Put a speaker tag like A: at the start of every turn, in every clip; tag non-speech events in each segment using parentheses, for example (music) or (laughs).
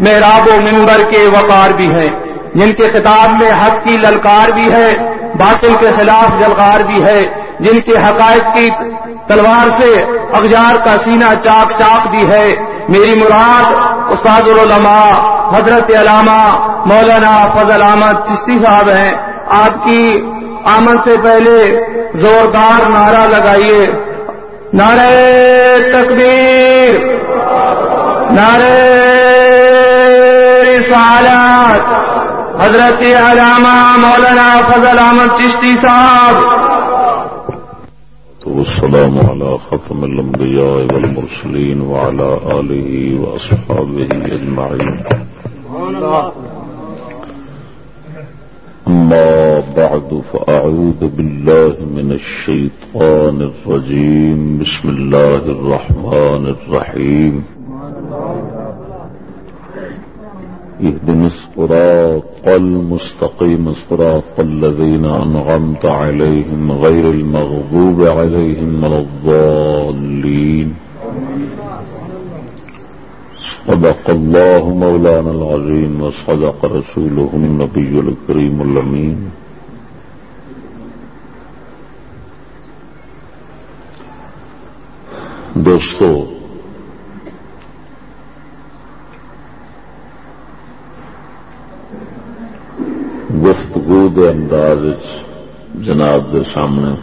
A: محراب و منبر کے وقار بھی ہیں۔ جن کے خطاب میں حق کی للکار بھی ہے، باطل کے خلاف جلغار بھی ہے۔ جن کے حقائق کی تلوار سے اخجار کا سینہ چاک چاک بھی ہے۔ میری مراد استاد العلماء حضرت علامہ مولانا فضل احمد چشتی صاحب ہیں۔ آپ کی آمد سے پہلے زوردار نعرہ لگائیے۔ نعرہ تکبیر۔ نعرہ رسالت حضرت علامہ مولانا فضل احمد چشتی صاحب۔
B: والسلام على ختم الأنبياء والمرسلين وعلى آله وأصحابه أجمعين أما بعد فأعوذ بالله من الشيطان الرجيم بسم الله الرحمن الرحيم اهدنا الصراط المستقيم، صراط الذين أنغمت عليهم غير المغضوب عليهم من الضالين. صدق الله مولانا العظيم وصدق رسوله النبي الكريم الأمين. دوستو گفتگو دے انداز جناب دے سامنے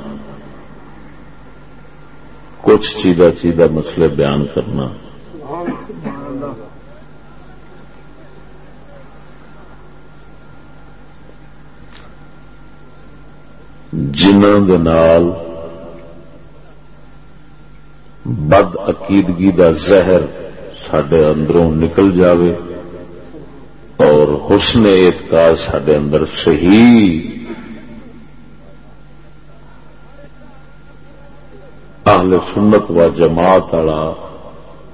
B: کچھ چیزا چیزا مسئلے بیان کرنا۔ جنہوں نال بد عقیدگی دا زہر سڈے اندروں نکل جاوے۔ اور حسن اعتقاد سڈے اندر صحیح اہل سنت و جماعت والا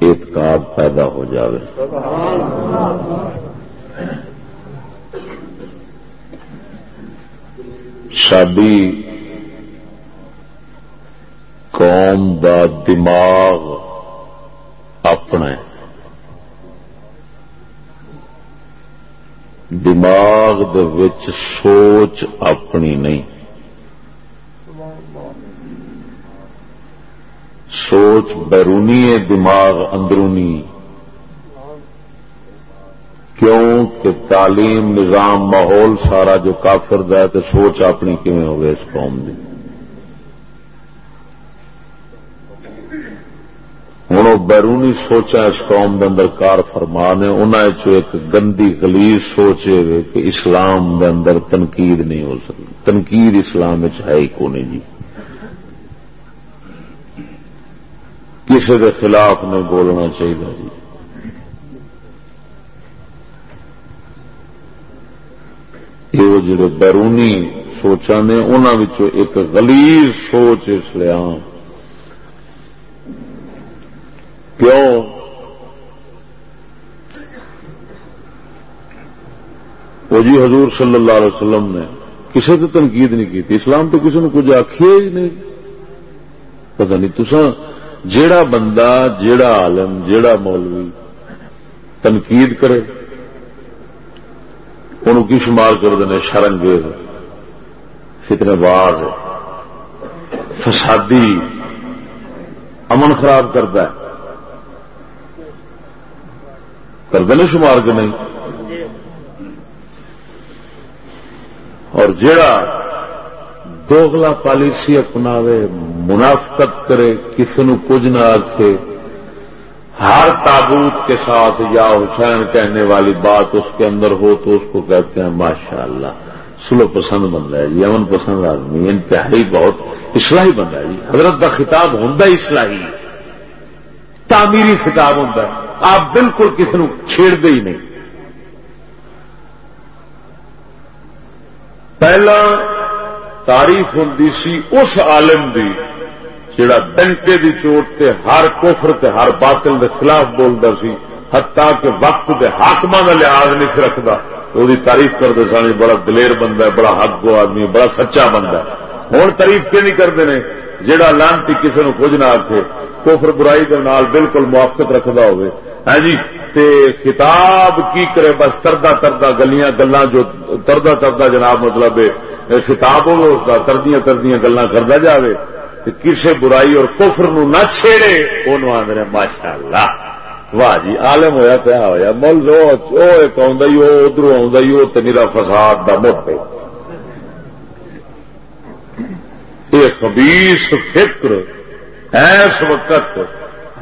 B: اعتقاد پیدا ہو جائے ساری قوم دا دماغ اپنا دماغ وچ سوچ اپنی نہیں۔ سوچ بیرونی ہے، دماغ اندرونی۔ کیوں کہ تعلیم، نظام، ماحول سارا جو کافر ہے تو سوچ اپنی کیون ہوگی اس قوم کی ہوں بیرونی سوچا اس قوم کے اندر کار فرما نے انہوں ایک گندی گلیز سوچے کہ اسلام کے اندر تنقید نہیں ہو سکتی۔ تنقید اسلام ہے ہی کو نہیں جی۔ کسی کے خلاف نہیں بولنا چاہیے جی۔ یہ جڑے بیرونی سوچا نے انہوں ایک گلیز سوچ اسلام کیوں وہ جی حضور صلی اللہ علیہ وسلم نے کسی تو تنقید نہیں کی اسلام تو کسی نے کچھ آخیا ہی نہیں۔ پتا نہیں تسا جیڑا بندہ، جیڑا عالم، جیڑا مولوی تنقید کرے ان کی شمار کر دیں شرنگیز، فتنے باز، فسادی، امن خراب کرتا ہے کرتے شمار کے نہیں۔ اور جڑا دوگلا پالیسی اپناوے، منافقت کرے، کسی نو کچھ نہ آخے ہر تابوت کے ساتھ یا حسین کہنے والی بات اس کے اندر ہو تو اس کو کہتے ہیں ماشاء اللہ سلو پسند بندہ ہے جی امن پسند آدمی، انتہائی بہت اسلحی بندہ ہے جی۔ حضرت کا خطاب ہوں اسلحی تعمیری خطاب ہوں آپ بالکل کسی نو چھیڑتے ہی نہیں۔ پہلا تعریف ہوں سی اس عالم دی جڑا ڈنکے دی چوٹ تے ہر کوفر تے ہر باطل دے خلاف بولتا سی، حتیٰ کہ وقت دے حاقم کا لحاظ نہیں رکھتا وہ تعریف کرتے سن بڑا دلیر بندہ ہے، بڑا حق گو آدمی بڑا سچا بندہ ہے۔ ہوں تعریف کیوں نہیں کرتے ہیں جہاں لانتی کسی نو کچھ نہ آخے کوفر برائی کے نال بالکل موافقت رکھتا ہوئے۔ ہاں جی؟ تے خطاب کی کرے بس تردا تردا گلیاں گلا جو تردا تردا جناب مطلب خطاب ہو اس کا تردیاں تردیاں گلا کرتا جائے کسی برائی اور کفر نو نہ چھیڑے وہ آدھے ماشاء اللہ واہ جی عالم ہویا پیا ہوا مل ایک ادھر آ میرا فساد کا موٹے یہ خبیس فکر، ایس وقت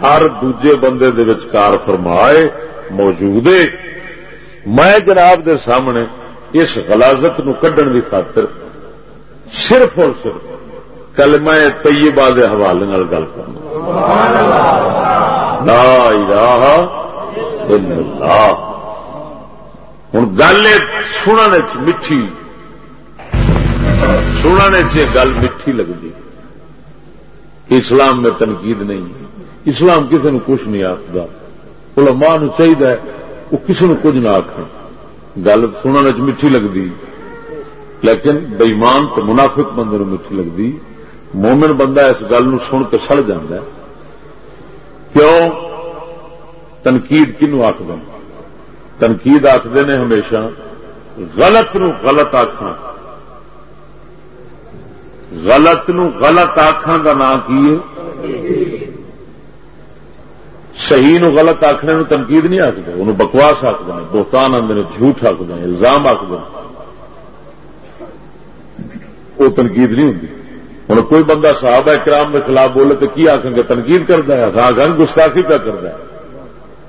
B: ہر دوجے بندے دے کار فرمائے موجود ہے۔ میں جناب دے سامنے اس غلازت نو کڈن دی خاطر صرف اور صرف کل میں طیبہ دے حوالے گل کرنا۔ لا الہ الا اللہ۔ ہوں گل سننے میٹھی۔ سننے گل میٹھی لگتی اسلام میں تنقید نہیں۔ اسلام کسی نے کچھ نہیں آخر علماء نو چاہیے وہ کسی نے کچھ نہ آخ گل سننے میٹھی لگتی لیکن بےمان تو منافق بندے میٹھی لگتی مومن بندہ اس گل سن کے سڑ جا کیوں؟ تنقید کنو آخد تنقید آخر نے ہمیشہ، غلط نو غلط آخنا غلط نو غلط آخان کا نام کی صحیح نو غلط آخنے نو تنقید نہیں آخر انہوں بکواس آخر بہتان آدھے جھوٹ آخر الزام آخر وہ تنقید نہیں ہوتی ہوں کوئی بندہ صحابہ کرام کے خلاف بولے تو کی آخیں گے؟ تنقید کرتا ہے آخر گستاخی پہ کرتا ہے۔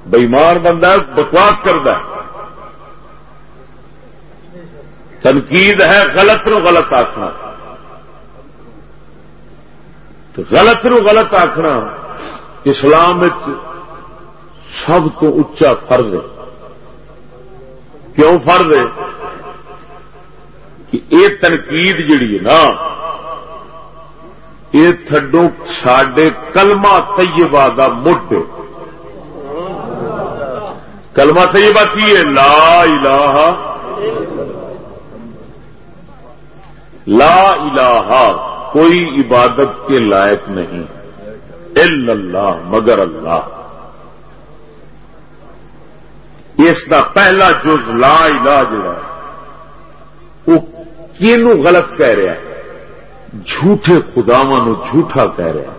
B: بےمان بندہ بکواس کرتا ہے۔ تنقید ہے، غلط نو غلط آخنا غلط نو غلط آخنا اسلام سب تو اچا فرض ہے۔ کیوں فرض ہے؟ کہ یہ تنقید جڑی ہے نا، یہ تھڈو سڈے کلما طیبہ کا مٹ کلمہ طیبہ کی ہے؟ لا الہ۔ لا الہ، کوئی عبادت کے لائق نہیں۔ الا اللہ، مگر اللہ۔ اس کا پہلا جز لا الہ جڑا وہ کینو غلط کہہ رہا ہے؟ جھوٹے خداوا نو جھوٹا کہہ رہا ہے۔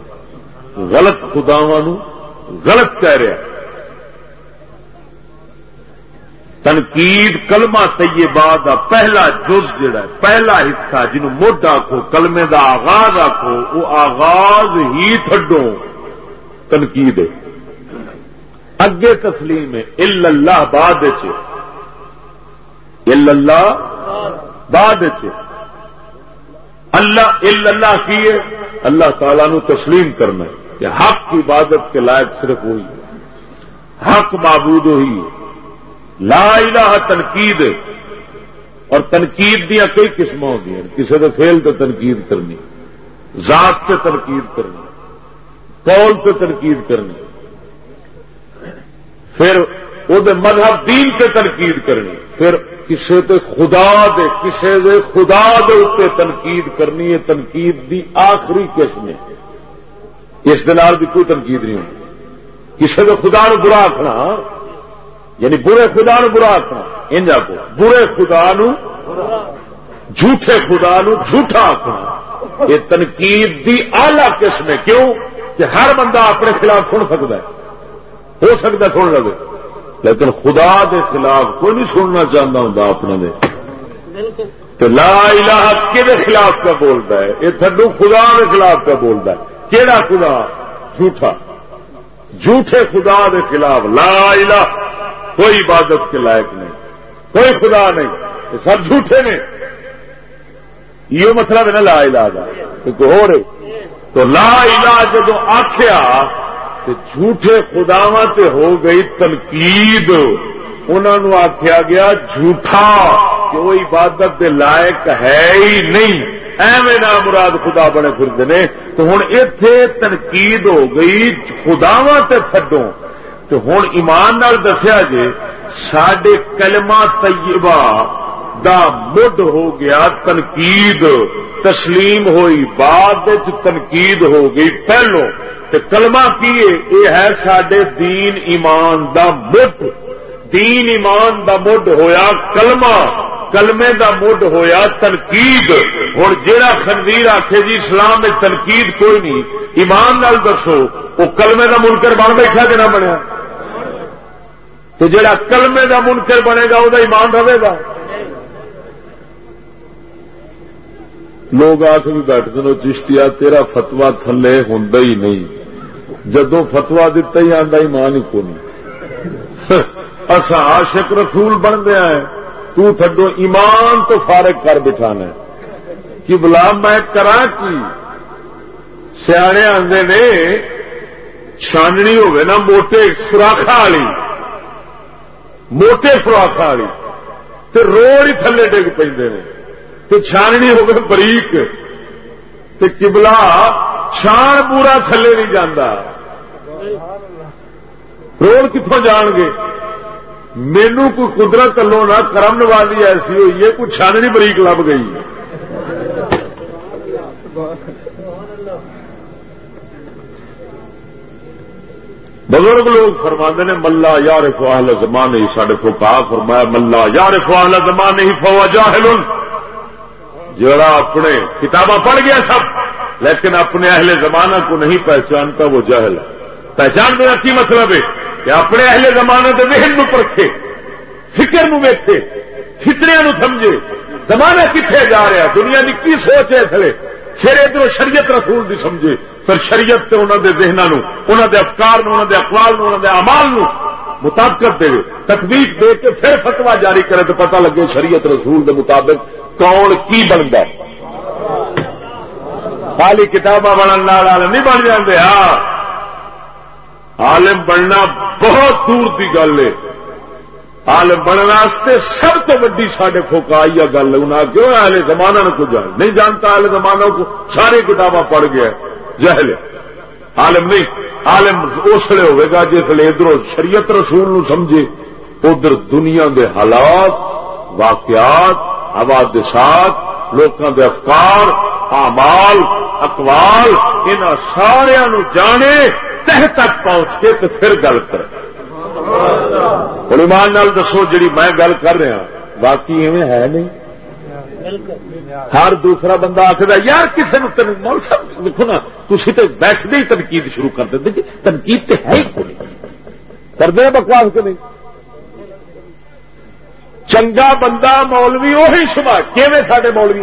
B: غلط خداوا نو غلط کہہ رہا ہے۔ تنقید کلمہ طیبہ دا پہلا جز جڑا ہے، پہلا حصہ جنہوں مڈ آخو کلمے دا آغاز آخو وہ آغاز ہی تھڈو تنقید ہے۔ اگے تسلیم ہے۔ اللہ، بعد اللہ بعد اللہ اللہ کی ہے؟ اللہ تعالی نو تسلیم کرنا ہے کہ حق کی عبادت کے لائق صرف وہی ہے۔ حق معبود ہوئی ہے۔ لا الہ تنقید اور تنقید دیا کئی قسم ہوتی کسی کے فیل تو تنقید کرنی، ذات سے تنقید کرنی، قول سے تنقید کرنی۔ پھر وہ مذہب دین سے تنقید کرنی، پھر کسی تے خدا دے کسی دے خدا دے اتنے تنقید کرنی ہے تنقید دی آخری قسم ہے۔ اس دال بھی کوئی تنقید نہیں ہوتی۔ کسی دے خدا نو برا آخنا یعنی برے خدا نو برا آخنا انجا کو برے خدا نو، جھوٹے خدا نو جھوٹا آخنا یہ تنقید دی آلہ قسم ہے۔ کیوں؟ کہ ہر بندہ اپنے خلاف سن سکتا ہے۔ ہو سکتا سن لگے۔ لیکن خدا دے خلاف کوئی نہیں سننا چاہتا ہوں اپنے دے۔ تو لا الہ کے خلاف کا بولتا ہے؟ یہ تھڈو خدا کے خلاف کا بولتا ہے۔ کہڑا خدا؟ جھوٹا۔ جھوٹے خدا دے خلاف لا الہ کوئی عبادت کے لائق نہیں۔ کوئی خدا نہیں۔ سب جھوٹے نے۔ یہ مطلب ہے نا لا علاج ہو رہے تو لا علاج جدو آخیا جھوٹے خداوا تے ہو گئی تنقید۔ انہوں آخیا گیا جھوٹا کہ وہ عبادت دے لائق ہے ہی نہیں۔ ایویں نہ مراد خدا بنے پھرتے تو ہوں اتے تنقید ہو گئی خداوا تے تھڈو تو ہوں ایمان نال دسیا جے سڈے کلمہ طیبہ
C: دا مڈ ہو گیا، تنقید۔ تسلیم ہوئی، بعد تنقید ہو گئی۔ پہلو کلمہ کیے یہ ہے سڈے دین ایمان دا مڈ۔ دین ایمان دا مڈ ہویا کلمہ۔ کلمے دا مڈ ہویا تنقید۔ ہوں جہاں خنویر آخے جی اسلام میں تنقید کوئی نہیں۔ ایمان نال دسو وہ کلمے دا منکر بن بیٹھا کہ نہ بنیا؟ تو جہاں کلمے دا منکر بنے گا وہ ایمان رہے گا؟ لوگ آ کے بھی بیٹھتے ہیں چشتیا تیرا فتوا تھلے ہوں ہی نہیں۔ جدو فتوا دتا ہی آتا ایمان ہی کو نہیں اصا عاشق رسول بن دیا ہے تو تھڈو ایمان تو فارغ کر بٹھانا کہ بلا میں کرا کی؟ سیانے آدھے نے، چھاننی ہوگی نا موٹے سوراخا والی۔ موٹے سوراخا والی۔ تو روڑ ہی تھلے ڈگ پہ تو چھاننی ہوگی بریک تو کبلا چھان پورا تھلے نہیں جانا روڑ کتوں جان گے؟ مینو کوئی قدرت لو نہ کرم نوازی ایسی ہوئی ہے، کوئی چھاننی بریک لب گئی۔ بزرگ لوگ فرما نے، ملا یار فواہل زمان ہی سڈے کو کہا فرمایا، ملا یار فواہل زمان ہی فوا جاہل جڑا اپنے کتاباں پڑھ گیا سب، لیکن اپنے اہل زمانہ کو نہیں پہچانتا، وہ جہل پہچان دینا کی مطلب ہے؟ کہ اپنے اہل زمانے کے ذہن نو پرکھے، فکر نو ویکھے فطرے نو سمجھے، زمانہ کتنے جا رہا دنیا کی کی سوچ ہے تھلے پھر ادھر شریعت رسول دی سمجھے۔ پھر شریعت تے انہوں دے ذہنوں نو انہوں دے افکار انہوں دے اقوال نو انہوں دے امال مطابقت دے تکلیف دے کے پھر فتوا جاری کرے تو پتہ لگے شریعت رسول دے مطابق کون کی بنتا خالی کتاباں بننے والے نہیں بن جاتے ہاں۔ عالم بننا بہت دور کی گل ہے۔ عالم بننے سب تو ویڈی سڈے فوکائی گل انہیں کیوں اہل زمانہ کو جان نہیں جانتا اہل زمانہ کو ساری کتاباں پڑھ گیا جہل عالم نہیں، عالم اس لیے ہوئے گا جس لیے ادھر شریعت رسول نو سمجھے۔ ادھر دنیا دے حالات، واقعات، حوادثات لوگوں دے افکار، اعمال، اقوال ان سارا جانے، تہ تک پہنچ کے تو پھر گل کر ایمان نال دسو جی میں گل کر رہا باقی ایویں ہے نہیں۔ ہر دوسرا بندہ آخر یار کسی نے مول صاحب دیکھو نا تھی تو بیٹھتے ہی تنقید شروع کر دیں جی تنقید تو ہے ہی کوئی کر دیں بکواس کے نہیں۔ چنگا بندہ مولوی وہی شما کیویں سارے مولوی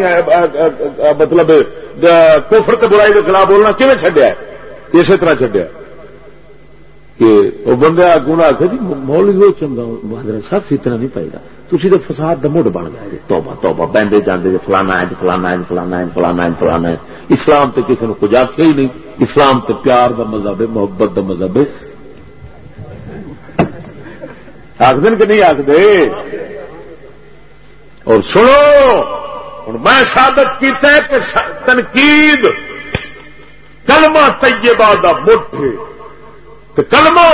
C: مطلب کوفر برائی کے خلاف بولنا کیویں چڈیا اسی طرح چڈیا کہ وہ بندے آگوں آخر جی مول بھی چنگا بہادر صاحب اتنا نہیں پائے گا تھی تو فساد کا مڈ بن گیا جی۔ توبہ توبہ بہتے جانے جی فلانا ہے جی، فلانا ہے جی، فلانا ہے فلانا ہے فلانا ہے اسلام تے کسی نے کچھ آخیا ہی نہیں۔ اسلام تے پیار دا مذہب ہے، محبت دا مذہب ہے۔ آخد کہ نہیں آخر اور سنو ہوں میں ثابت کیتا ہے کہ تنقید کلمہ طیبہ دا مٹھ کلمہ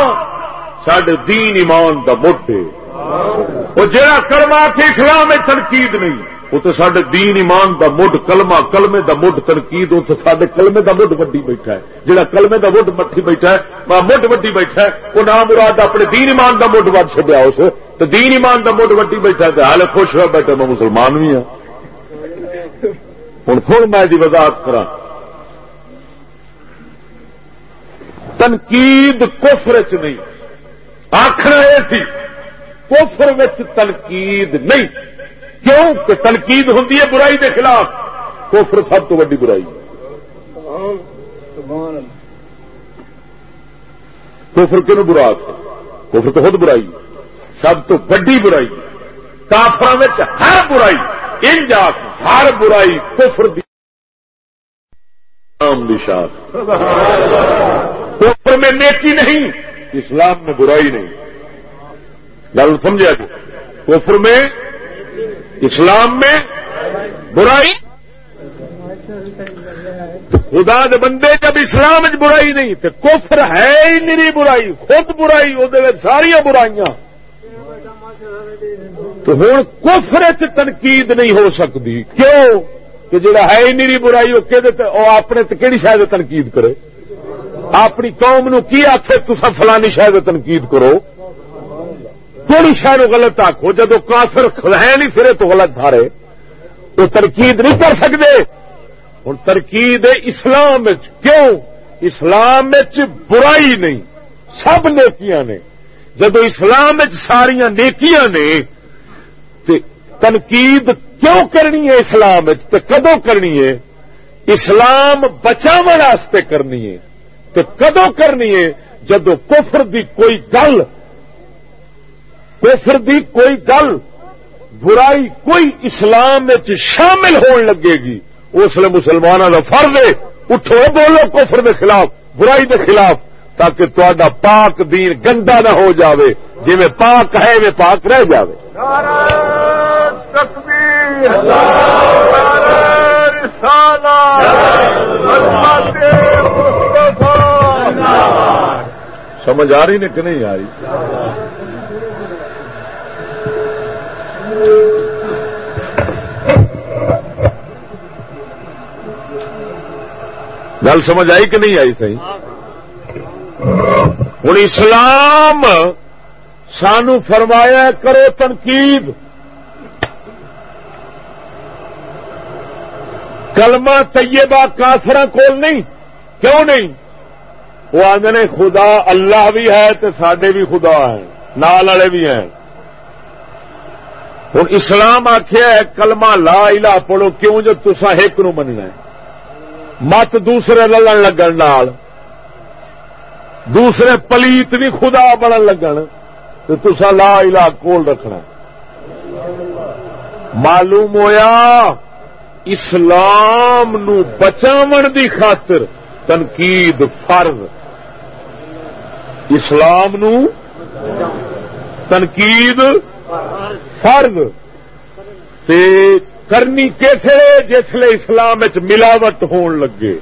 C: سڈے دین ایمان دا مٹھ وہ جہاں کلمہ کے اسلام میں تنقید نہیں، وہ تو سڈے دین ایمان دا مڈ، کلمہ، کلمے دا مڈ تنقید اتنے سڈے کلمے دا مڈ وڈی بیٹھا ہے۔ جہاں کلمے دا مڈ مٹھی بیٹھا ہے مڈ وڈی بیٹھا ہے، وہ نام مراد اپنے دین ایمان دا مڈ ود چڈیا اس تو دین ایمان دا مڈ وڈی بیٹھا ہے حال خوش ہوا بیٹھا میں مسلمان بھی ہوں ہوں تھوڑا میں وضاحت کرا تنقید کفر چ نہیں۔ آخر یہ کفر تنقید نہیں۔ کیوں؟ کہ تنقید ہوں برائی کے خلاف۔ کفر سب تو ویڈی برائی کفر کیوں برا کفر تو خود برائی سب تو ویڈی برائی کافر ہر برائی ان ہر برائی کفر دی۔ (laughs) کفر میں نیکی نہیں اسلام میں برائی نہیں۔ گل سمجھا جی کفر میں، اسلام میں برائی۔ خدا دے بندے جب اسلام برائی نہیں تو کفر ہے ہی نہیں برائی، خود برائی وہ ساری برائیاں۔ تو ہوں کفر تنقید نہیں ہو سکتی کیوں؟ کہ جڑا ہے ہی نہیں برائی وہ اپنے کہڑی شاید تنقید کرے؟ اپنی قوم نو کی آخے تصا فلانی شاید تنقید کرو؟ کہڑی شہر غلط آخو جدو کافر ہے نہیں سرے تو غلط سارے وہ تنقید نہیں کر سکتے ہوں ترکید اسلام کیوں؟ اسلام برائی نہیں۔ سب نیکیاں نے۔ جدو اسلام ساریا نیکیاں نے تنقید کیوں کرنی ہے اسلام کدو کرنی ہے؟ اسلام بچاو کرنی ہے۔ تو کدو کرنی ہے؟ جدو کفر دی کوئی گل کفر دی کوئی گل برائی کوئی اسلام شامل ہون لگے گی اس لیے مسلمانوں کا فرض ہے اٹھو بولو کفر دے خلاف برائی دے خلاف تاکہ تا پاک دین گندا نہ ہو جاوے جی میں پاک ہے میں پاک رہ جاوے۔ سمجھ آ رہی نے کہ نہیں آ رہی؟ گل سمجھ آئی کہ نہیں آئی سی ہوں اسلام سانو فرمایا کرو تنقید۔ کلمہ طیبہ کافر کول نہیں، کیوں نہیں؟ وہ آدھے خدا اللہ بھی ہے تو سڈے بھی خدا ہیں نال والے بھی ہیں۔ ہوں اسلام آخیا کلمہ لا الہ پڑھو، کیوں جو تسا ایک نو مننا ہے؟ مت دوسرے للن لگن نال۔ دوسرے پلیت بھی خدا بنن لگن تو تسا لا الہ کول رکھنا معلوم ہویا، اسلام نو بچاون دی خاطر تنقید فرض۔ اسلام نو تنقید فرض کرنی کیسے جسے اسلام ملاوٹ ہون لگے؟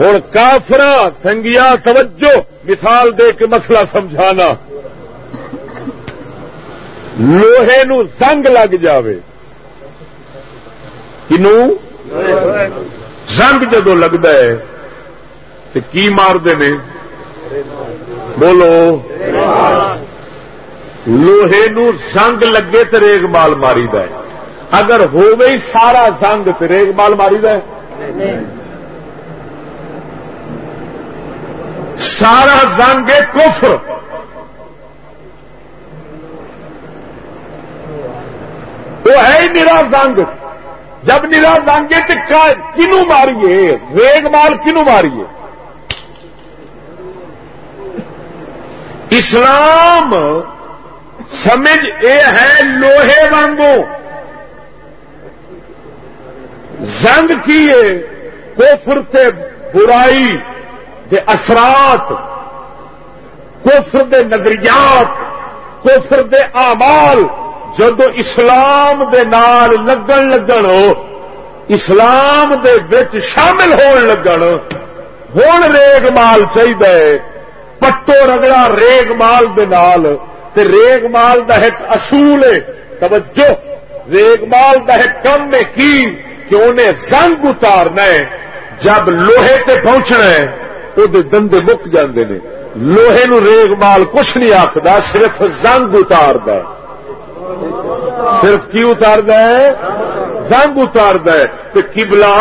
C: ہوں کافر سنگیا توجہ، مثال دے کے مسئلہ سمجھانا۔ لوہے نو زنگ لگ جاوے۔ کنو؟ زنگ جدو لگتا ہے تو کی مارتے نے؟ بولو۔ لوہے نو زنگ لگے تو ریگ مال ماری د اگر ہو گئی سارا زنگ تو ریگ مال ماری د سارا زنگ کفر۔ وہ ہے ہی نرا زنگ۔ جب نرا زنگ ہے تو کنو ماریے؟ ریگ مال کنو ماریے؟ اسلام سمجھ اے ہے لوہے وانگو۔ زنگ کیے کوفر تے برائی دے اثرات کوفر دے نظریات کوفر دے آمال جدو اسلام دے نال لگن لگن، اسلام دے بچ شامل ہون لگن، ہون ریگ مال چاہیے پٹو رگڑا ریگ مال دے نال۔ تے ریگ مال دا ایک اصول ہے۔ توجہ۔ ریگ مال دا ایک کم نے کی؟ کہ انہیں زنگ اتارنا ہے۔ جب لوہے تے پہنچنا ہے وہ دندے مک جاندے نے۔ لوہے نو ریگ مال کچھ نہیں آخر صرف زنگ اتار ہے۔ صرف کی اتار ہے؟ زنگ اتار ہے۔ تو کبلا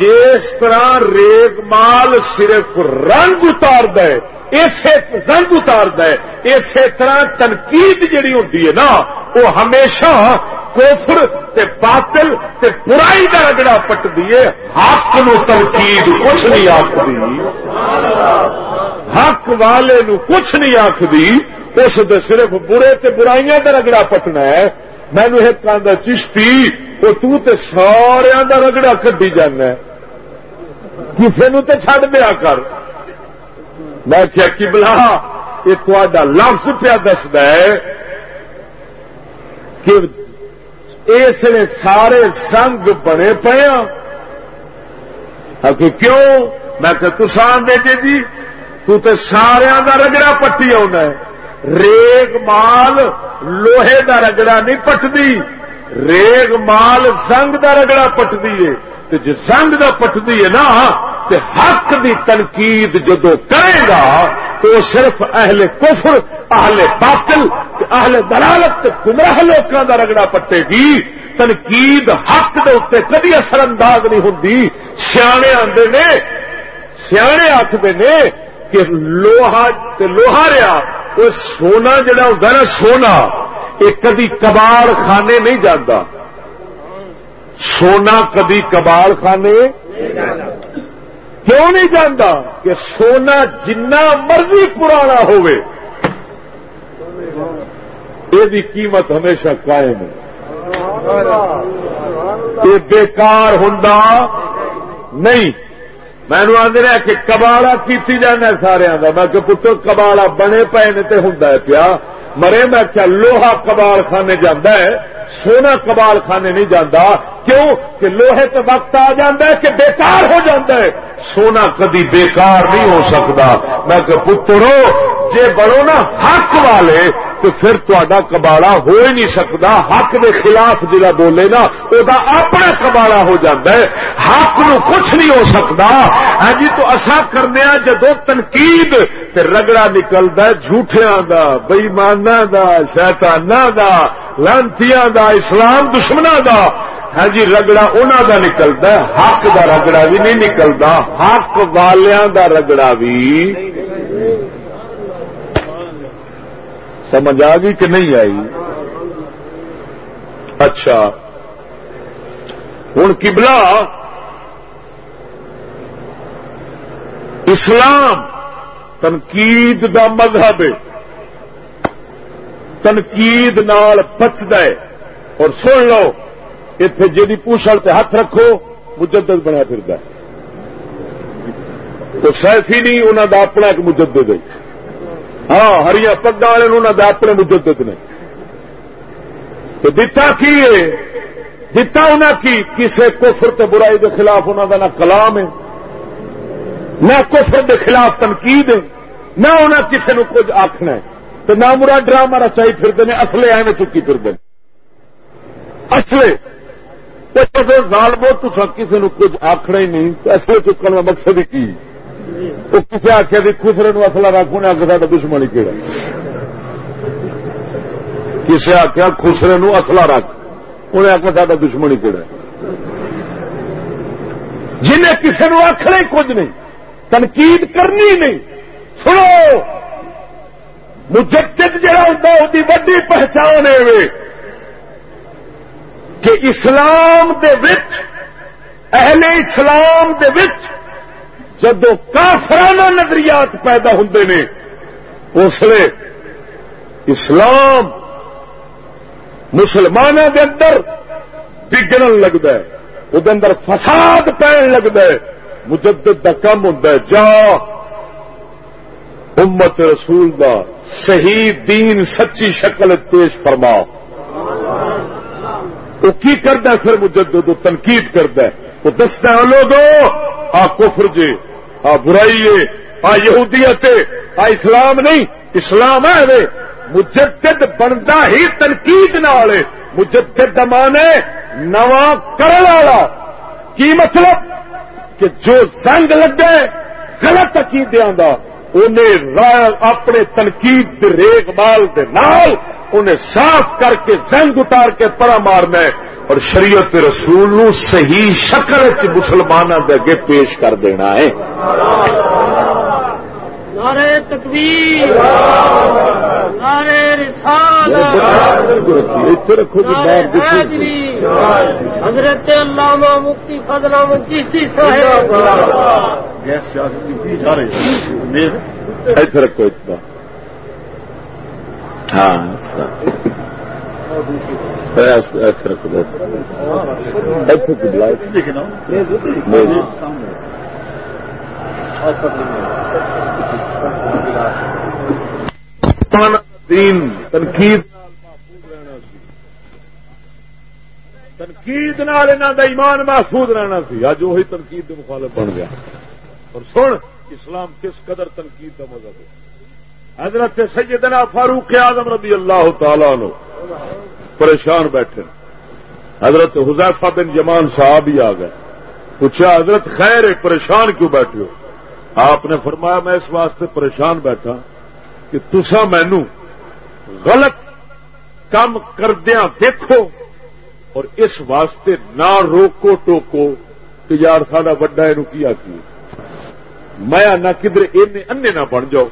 C: جس طرح ریگ مال صرف رنگ اتار ہے اسی زنگ اتار ہے۔ اسی طرح تنقید جڑی ہوتی ہے نا، وہ ہمیشہ کوفر تے باطل تے برائی کا رگڑا پٹ دیے حق نو تنقید کچھ نہیں آخری حق والے نو کچھ نہیں آخری اس دے صرف برے تے برائیاں کا رگڑا پٹنا ہے۔ مینو ایک آدھا چشتی، وہ تو تے سارا کا رگڑا کٹی جانا کسی نو تے چھڈ دیا کر۔ میں کیا کبلا، یہ تا لفظ پیا دسد کہ اس نے سارے سنگ بنے پے ہاں. کہ کیوں؟ میں کہ تسان دے جی تو تے سارا کا رگڑا پٹی آنا ہے. ریگ مال لوہے دا رگڑا نہیں پٹدی، ریگ مال زنگ دا رگڑا پٹدی ہے۔ جی زنگ دا پٹدی ہے نا، تے حق دی تنقید جدو کرے گا، تو صرف اہل کفر، اہل باطل اہل دلالت گمراہ لوگوں دا رگڑا پٹے گی۔ تنقید حق دے اتنے کدی اثر انداز نہیں ہوں سیانے آدھے نے، سیانے آخر نے کہ لوہا لوہا رہا وہ سونا جڑا ہوتا نا سونا یہ کدی کباڑ خانے نہیں جانا سونا کدی کباڑ خانے؟ کیوں نہیں جانا کہ سونا جنہ مرضی پرانا ہوئے یہ قیمت ہمیشہ قائم ہے۔ یہ بےکار ہوں نہیں۔ مینو آدھے کہ کباڑا کیتی جانا سارا کا میں کہ پتر، کباڑا بنے پے نے تو ہوں پیا۔ مرے میں کیا لوہا کباڑ خانے جانا ہے۔ سونا کباڑ خانے نہیں جانا کیوں؟ کہ لوہے تو وقت آ جا کہ بےکار ہو جاتا ہے۔ سونا کدی بےکار نہیں ہو سکتا میں کہ پترو، جے بڑو نا حق والے تو پھر تا کباڑا ہو ہی نہیں سکتا حق دے خلاف جا بولے نا وہ اپنا کباڑا ہو جاتا ہے۔ حق نو کچھ نہیں ہو سکتا ہاں جی تو اصا کرنے جدو تنقید تے رگڑا نکلتا ہے جھوٹیا کا بئیمانا دا شیتانا دا، لانتیاں دا، اسلام دشمنا دا۔ ہاں جی رگڑا انہوں دا نکلتا ہے۔ حق دا رگڑا بھی نہیں نکلتا حق والیاں دا رگڑا بھی سمجھ آ گئی کہ نہیں آئی؟ اچھا۔ ہوں کبلا اسلام تنقید دا مذہب تنقید نال بچد اور سن لو اتے جی پوچھل تے ہاتھ رکھو، مجدد بنیا پھر تو سیفی نہیں انہوں کا اپنا ایک مجدد ہے۔ ہاں ہری پگا والے انہوں نے اپنے مجدد نے تو دتا کی ہے؟ دتا انہیں کی؟ کسی کفر تے برائی کے خلاف انہوں کا نہ کلام ہے، نہ کفر کے خلاف تنقید ہے، نہ انہیں کسی نو کچھ آخنا ہے۔ تو نہ مرا ڈرامہ رچائی پھرتے ہیں اصلے ایویں چکی پھرتے اصلے ظالمو تو کسی نو کچھ آخنا ہی نہیں اصلے چکن کا مقصد ہی کی؟ وہ کسی آخیا بھی خسرے نو اصلا رکھ انہیں آگے سا دشمنی کہڑا کسی آخیا خسرے نو اصلا رکھ انہیں آخر سا دشمنی کہڑا جنہیں کسی نو آخنا کچھ نہیں تنقید کرنی نہیں سنو مجدد جڑا ہوتا وہ وڈی پہچان ہے کہ اسلام دے وچ اہل اسلام دے وچ جدو کافرانہ نظریات پیدا ہوں نے، اس لیے اسلام مسلمانوں کے اندر بگڑن لگتا ہے، وہ اندر فساد پہن لگتا ہے، مجدد کا کم ہوں جا امت رسول دا صحیح دین سچی شکل پیش فرما وہ کی کرتا پھر مجدد؟ تنقید کرتا ہے۔ وہ دستا ہے لوگوں، آ کفر جی آ برائی ہے، آ یہودیت آ اسلام نہیں، اسلام ہے وے مجدد بنتا ہی تنقید نال مجدد مانے نواں کرن والا۔ کی مطلب؟ کہ جو زنگ لگے، غلط عقیدیاں دا انہیں اپنے تنقید دے ریگ مال دے نال، انہیں صاف کر کے زنگ اتار کے پرا مارنا ہے۔ اور شریعت رسول نو صحیح شکل مسلمانوں کے اگے پیش کر دینا ہے۔
D: حضرت علامہ مفتی فضلہ چیشتی صاحب۔
C: ایسے رکھو اتنا۔ ہاں دین تنقید تنقید نال دا ایمان محفوظ رہنا سی۔ اج وہی تنقید کے مخالف بن گیا۔ اور سن اسلام کس قدر تنقید کا مذہب ہے۔ حضرت سیدنا فاروق اعظم رضی اللہ تعالی نو پریشان بیٹھے۔ حضرت حذیفہ بن جمان صاحب ہی آ گئے۔ پوچھا، حضرت خیر ہے پریشان کیوں بیٹھے ہو؟ آپ نے فرمایا، میں اس واسطے پریشان بیٹھا کہ تسا مینو غلط کام کردیا دیکھو اور اس واسطے نہ روکو، ٹوکو کہ یار ساڈا وڈا یہ کیا کی میں نہ کدھر انے نہ بن جاؤ،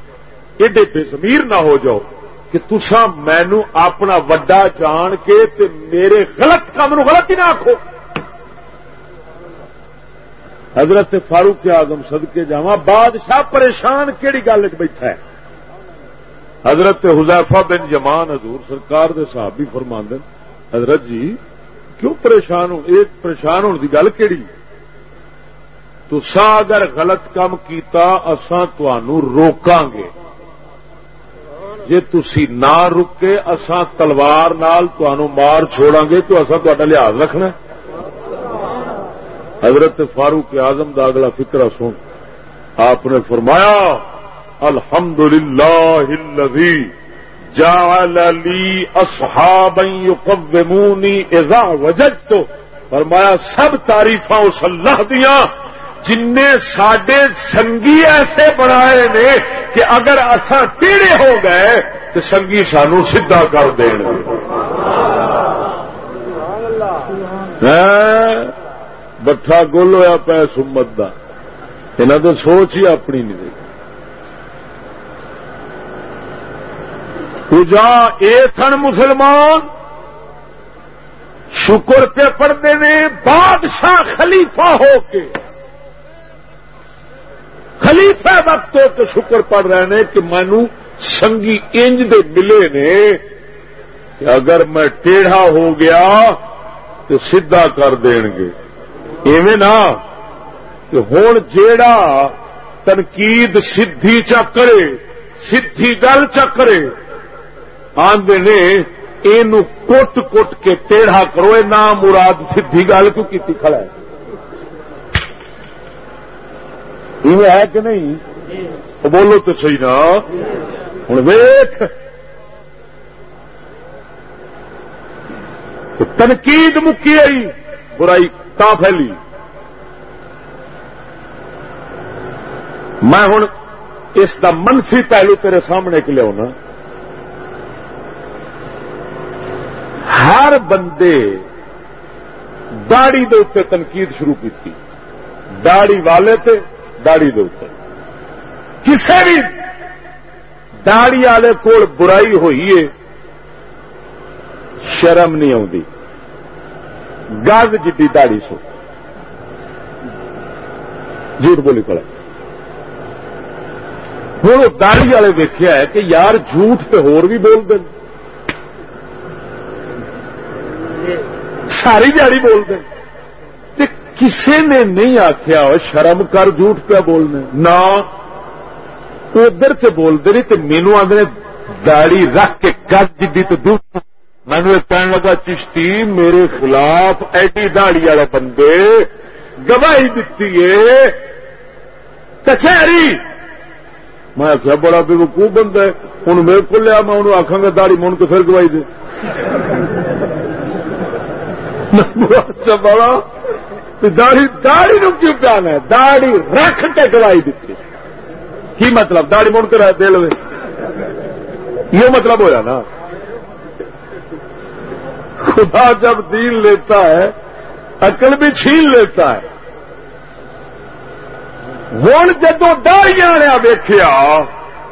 C: ایڈے بے زمیر نہ ہو جاؤ۔ کہ تسا مینو اپنا وڈا جان کے تے میرے غلط کام نو غلط ہی نہ آخو حضرت فاروق آزم صدقے جاوا بادشاہ پریشان کہڑی گل بیٹھا ہے؟ حضرت حذیفہ بن جمان حضور سرکار دے صحابی فرماند حضرت جی کیوں پریشان ہو؟ ایک پریشان ہونے کی گل کہڑی تو سا اگر غلط کام کیتا، اساں تانوں روکاں گے۔ جے تسی نہ رکے اساں تلوار نال تانوں مار چھوڑاں گے تو اساں تہاڈا لحاظ رکھنا ہے حضرت فاروق اعظم کا اگلا فکر سن آپ نے فرمایا الحمد للہ جعل لی اصحابا یقومونی اذا وجدت فرمایا سب تعریف اس اللہ دیا جن نے سڈے سنگی ایسے بنائے نے کہ اگر اصا ٹیڑے ہو گئے تو سنگی سانو سیدا کر دین بٹھا گول ہوا پہ سمت کا یہاں تو سوچ ہی اپنی نہیں دیکھی۔ پوجا اے سن مسلمان شکر پہ پڑھتے نے بادشاہ خلیفہ ہو کے خلیفہ وقت ہو کے شکر پڑھ رہے ہیں کہ مینو سنگی انج دے ملے نے کہ اگر میں ٹیڑھا ہو گیا تو سیدھا کر دیں گے۔ ایویں نا کہ ہوں جیڑا تنقید سدھی چا کرے، سدھی گل چا کرے۔ آدھے نے یہ کٹ کٹ کے ٹیڑھا کرو یہ نام مراد سدھی گل کیوں کی کھڑا ہے؟ ہے کہ نہیں؟ بولو تو صحیح نا۔ ہوں ویخ تنقید مکی آئی، برائی تا پھیلی۔ میں ہوں اس کا منفی پہلو تیرے سامنے کے لیا ہر بندے داڑی دے اتنے تنقید شروع کی داڑی والے تے داڑی دے کسی بھی داڑی والے کول برائی ہوئی ہے شرم نہیں آتی گز جی داڑی سو۔ جھوٹ بولی پڑا ہوں داڑی والے ویکیا ہے کہ یار جھوٹ تو بھی بول دیں ساری دیہی بول دیں کسی نے نہیں آخیا شرم کر جھوٹ پہ بولنے۔ نہ ادھر سے بولتے نہیں تو مینو آدھے داڑی رکھ کے گز جی تو دور مینو کہنے لگا چشتی میرے خلاف ایڈی دہڑی والے بندے گواہی دیتی ہے۔ کچہری۔ میں آخیا بڑا بے وقوف بندہ ہے۔ ہوں میرے کو لیا میں انہوں آخا گا دہڑی من کے پھر گواہی دے۔ (laughs) (laughs) اچھا بڑا داڑی داڑی نو کیوں پیانا ہے؟ داڑی رکھ کے گواہی دیتی کی مطلب؟ داڑی من کے دے لو یہ مطلب ہوا نا۔ خدا جب دین لیتا ہے، عقل بھی چھین لیتا ہے۔ ہوں جدو ڈاڑیاں ویخیا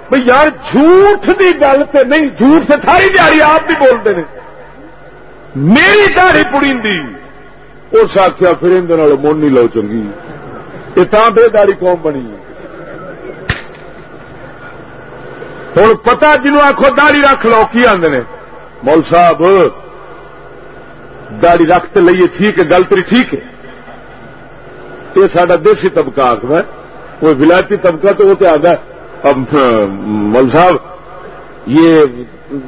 C: بھائی یار جھوٹ کی گل تو نہیں، جھوٹ سے ساری دیہی آپ بھی بولتے ہیں میری داڑی پڑی اس آخیا پھر اندر من نہیں لو چنگی۔ یہ تھا بے داڑی قوم بنی ہوں پتا جنوب آخو داڑی رکھ لو، کی آدھے مول صاحب داڑی رکھتے لئیے ٹھیک ہے، گل تری ٹھیک ہے۔ یہ سارا دیسی طبقہ آخر کوئی ولایتی طبقہ تو وہ تو آگا مل صاحب، یہ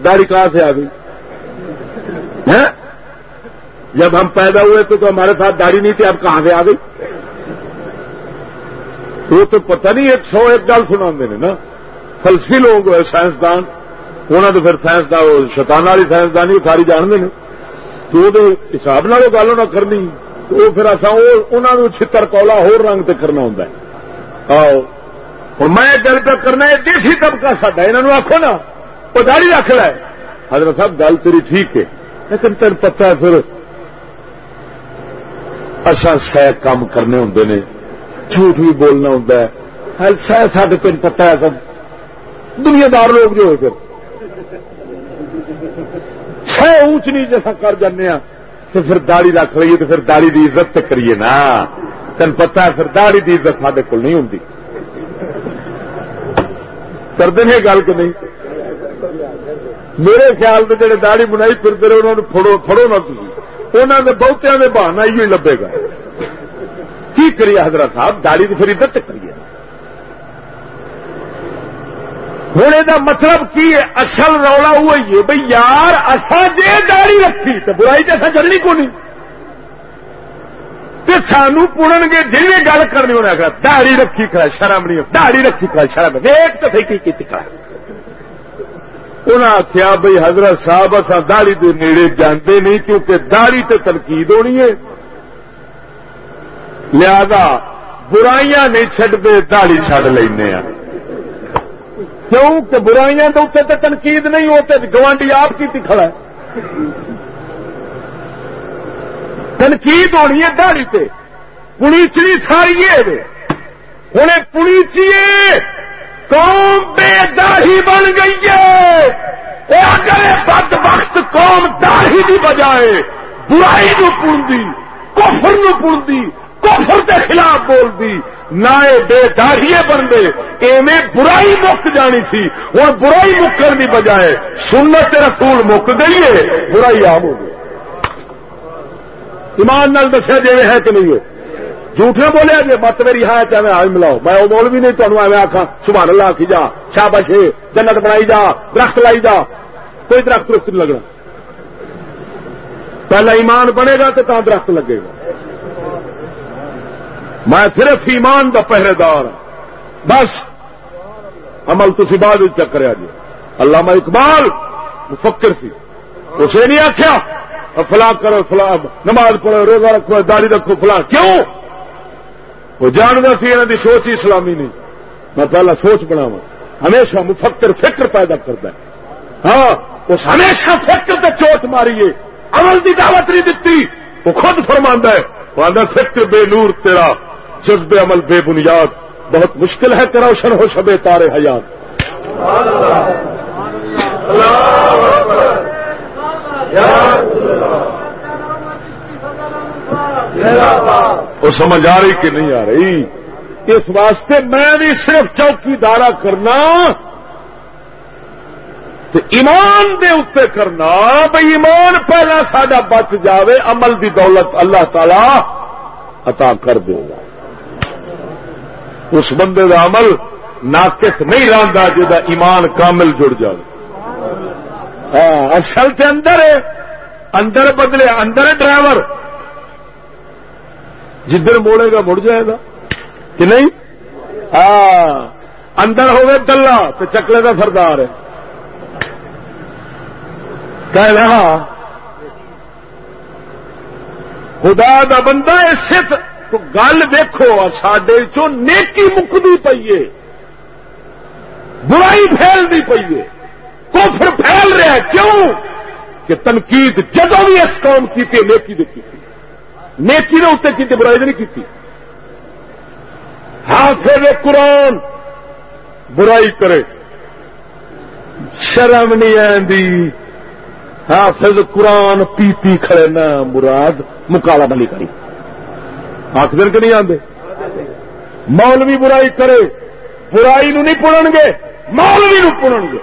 C: داڑھی کہاں سے آ گئی؟ ہاں؟ جب ہم پیدا ہوئے تو, تو ہمارے ساتھ داڑھی نہیں تھی اب کہاں سے آ گئی؟ وہ تو پتہ نہیں ایک سو ایک گل سنا نا۔ فلسفی لوگ سائنسدان۔ انہوں نے پھر سائنسدان شیطان والی سائنسدانی ساری جانتے ہیں تو وہ حساب نال گل نہ کرنی۔ تو پھر اصا انہوں چھتر کولا ہور رنگ تے کرنا ہوں آؤ ہوں میں گل پہ کرنا یہ دیسی طبقہ سڈا یہاں آخو نا وہ داڑی رکھ لے۔ حضرت صاحب گل تیری ٹھیک ہے لیکن تین پتا ہے پھر اچھا سہ کام کرنے ہوں نے، جھوٹ بھی بولنا ہوں سہ سڈے تین پتا ہے سب۔ دنیا دار لوگ جو ہوئے پھر۔ سہ اونچ نہیں جیسا کر جانے تو پھر داڑی رکھ لیے تو پھر داڑی کی عزت کریے نا۔ تین پتا ہے، پھر داڑی کی عزت سڈے کو نہیں ہوں کرتے ہیں گل کہ نہیں؟ میرے خیال میں جڑے داڑی بنائی پھرتے رہے انہوں نے فڑو نہ تھی انہوں نے بہتیا میں بہانا ہی لبے گا۔ کی کریے حضرت صاحب؟ داڑی تو پھر عزت کریے۔ ہوں یہ مطلب کی ہے؟ اصل رولا وہی ہے بھائی یار اصا جی داڑی رکھی تو برائی تو اصا چلنی کو نہیں سانو پڑن گے جی گل کرنی انہیں آخر دہڑی رکھی کرا شرم نہیں دہڑی رکھی کرا شرم۔ ویٹ تو صحیح کی کرا انہیں آخیا بھائی حضرت صاحب اصا دہڑی کے نیڑے جانے نہیں کیونکہ دہڑی تو تنقید ہونی ہے۔ لہذا برائیاں نہیں چڈتے دہڑی چڈ لینا ہاں۔ کیوں؟ کہ برائیاں تو اتنے تنقید نہیں ہوتے گوانڈی آپ کی کھڑا ہے۔ تنقید ہونی ہے دہڑی سے پولیچنی ساری ہوں پولیچیے قوم بے داڑھی بن گئی ہے۔ اگر بد وقت قوم داڑھی کی بجائے، برائی نو پڑتی کوفر نو پڑتی کوفر کے خلاف بولتی نہ بے داڑھیے بنتے ایویں برائی مک جانی تھی ہوں برائی مکن کی بجائے سنت رسول مک گئی ہے، برائی آم ہو گئی۔ ایمان نال دسیا جی ہے کہ نہیں ہے۔ جھوٹ نہ بولیا جی مت میری ہاں چاہے آج ملاؤ۔ میں وہ مول بھی نہیں تمہیں ایویں آخا سبحان اللہ آخی جا شابش جنت بنائی جا، درخت لائی جا۔ کوئی درخت رخت نہیں لگنا۔ پہلا ایمان بنے گا تو درخت لگے گا۔ میں صرف ایمان کا پہرے دار ہاں۔ بس، عمل تھی بعد چکریا جی علامہ اقبال مفکر سی۔ اسے نہیں آخیا فلاں کرو، فلاں نماز پڑھو، روزہ رکھو، داڑھی رکھو، فلاں۔ کیوں؟ وہ جانتا سی یہاں کی سوچ ہی اسلامی نہیں۔ میں پہلا سوچ بناوا ہمیشہ مفکر فکر پیدا کرتا ہے۔ ہاں اس ہمیشہ فکر تے چوٹ ماری عمل کی دعوت نہیں دیتی وہ خود فرما ہے۔ وہ آدھا فکر بے نور تیرا جذب عمل بے بنیاد۔ بہت مشکل ہے کہ روشن ہو شبے تارے حیات۔ اللہ۔ وہ سمجھ آ رہی کہ نہیں آ رہی؟ اس واسطے میں بھی صرف چوکی دارا کرنا ایمان دے اتنے کرنا بھائی ایمان پہلا سڈا بچ جاوے، عمل دی دولت اللہ تعالی عطا کر دے گا۔ اس بندے کا عمل ناقص نہیں رہتا جا ایمان کامل جڑ جائے ہاں، اصل کے اندر ہے۔ اندر بدلے، اندر ڈرائیور۔ جدھر موڑے گا، مڑ جائے گا۔ کہ نہیں؟ ہاں اندر ہوگا دلہ، تو چکلے کا سردار ہے۔ کہہ رہا ہاں۔ خدا دا بندہ صرف تو گل دیکھو سڈے چو نیکی مکتی پیے برائی پھیلتی پیے کفر پھیل رہا ہے۔ کیوں؟ کہ تنقید جدو بھی اس قوم کی نیکی نے کی نیکی نے اتنے کی برائی نہیں کی حافظ قرآن برائی کرے۔ شرم نہیں آتی حافظ قرآن پی پی کھڑے نا، مراد مکالا بلی کری۔ ہاتھ کے نہیں آتے مولوی برائی کرے۔ برائی نو نہیں پڑن گے، مولوی نو پڑن گے۔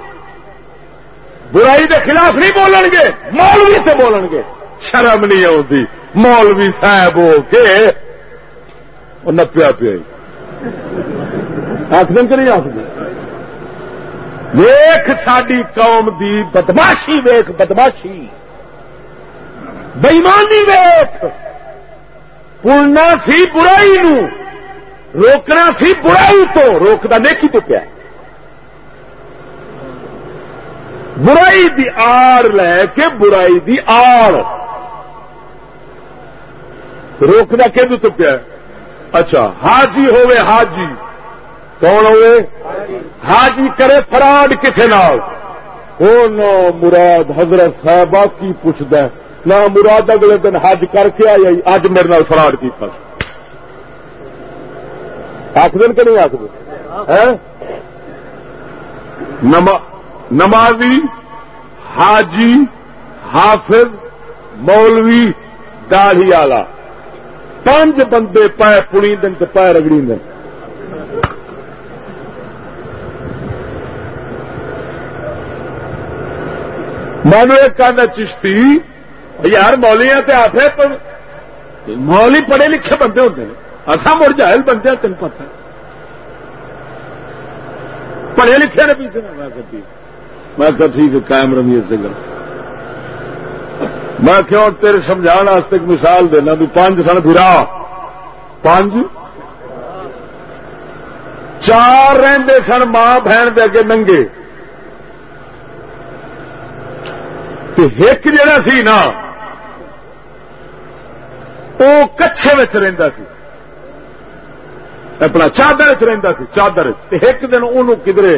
C: برائی دے خلاف نہیں بولن گے، مولوی سے بولن گے۔ شرم نہیں آتی مولوی صاحب ہو کے نپیا پیا ہاتھ دن کے نہیں آخ ویخ ساری قوم دی بدماشی ویخ بدماشی۔ بےمانی ویخ پڑنا سی برائی نو، روکنا سی برائی تو روکتا نیکی تو پیا برائی دی آڑ لے کے برائی دی آڑ۔ روکنا کہ تو پیا اچھا حاجی ہوئے حاجی۔ کون ہوئے؟ حاجی کرے فراڈ کسی نال۔ نو مراد حضرت صاحب کی پوچھتا نہ مراد اگلے دن حج کر کے آئی اج میرے نال فراڈ کیا آخ دن کہ نہیں آخ۔ دن نمازی حاجی حافظ مولوی داڑھی آلہ پانچ بندے پائے پڑی دن تو پائے رگڑی دن مانو ایک کہنا چشتی یار مولیاں تے آتے تو مولی پڑھے لکھے بندے ہوتے ہیں۔ اصا مڑ جائل بندے تین پتہ پڑھے لکھے نے پیچھے میں کہ ٹھیک ہے، قائم رمی سے گل میں کیوں تیرے سمجھا ایک مثال دینا بھی پانچ سن پھرا پانچ؟ چار رہندے سن ماں بہن دے اگے ننگے۔ ایک جڑا سی نا وہ کچھے رہتا سی۔ اپنا چادر چ رہتا سی، چادر ایک دن ان کدرے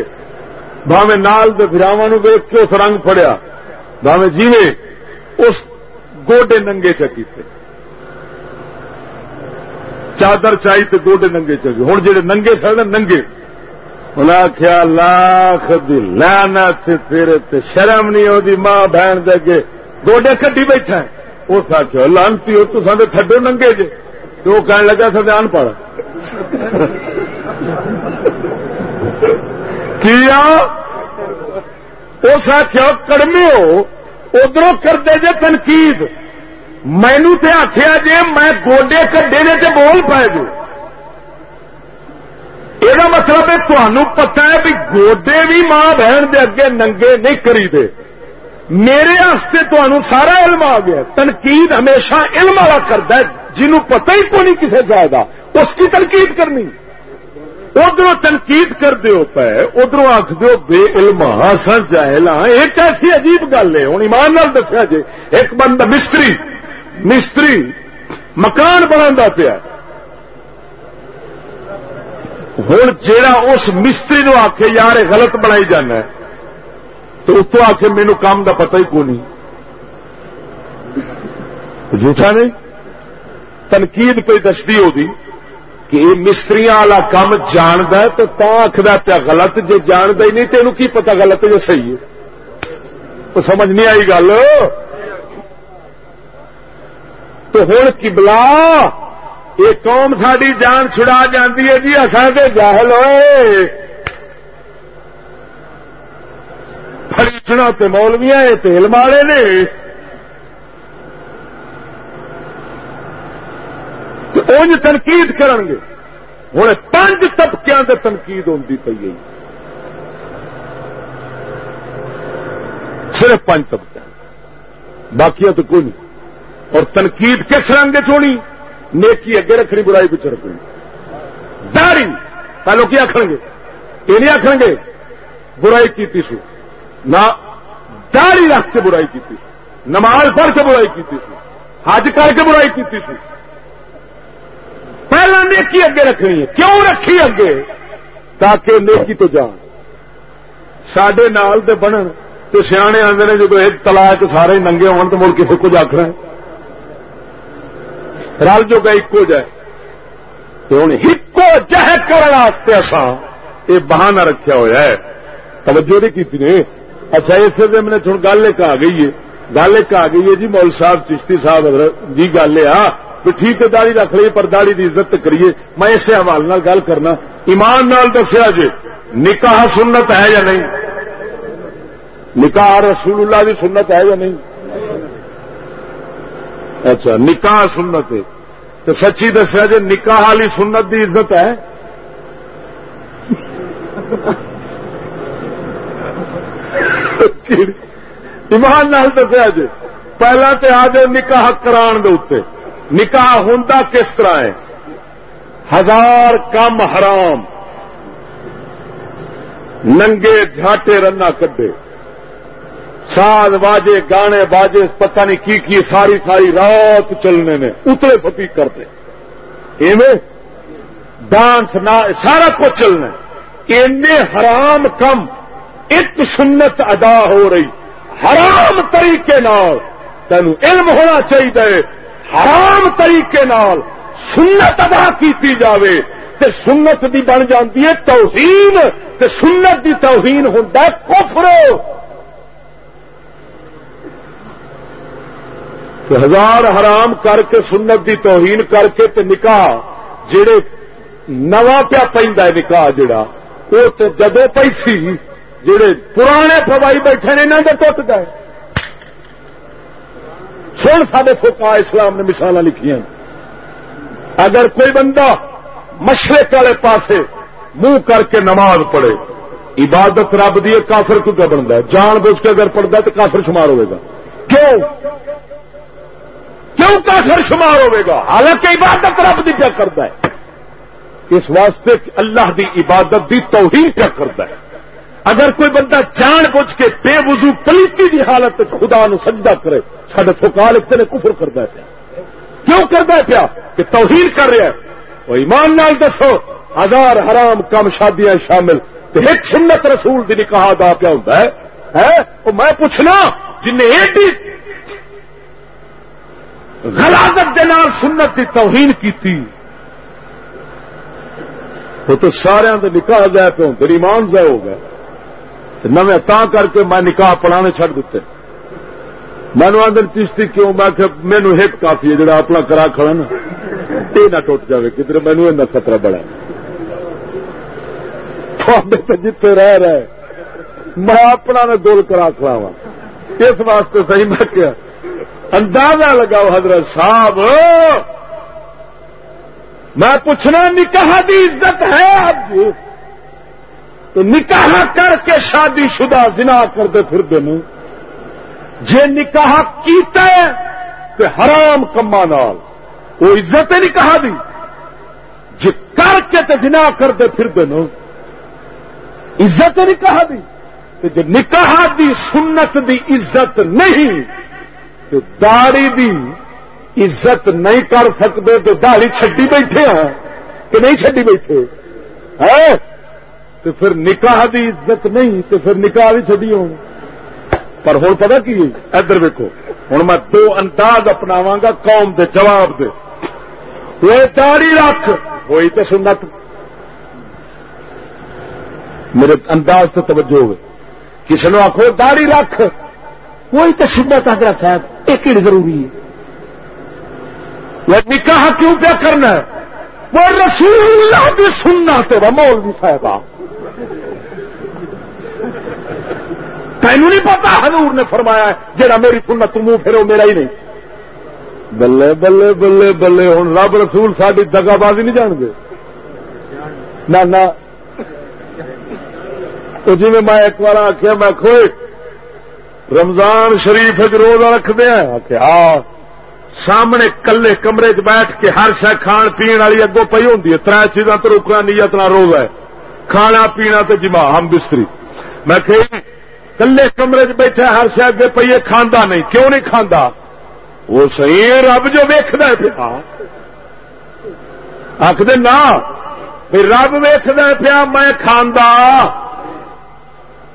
C: باوے نال دے براوا ویک کے اس رنگ پڑیا باوے جیوے اس گوڈے ننگے چکیتے چادر چائی تو گوڈے ننگے چکی ہوں جہے ننگے سر ننگے۔ انہیں آخیا لاکھ دی لانا تیرے تے شرم نہیں ہوتی ماں بہن دے اگے گوڈے کٹی بیٹھا ہے۔ اس آخیا لانتی ہو، تو سارے تھڈو ننگے جے۔ تو وہ کہنے لگا سر ان پڑھ۔ کیا؟ اس آخیا کڑمے ہو۔ ادھر کرتے جے تنقید۔ مینو تے آخیا جی میں گوڈے کڈے نے تے بول پائے جو۔ یہ مطلب ہے تمہوں پتا ہے بھی گوڈے بھی ماں بہن دے اگے ننگے نہیں کری دے میرے آستے تمہوں سارا علم آ گیا۔ تنقید ہمیشہ علم والا کرتا ہے۔ جنہوں پتہ ہی کو نہیں کسی جائے اس کی تنقید کرنی۔ ادھر تنقید کر دو پہ ادھر آخ دو بے علم سر جاہل ایک ایسی عجیب گل ہے۔ ہوں ایمان نال دسیا جی ایک بندہ مستری مستری، مکان بنا پیا۔ ہوں جا اس مستری نو آخ یار غلط بنائی جانا تو اتو آ کے مینو کام کا پتا ہی کو نہیں جھوٹا نہیں؟ تنقید پہ دستی ہوگی کہ یہ مستری والا کام جاند ہے تو تا آخر پیا غلط جی جاند ہی نہیں تو یہ کی پتا غلط جو صحیح ہے؟ تو سمجھ نہیں آئی گل؟ تو ہوں کبلا یہ قوم ساری جان چھڑا جاتی ہے جی اصل کے جاہل ہوئے۔ فریچنا تے مولویا تیل مالے نے۔ انج تنقید کرن گے۔ ہوں پانچ طبقے سے تنقید ہوتی پی گئی صرف پانچ طبقے باقی تو کوئی نہیں۔ اور تنقید کس رنگ چونی نیکی اگے رکھنی، برائی پیچھے رکھنی۔ داری! پہلو کی آخر گے؟ یہ نہیں آخر گے، برائی کی سو۔ نہ داری رکھ کے برائی کی سو۔ نماز پڑھ کے برائی کی سو۔ حج کر کے برائی کی سو۔ پہلا نیکی اگے رکھنی ہے۔ کیوں رکھی اگے؟ تاکہ نیکی تو جان۔ سڈے نال دے بنن تو سیانے آدھے نے جب ایک تلا سارے ننگے ہون تو مڑ کسی کچھ آخر رل جو گا ایکو جائے۔ ہوں ایکو جہ کرنے اصا یہ بہانہ رکھا ہوا ہے۔ توجہ نہیں کی نے؟ اچھا اس سے میں گل ایک آ گئی ہے۔ گل ایک آ گئی ہے جی مول صاحب، چشتی صاحب جی گل ہے تو ٹھیک ہے داڑی رکھ لیے پر داڑی کی عزت کریے۔ میں اس حوالے گل کرنا۔ ایمان نال دسیا جی نکاح سنت ہے یا نہیں؟ نکاح رسول اللہ کی سنت ہے یا نہیں؟ اچھا نکاح سنت ہے۔ تو سچی دسیا جی نکاح والی سنت کی عزت ہے؟ ایمان نال دسیا جی پہلا تو آ جائے نکاح کران دے اتنے نکاح ہوں کس طرح ہے؟ ہزار کم حرام۔ ننگے جھاٹے رنا کڈے۔ ساز واجے، گانے باجے، پتہ نہیں کی کی ساری ساری رات چلنے نے۔ اترے فتی کرتے۔ ایویں ڈانس سارا کچھ چلنا اینے حرام کم۔ ایک سنت ادا ہو رہی۔ حرام طریقے نال تین علم ہونا چاہیے۔ حرام طریقے نال سنت ادا کی جاوے تے سنت دی بن جاتی ہے توہین، تے سنت دی توہین ہوں کفر۔ ہزار حرام کر کے سنت دی توہین کر کے تے نکاح، جڑے نواں پیا پہ نکاح جڑا وہ تو جدو پی سی، جڑے پرانے فوائی بیٹھے نے انہوں نے ٹوٹ گئے۔ سن سارے فوکا اسلام نے مثال لکھیاں۔ اگر کوئی بندہ مشرق والے پاسے منہ کر کے نماز پڑھے، عبادت رب دی، کافر کیوں کیا بنتا ہے؟ جان بوجھ کے اگر پڑھتا ہے تو کافر شمار ہوئے گا۔ کیوں؟ کیوں کافر شمار ہوئے گا؟ حالانکہ عبادت رب دی کیا کرتا ہے؟ اس واسطے اللہ دی عبادت دی توہین کیا کرتا ہے۔ اگر کوئی بندہ جان بوجھ کے بے وضو، پلیتی دی حالت خدا نو سجدہ کرے سارے فکال لکھتے نے کفر کرتا پیا کیوں کرتا پیا کہ توہین کر رہا ہے وہ ایمان نال دسو، ہزار حرام کم شادیاں شامل۔ ایک سنت رسول دی نکاح دا پیا ہوں وہ میں پوچھنا جن ایڈی غلاظت دے نال سنت دی توہین کی وہ تو سارا دے نکاح ضائع پہ ہوں ایمان ضائع ہو گئے۔ نویں تا کر کے میں نکاح پڑھانے چڑ دیتے مینو آدھے چیشتی کیوں؟ میں مینو ہٹ کافی ہے جڑا اپنا کرا کھڑا نا۔ یہ نہ ٹوٹ جائے کدھر مینو خطرہ بڑا جتے رہ رہے میں اپنا نے گول کرا کھلاوا ہاں۔ اس واسطے صحیح میں کیا اندازہ لگاؤ حضرت صاحب۔ میں پوچھنا، نکاح کی عزت ہے اب؟ تو نکاح کر کے شادی شدہ زنا کرتے پھر دن جی نکاح کیتا ہے تو حرام کما نال وہ عزت نہیں کہا دی۔ جی کر کے تو جنا کرتے پھر دن عزت نہیں کہا دی۔ جی نکاح دی سنت دی عزت نہیں تو داڑی دی عزت نہیں کر سکتے تو داڑی چڈی بیٹھے ہیں کہ نہیں چڈی بیٹھے؟ ہاں؟ ہے تو پھر نکاح دی عزت نہیں تو پھر نکاح بھی چڈی ہو پر ہوں پتا کی ادھر ویکو ہوں میں دو انداز اپناواں گا، قوم دے، جواب دے۔ وہ داڑی رکھ۔ ہوئی تو سنت۔ میرے انداز سے توجہ ہوئے۔ کسی نے آخو داڑی رکھ۔ وہی تو سنت حضرت صاحب، ایک ہی ضروری ہے۔ وہ نکاح کیوں پیا کرنا ہے؟ وہ رسول اللہ بھی سننا تو مولوی صاحب تینوں نہیں پتا؟ حضور نے فرمایا جہاں میری سنت تم پھر میرا ہی نہیں۔ بلے بلے بلے بلے ہوں رب رسول ساری دگا بازی نہیں جان گے نہ۔ تو جی میں ایک بار آخیا میں کھوئے رمضان شریف روزہ رکھ دیا آ سامنے کلے کمرے چ بیٹھ کے ہر شہ کھان پی والی اگوں پی ہوں تر چیزاں تو روکنا نیت نہ روز ہے۔ کھانا، پینا تو جمع ہم بستری۔ میں کہ کلے کمرے چ بیٹھا ہر شہ اگے پیے کھانا نہیں۔ کیوں نہیں کھانا وہ صحیح رب جو ویخد پیا۔ آخر نہ رب ویخد پیا، میں کھانا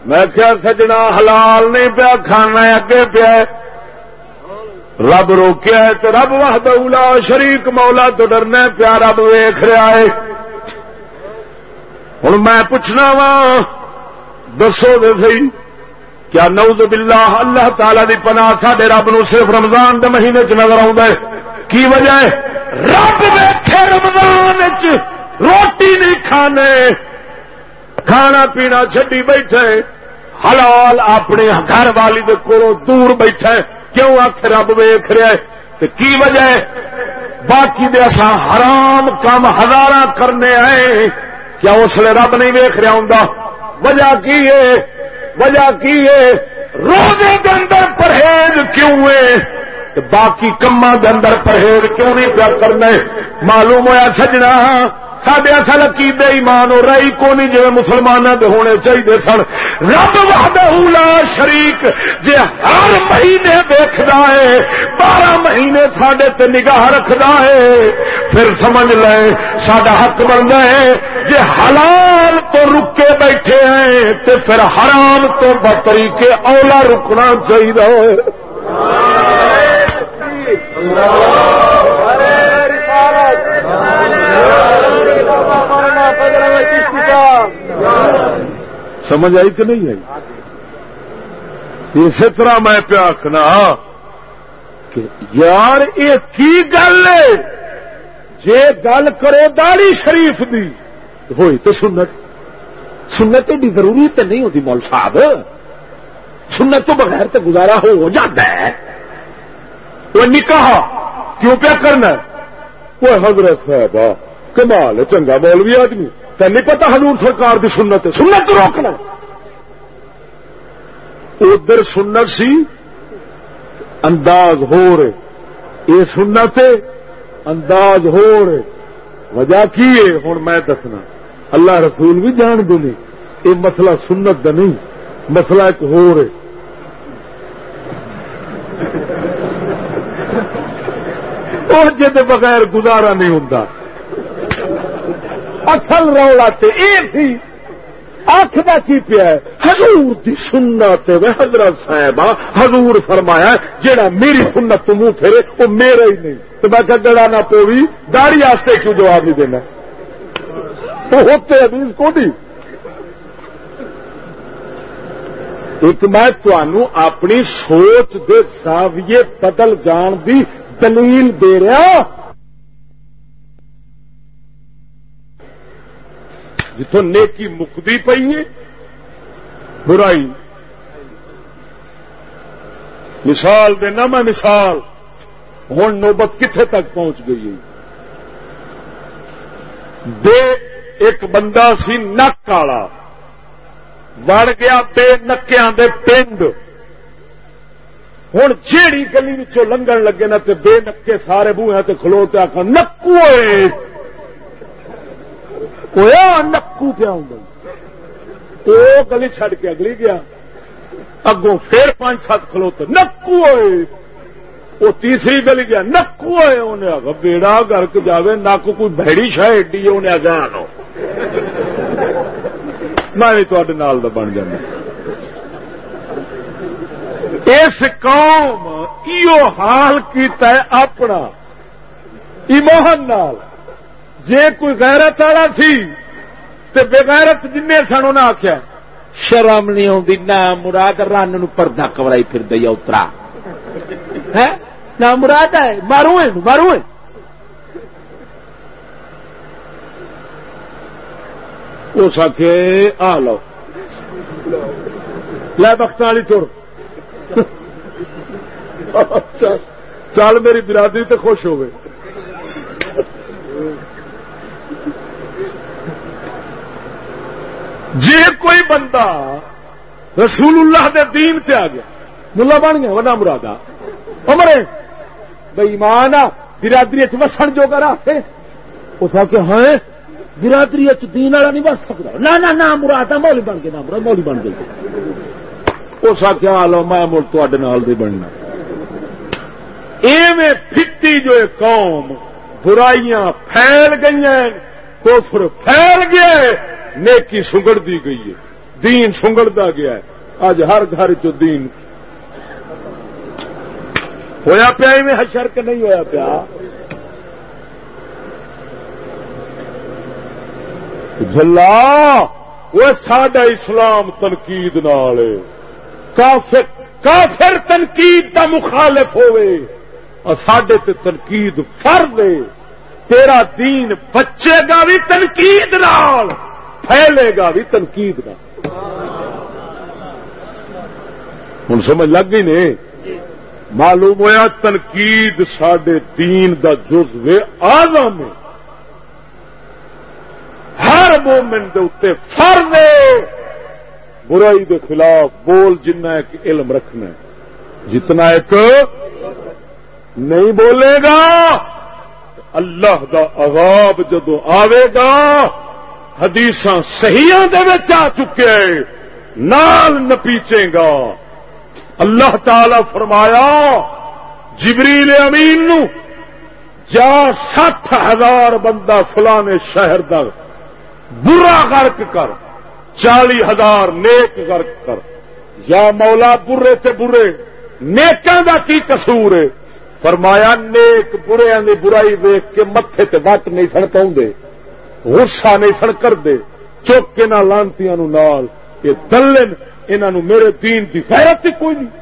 C: میں کیا سجنا، حلال نہیں پیا، کھانا اگے پیا رب روکیا ہے تو رب وحدہ شریک، مولا تو ڈرنا پیا، رب ویخ رہا ہے۔ ہوں میں پوچھنا وا، دسو دے سی کیا نوز باللہ اللہ تعالی دی پناہ سڈے رب نو صرف رمضان دے مہینے چ نظر آ کی وجہ ہے؟ رب بیٹھے رمضان روٹی نہیں کھانے۔ کھانا پینا چڈی بیٹھے۔ حلال اپنے گھر والی دے کولوں دور بیٹھے۔ کیوں آخ رب ویخ رہا ہے؟ کی وجہ ہے؟ باقی دے اصا حرام کام ہزار کرنے آئے کیا اس لیے رب نہیں ویخ رہا ہوں وجہ کی ہے؟ وجہ کی ہے؟ روزے کے اندر پرہیز کیوں ہے؟ باقی کما کے اندر پرہیز کیوں نہیں پیا کرنا معلوم ہوا سجنا سڈے اصل عقیدے ایمان ہو رہی کو نہیں؟ جی مسلمانوں کے ہونے چاہیے سن۔ رب وحدہ شریک جی ہر مہینے دیکھتا ہے، بارہ مہینے سڈے تے نگاہ رکھتا ہے۔ پھر سمجھ لے سڈا حق بنتا ہے۔ جی حلال تو رکے بیٹھے ہیں تو پھر حرام تو بطریقے اولا رکنا چاہیے اللہ۔ سمجھ آئی کہ نہیں آئی؟ اسی طرح میں پیا آخنا کہ یار یہ کی گل ہے؟ جے گل کرو داڑی شریف دی۔ ہوئی تو سنت۔ سنت ایڈی ضروری تو نہیں ہوتی مول صاحب۔ سنت تو بغیر تو گزارا ہو جاتا ہے۔ وہ نکاح کیوں پیا کرنا وہ حضرت صاحب کمال چنگا مولوی آدمی۔ تین پتا حضور سرکار دی سنت سنت روکنا ادھر سنت سی، انداز ہو رہے۔ یہ سنت انداز ہو رہے۔ وجہ کی ہے؟ ہوں میں دسنا۔ اللہ رسول بھی جان دے یہ مسئلہ سنت کا نہیں۔ مسئلہ ایک ہو رہے۔ (laughs) جد بغیر گزارا نہیں ہوں اصل رولا تے سی اکھ کا کی پیا حضور دی سنت حضرت صاحب حضور فرمایا جیڑا میری سنت تو منہ پھیرے، وہ میرا ہی نہیں۔ تو میں گڑا نہ پوی داڑی آستے کیوں جواب نہیں دینا؟ تو ہوتے حدیث کو نہیں ایک میں تنوع اپنی سوچ دے ساویے بدل جان دی دلیل دے رہا۔ جتوں نیکی مکتی پی ہے، برائی۔ مثال دینا میں مثال ہوں نوبت کتنے تک پہنچ گئی ہے؟ بے ایک بندہ سی نک والا وڑ گیا بے نکیا دے پنڈ ہوں جیڑی گلی لنگن لگے نا تے بے نکے سارے بوہے تے کھلوتے آخر نکو ہوا نکو پیا وہ گلی چڈ کے اگلی گیا۔ اگوں پھر پانچ سات کھلوتے نکو ہوئے۔ وہ تیسری گلی گیا، نکو ہوئے۔ انہیں آگا بیڑا گرک جائے نک کوئی بہڑی شاہ ایڈی ہے انہیں آگا آنو میں بھی تے بن جانا۔ اس قوم ایو حال کیتا ہے اپنا، ایمان نال۔ جے کوئی غیرت والا سی تے بغیرت جن سن انہیں آخیا شرم نہیں آتی نہ مراد رن نو پردہ کبرائی پھر دیا اترا۔ ہے؟ نہ مراد ہے مارو مارو ہے اس آخ آ لو۔ لے بخت والی تر۔ اچھا، چل میری برادری تو خوش ہوئے جی کوئی بندہ رسول اللہ دے دین تے آ گیا، ملا بن گیا، وڈا مرادا۔ امرے بھائی مان آ، برادری وسن جو کرا اس آ کے ہاں برادری دین والا نہیں بس سکتا نہ نہ نہ مراد مولی بن کے نہ مراد مولی بن گئی اس آخیا لو میں مل تے بننا۔ ایویں پھٹی جو قوم برائیاں پھیل گئی ہیں کوفر پھیل گیا نیکی سنگڑ دی گئی ہے۔ دین سنگڑتا گیا ہے۔ اج ہر گھر چ دین۔ ہوا پیا میں حشر کے نہیں ہوا پیا۔ جلا وہ ساڈا اسلام تنقید نال کافر کافر تنقید کا مخالف ہوئے اور سڈے تے تنقید فرد تیرا دین بچے گا بھی تنقید نال۔ پھیلے گا بھی تنقید نال ہوں سمجھ لگ گئی نے؟ معلوم ہوا تنقید سڈے دین دا جز وے آزم ہر مومنٹ اتنے فرد برائی دے خلاف بول جنہ ایک علم رکھنا جتنا ایک نہیں بولے گا، اللہ دا عذاب جدو آئے گا حدیث صحیح آ چکے نال نپیچے گا۔ اللہ تعالی فرمایا، جبریل امین نو، جا سٹھ ہزار بندہ فلانے شہر دا برا غرق کر، چالی ہزار نیک غرق کر۔ یا مولا، برے سے برے، نیکاں دا کی قصور ہے؟ فرمایا، نیک بریا کی برائی ویک کے متے تے وٹ نہیں سن پاؤں غصہ نہیں سن کر دے چوک کے نہ لانتی نال یہ دلن انہوں میرے دین کی غیرت ہی کوئی نہیں۔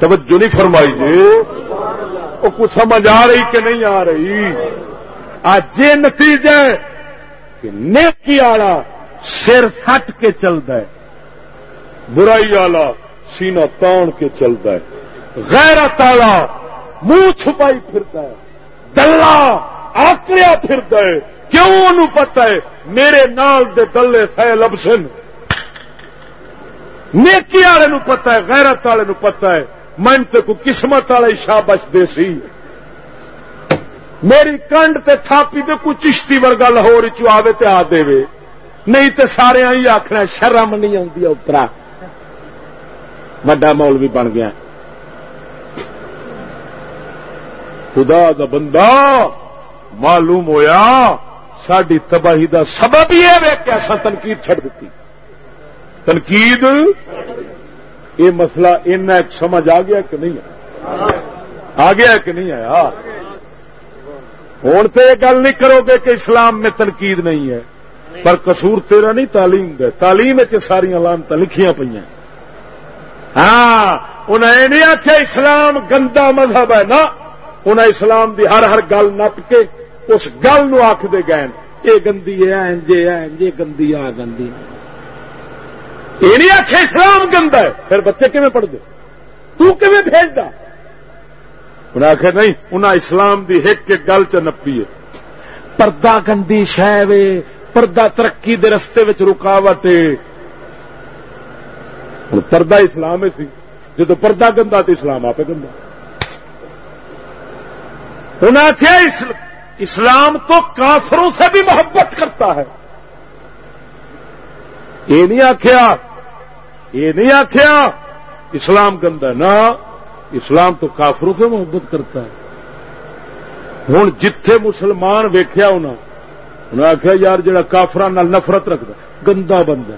C: توجہ نہیں فرمائی جی۔ وہ کچھ سمجھ آ رہی کہ نہیں آ رہی؟ آج یہ نتیجہ کہ نیکی آلا سر سٹ کے چلتا ہے برائی آلا سینہ تان کے چلتا ہے غیرت آلا منہ چھپائی پھرتا ہے دلہ آکڑیا پھرتا ہے؟ کیوں ان پتا ہے؟ میرے نال دے دلے سہ لبسن نیکی والے نو پتا ہے، غیرت والے نو پتا ہے۔ من تو کو قسمت والے شابش دے سی۔ میری کنڈ تے تھاپی تے کوئی چشتی ورگا لاہور چوے تے آ دے وے نہیں تے سارے ہی آخنا شرم نہیں آتی اترا وڈا مول بھی بن گیا۔ خدا دا بندہ۔ معلوم ہویا ساری تباہی دا سبب ہی ہے کہ ایسا تنقید چھڑ دیتی تنقید؟ یہ مسئلہ ان سمجھ آ گیا کہ نہیں آ گیا کہ نہیں آیا؟ ہوں تو یہ گل نہیں کرو گے کہ اسلام میں تنقید نہیں ہے، پر قصور تیرا نہیں، تعلیم دے۔ تعلیم ساری لانت لکھیاں پہ ہاں انہیں یہ نہیں آخیا اسلام گندا مذہب ہے نا انہیں اسلام دی ہر ہر گل نپ کے اس گل نو آخ گئے یہ گندی ہے جی جی گندی آ، گندی۔ یہ نہیں آخیا اسلام گندا ہے۔ پھر بچے کھے پڑھتے تھی بھیجتا انہیں آخر نہیں انہیں اسلام دی ایک ایک گل چ نپی ہے۔ پردہ گندی شہ وے، پردہ ترقی دے رستے وچ رکاوٹ پردہ اسلام سی۔ جدو پردہ گندا تو اسلام آپ گندا۔ انہیں آخیا اسلام تو کافروں سے بھی محبت کرتا ہے۔ یہ نہیں آخیا یہ نہیں آخیا اسلام گندا نہ، اسلام تو کافروں سے محبت کرتا ہے۔ ہوں جتھے مسلمان ویخیا انہوں انہیں آخیا یار جا کافران نفرت رکھتا گندا بندہ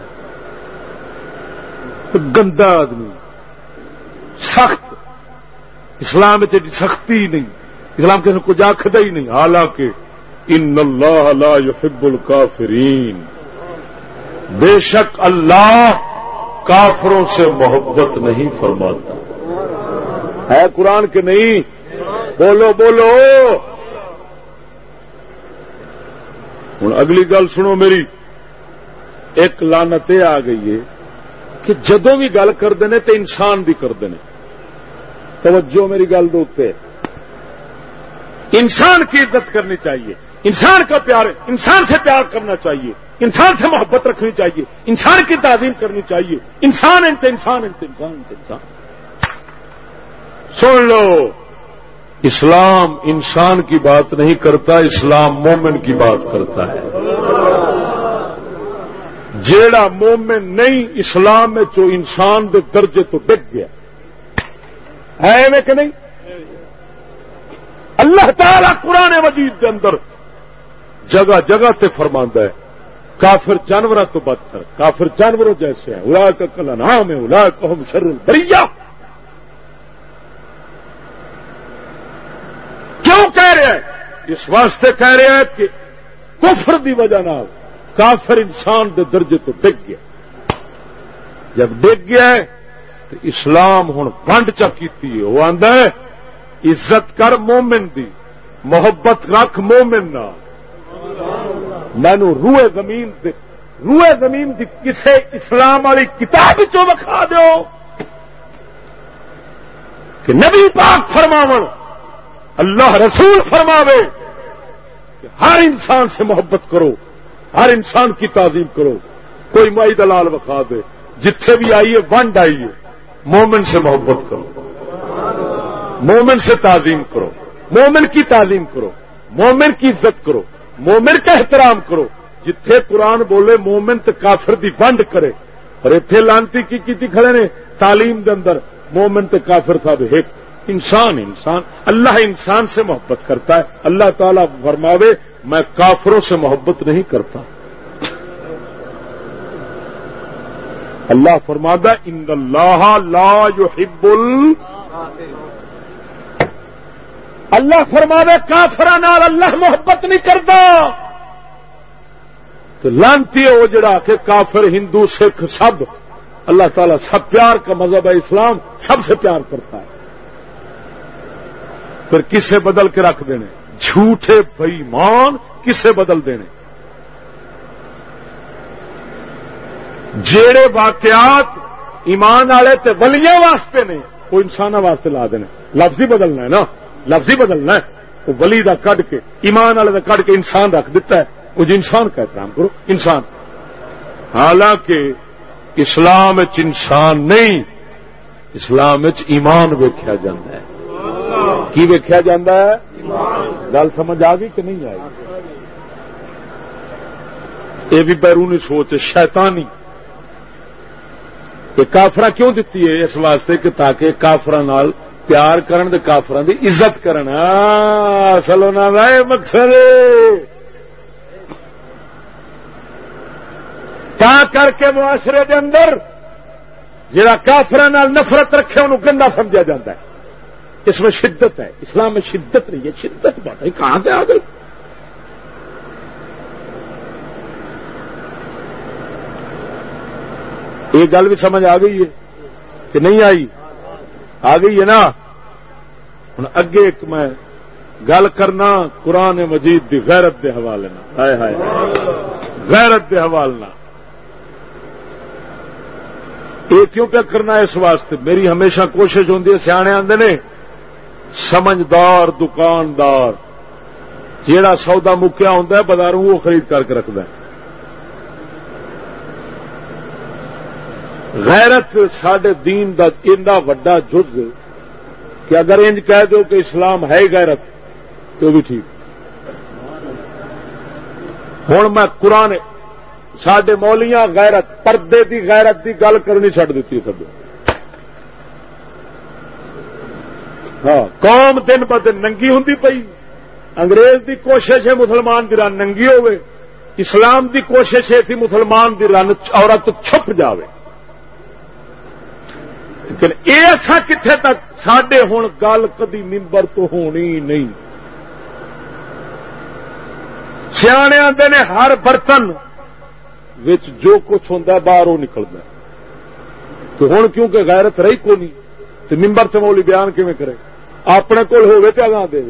C: گندا آدمی، سخت۔ اسلام سختی نہیں۔ اسلام کسی کچھ آخر ہی نہیں، حالانکہ ان اللہ لا يحب الکافرین۔ بے شک اللہ کافروں سے محبت نہیں فرماتا۔ ہے قرآن کے نہیں، بولو بولو۔ ہوں اگلی گل سنو میری۔ ایک لانت یہ آ گئی ہے کہ جدو بھی گل کرتے ہیں تو انسان بھی کرتے ہیں توجہ میری گل دے انسان کی عزت کرنی چاہیے۔ انسان کا پیار، انسان سے پیار کرنا چاہیے۔ انسان سے محبت رکھنی چاہیے۔ انسان کی تعظیم کرنی چاہیے۔ انسان انت انسان انت انسان انت انسان۔ سن لو، اسلام انسان کی بات نہیں کرتا، اسلام مومن کی بات کرتا ہے۔ جیڑا مومن نہیں، اسلام میں جو انسان دے درجے تو ڈگ گیا۔ ہے کہ نہیں؟ اللہ تعالی قرآن مجید کے اندر جگہ جگہ تے فرماندہ ہے۔ کافر جانور تو بدتر کافر جانوروں جیسے ہیں۔ الا کا کل نام ہے الا ہم شر البریہ۔ کیوں کہہ رہے ہیں؟ اس واسطے کہہ رہے ہیں کہ کفر دی وجہ نہ کافر انسان دے درجے تو ڈگ گیا۔ جب ڈگ گیا تو اسلام ہوں ونڈ چکی وہ آدھا ہے عزت کر مومن دی، محبت رکھ مومن نہ مینو روئے زمین دے، روئے زمین دی کسے اسلام والی کتاب چو دو کہ نبی پاک فرماو اللہ رسول فرماوے کہ ہر انسان سے محبت کرو، ہر انسان کی تعظیم کرو، کوئی مائی دلال بکھا دے، جتھے بھی آئیے، ونڈ آئیے، مومن سے محبت کرو۔ مومن سے تعظیم کرو، مومن کی تعلیم کرو، مومن کی عزت کرو، مومن کا احترام کرو۔ جتھے قرآن بولے، مومن تو کافر دی ونڈ کرے۔ اور اتنے لانتی کی کیتی کھڑے نے، تعلیم دے اندر مومن تو کافر تھا ایک انسان انسان، اللہ انسان سے محبت کرتا ہے۔ اللہ تعالیٰ فرماوے، میں کافروں سے محبت نہیں کرتا۔ اللہ فرمادا ان اللہ لا يحب ال اللہ فرماوے کافر اللہ محبت نہیں کرتا تو لانتی ہے وہ جڑا کہ کافر، ہندو، سکھ، سب. اللہ تعالیٰ سب پیار کا مذہب ہے، اسلام سب سے پیار کرتا ہے. پھر کسے بدل کے رکھ دینے؟ جھوٹے بئیمان کسے بدل دینے؟ جیڑے واقعات ایمان والے تے ولیاں واسطے نے، وہ انسان واسطے لا دینے. لفظ ہی بدلنا ہے نا؟ لفظ ہی بدلنا ہے۔ وہ ولی دا کڈ کے، ایمان والے کا کڈ کے انسان رکھ دیتا ہے۔ وہ جو انسان کا احترام کرو، انسان۔ حالانکہ اسلام انسان نہیں، اسلام ایمان ویکیا جا ہے۔ کی ویکیا جا ہے؟ گل سمجھ آ گئی کہ نہیں آئی؟ یہ بھی بیرونی سوچ شیطانی۔ یہ کافر کیوں دیتی ہے اس واسطے کہ تاکہ کافر پیار کرن دے کافران دی عزت کرنا اصل مقصد تا کر کے معاشرے دے اندر جہاں کافر نفرت رکھے انہوں گندا سمجھا جاتا ہے۔ اس میں شدت ہے۔ اسلام میں شدت نہیں ہے۔ شدت بات ہے۔ کہاں سے آ گئی؟ یہ گل بھی سمجھ آ گئی ہے کہ نہیں آئی؟ آ گئی ہے نا؟ ہوں اگے ایک میں گل کرنا قرآن مجید دی غیرت دے حوالے ہائے ہائے۔ غیرت دے حوالے یہ کیوں کیا کرنا اس واسطے؟ میری ہمیشہ کوشش ہوں سیانے آدھے نے، سمجھدار، دکاندار، جیڑا سودا مکیا ہوں بازاروں وہ خرید کر کے رکھد غیرت سڈے دین کا ایڈا وڈا جز کہ اگر انج کہہ دو کہ اسلام ہے غیرت، تو بھی ٹھیک۔ ہوں میں قرآن سڈے مولیاں غیرت، پردے دی غیرت دی گل کرنی چڈ دیتی سب ہاں قوم دن ب دن ننگی ہوں پئی۔ انگریز دی کوشش ہے مسلمان کی رن ننگی ہوئے اسلام دی کوشش ہے سی مسلمان دی رن عورت چھپ جاوے۔ لیکن یہ ایسا کتنے تک سڈے ہوں گل کدی ممبر تو ہونی نہیں۔ سیانے آتے نے ہر برتن وچ جو کچھ ہوں باہر وہ نکلتا تو ہوں کیونکہ غیرت رہی کو نہیں تو ممبر سے مولی بیان کیون کرے؟ اپنے کول ہوے تو اگاں دے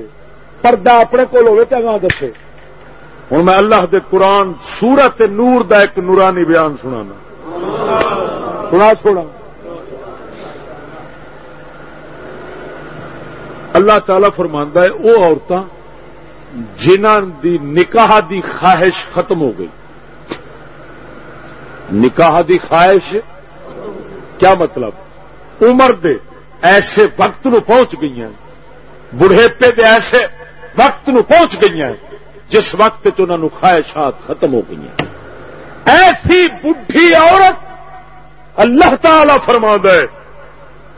C: پردہ اپنے کول ہوے تو اگاں دسے۔ ہوں میں اللہ دے قرآن سورت نور دا ایک نورانی بیان سنانا۔ سنا چھوڑا۔ اللہ تعالی فرماندا ہے وہ عورتاں جنہ دی نکاح دی خواہش ختم ہو گئی۔ نکاح دی خواہش کیا مطلب؟ عمر دے ایسے وقت نو پہنچ گئی ہیں۔ بڑھےپے دے ایسے وقت نو پہنچ گئی ہیں جس وقت انہوں خواہشات ختم ہو گئی ہیں۔ ایسی بڈھی عورت اللہ تعالی فرما ہے،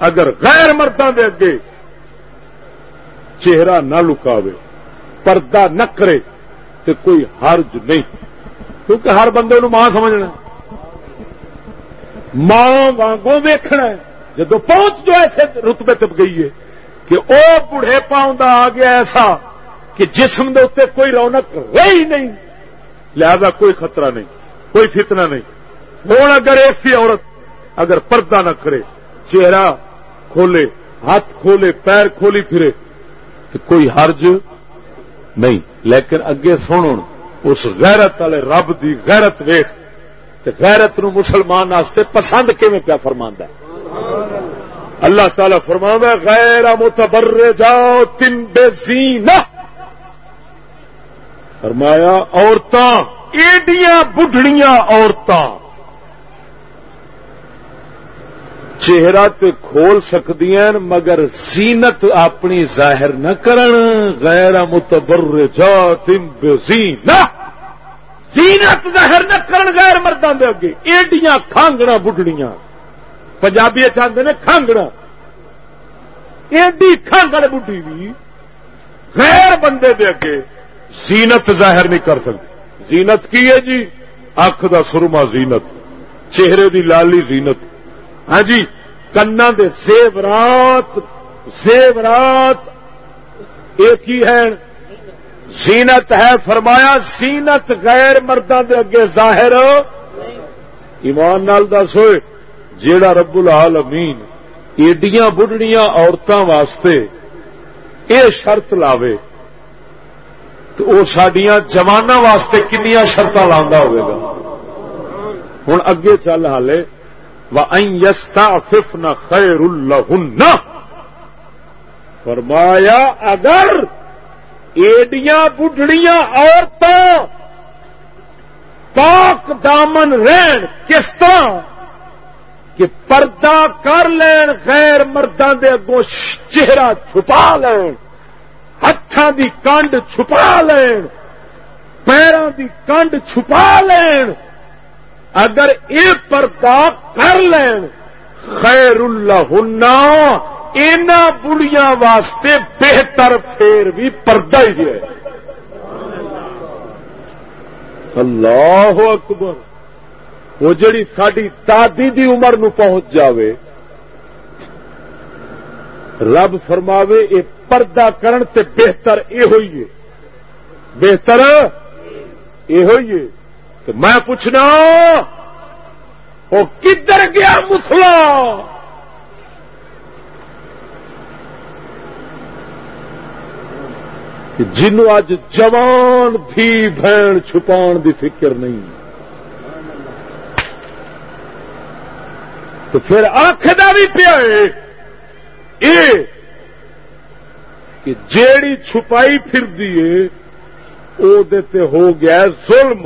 C: اگر غیر مردوں دے اگے چہرہ نہ لکاوے، پردہ نہ کرے تو کوئی حرج نہیں۔ کیونکہ ہر بندے نو ماں سمجھنا ماں وانگوں ویکھنا ہے۔ جدو پہنچ جو ایسے رتبے تب گئی ہے کہ او بڑھے پاؤں آ گیا ایسا کہ جسم دے اتنے کوئی رونق رہی نہیں۔ لہذا کوئی خطرہ نہیں، کوئی فتنہ نہیں۔ ہوں اگر ایسی عورت اگر پردہ نہ کرے، چہرہ کھولے، ہاتھ کھولے، پیر کھولی پھرے کوئی حرج نہیں، لیکن اگے سن اس غیرت والے رب دی غیرت ویخ غیرت نو مسلمان واسطے پسند کیون پیا فرما اللہ تعالی فرما غیر متبر جاؤ تم بے زینا فرمایا، عورتاں، ایڈیاں بڑھڑیاں عورتاں۔ چہرہ تے کھول سکتی مگر زینت اپنی ظاہر نہ کرن۔ غیر متبرجات بزینہ زینت ظاہر نہ کرن غیر مردوں دے اگے۔ ایڈیاں کھانگڑا بڈڑیاں پنجابی چاہتے نے کھانگڑا ایڈی کھانگڑ بڈی بھی غیر بندے دے اگے زینت ظاہر نہیں کر سکتی زینت کی ہے جی؟ اکھ دا سرما زینت۔ چہرے دی لالی زینت۔ ہاں جی کنا دے زیورات زیورات ایک ہی ہے زینت ہے، فرمایا زینت غیر مردوں دے اگے ظاہر۔ ایمان نال دس ہوئے، جیڑا رب العالمین ایڈیاں بڑھڑیاں عورتوں واسطے اے شرط لاوے، تو وہ سڈیا جمانا واسطے کنیا شرط لا ہوگا ہوں اگے چل ہالے وستا فف خیر اللہ فرمایا، اگر ایڈیاں بڑھڑیاں عورتوں پاک دامن رہن، کس طرح؟ کہ پردہ کر لین، غیر مردوں دے اگوں چہرہ چھپا لین ہاتھوں دی کنڈ چھپا لین پیروں دی کنڈ چھپا لین اگر یہ پردہ کر لین خیر اللہ ان بڑیاں واسطے بہتر پھر بھی پردہ ہی ہے۔ اللہ اکبر۔ وہ جڑی ساری دادی دی عمر نو پہنچ جاوے، رب فرماوے یہ پردہ کرن تے بہتر یہ ہوئی ہے۔ بہتر یہ ہوئی ہے۔ تو میں پوچھنا، وہ کدھر گیا مسلا؟ جنو اج جوان تھی بہن چھپان دی فکر نہیں۔ تو پھر آخر بھی پیا کہ جیڑی چھپائی پھر دیے او ہو گیا ظلم۔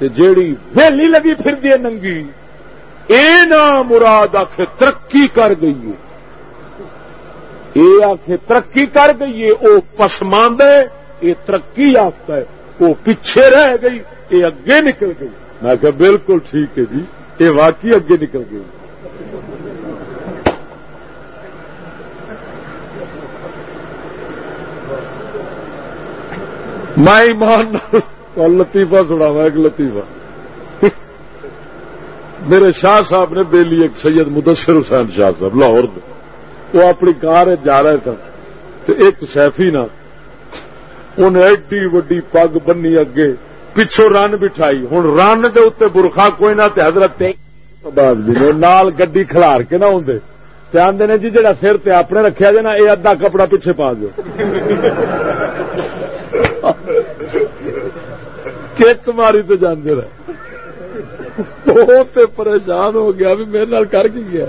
C: تے جیڑی ویلی لگی پھر دی ننگی، اے نا مراد آخ ترقی کر گئی ہے۔ یہ آخ ترقی کر گئی ہے وہ پسماند ہے یہ ترقی یافتہ ہے وہ پیچھے رہ گئی یہ اگے نکل گئی۔ میں کہ بالکل ٹھیک ہے جی یہ واقعی اگے نکل گئی۔ میں ایمان اور لطیفہ سناوا ایک لطیفہ۔ میرے شاہ صاحب نے بیلی ایک سید مدثر حسین شاہ صاحب، لاہور وہ اپنی کار جا رہے تھے۔ تو ایک سیفی نا انہیں ایڈی وڈی پگ بنی اگے پچھو رن بٹھائی۔ ہوں رن دے اتنے برخا کوئی نہ حضرت نال گڈی کھلار کے نہ ہوں آدھے نے جی جہاں سر تے اپنے رکھا جائے نا یہ ادھا کپڑا پیچھے پا دو کیک ماری تو جانے رہے وہ پریشان ہو گیا بھی میرے نال کر کے گیا۔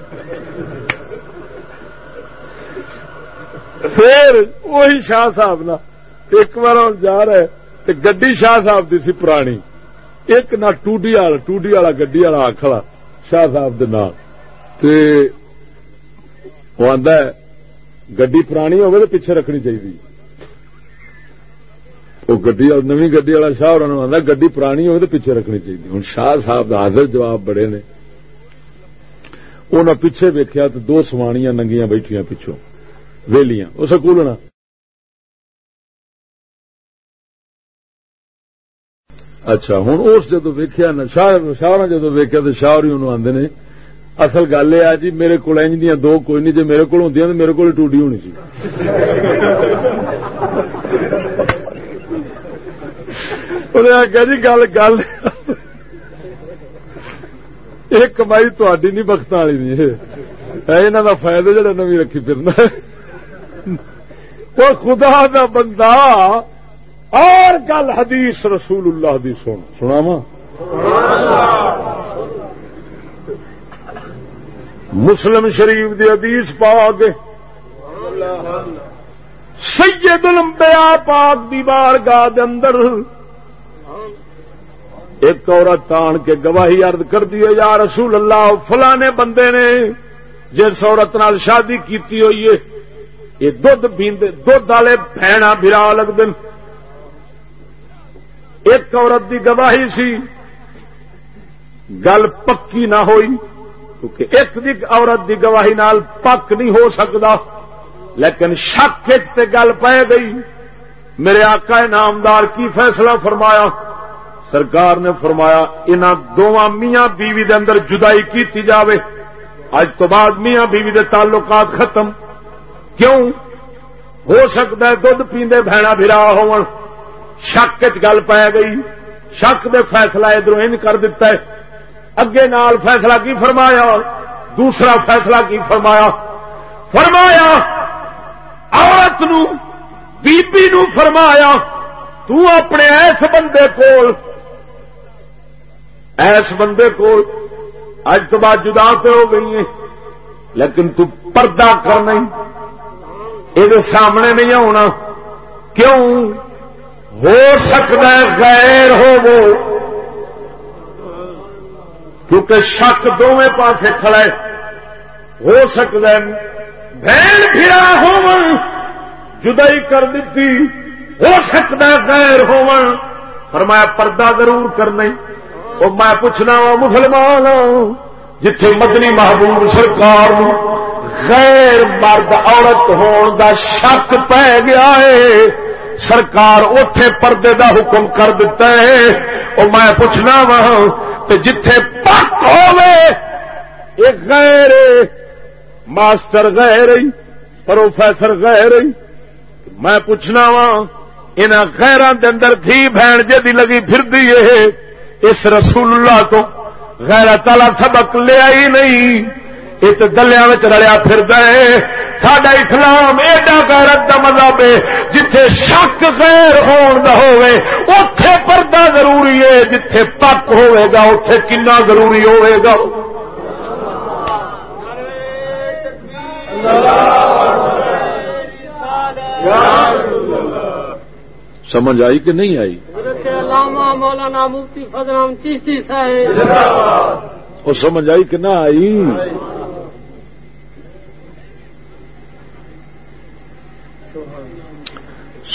C: پھر وہی شاہ صاحب نا ایک بار جا رہے گڈی شاہ صاحب دی سی پرانی۔ ایک نہ ٹوڈی والا ٹوڈی والا گڈی والا آخلا شاہ صاحب وہ آدھا گڈی پرانی ہوگی تو پیچھے رکھنی چاہیے وہ گڈی نو گڈی والا شاہ اور آدھا گڈی پرانی ہوگی تو پیچھے رکھنی چاہیے ہوں شاہ صاحب کا حاضر جواب بڑے نے انہیں پیچھے ویکیا تو دو سوانیاں ننگیاں بیٹھیاں پچھوں ویلیاں وہ سکولنا اچھا ہوں اس جدو ویکیا شاہ جدو ویکیا تو شاہ انہوں آدھے نے اصل گل یہ جی میرے کو دیا دو کوئی نہیں جی میرے کو ہوں تو میرے کو ٹوڈی ہونی چاہیے انہیں آخیا جی گل گل یہ کمائی تھی نہیں، بخت والی نہیں یہاں کا فائدہ جڑا نو رکھی پھرنا وہ خدا دا بندہ اور گل حدیث رسول اللہ دی سن۔ سنا وا مسلم شریف دی حدیث پا کے سید الانبیاء پاک دی بار گاہ اندر ایک عورت تان کے گواہی ارد کر دیے یا رسول اللہ، فلانے بندے نے جس عورت نال شادی کیتی ہوئی ہے، یہ دھد پیندے دھد والے بہنا برا لگتے ایک عورت دی گواہی سی، گل پکی نہ ہوئی، کیونکہ ایک دی عورت دی گواہی نال پک نہیں ہو سکتا لیکن شک گل پی گئی۔ میرے آقا نامدار کی فیصلہ فرمایا؟ سرکار نے فرمایا ان دونوں میاں بیوی دے اندر جدائی کی جاوے۔ اج تو بعد میاں بیوی دے تعلقات ختم۔ کیوں؟ ہو سکتا ہے دھد پیندے بہنا برا ہو شک گل پی گئی۔ شک دے فیصلہ ادھر ان کر دیتا ہے۔ اگے نال فیصلہ کی فرمایا؟ دوسرا فیصلہ کی فرمایا؟ فرمایا، عورت نو بی بی نو فرمایا، تو اپنے ایس بندے کول، ایس بندے کو اج تو بعد جدا پہ ہو گئی ہیں، لیکن تو پردہ کر نہیں یہ سامنے نہیں ہونا کیوں؟ ہو سکتا ہے غیر ہو وہ، کیونکہ شک دونوں پاس کھڑا ہے۔ ہو سکتا ہے بہن پھرا ہو جدائی کر دیتی، ہو سکتا غیر ہو فرمایا، پردہ ضرور کرنا وہ میں پوچھنا وا، مسلمان ہاں، جتھے مدنی محبوب سرکار غیر مرد عورت ہون دا شک پی گیا ہے، سرکار اتے پردے دا حکم کر دیتا ہے۔ وہ میں پوچھنا وا جتھے پک ہوے غیر، ماسٹر غیر، پروفیسر غیر۔ میں پوچھنا وا ان غیران دے اندر تھی بہن جی لگی پھر دی اس رسول اللہ تو غیر تالا سبق لیا ہی نہیں۔ یہ تو دلیا رلیا پھر گئے سڈا اسلام ایڈا غیرت کا مطلب ہے، جتھے شک غیر ہون دا ہوئے اتے پردہ ضروری ہے، جتھے پک ہوئے گا اتے کنا ضروری ہوئے گا۔ اللہ سمجھ آئی کہ نہیں آئی؟
D: علامہ مولانا مفتی فضرام صاحب۔
C: وہ سمجھ آئی کہ نہ آئی؟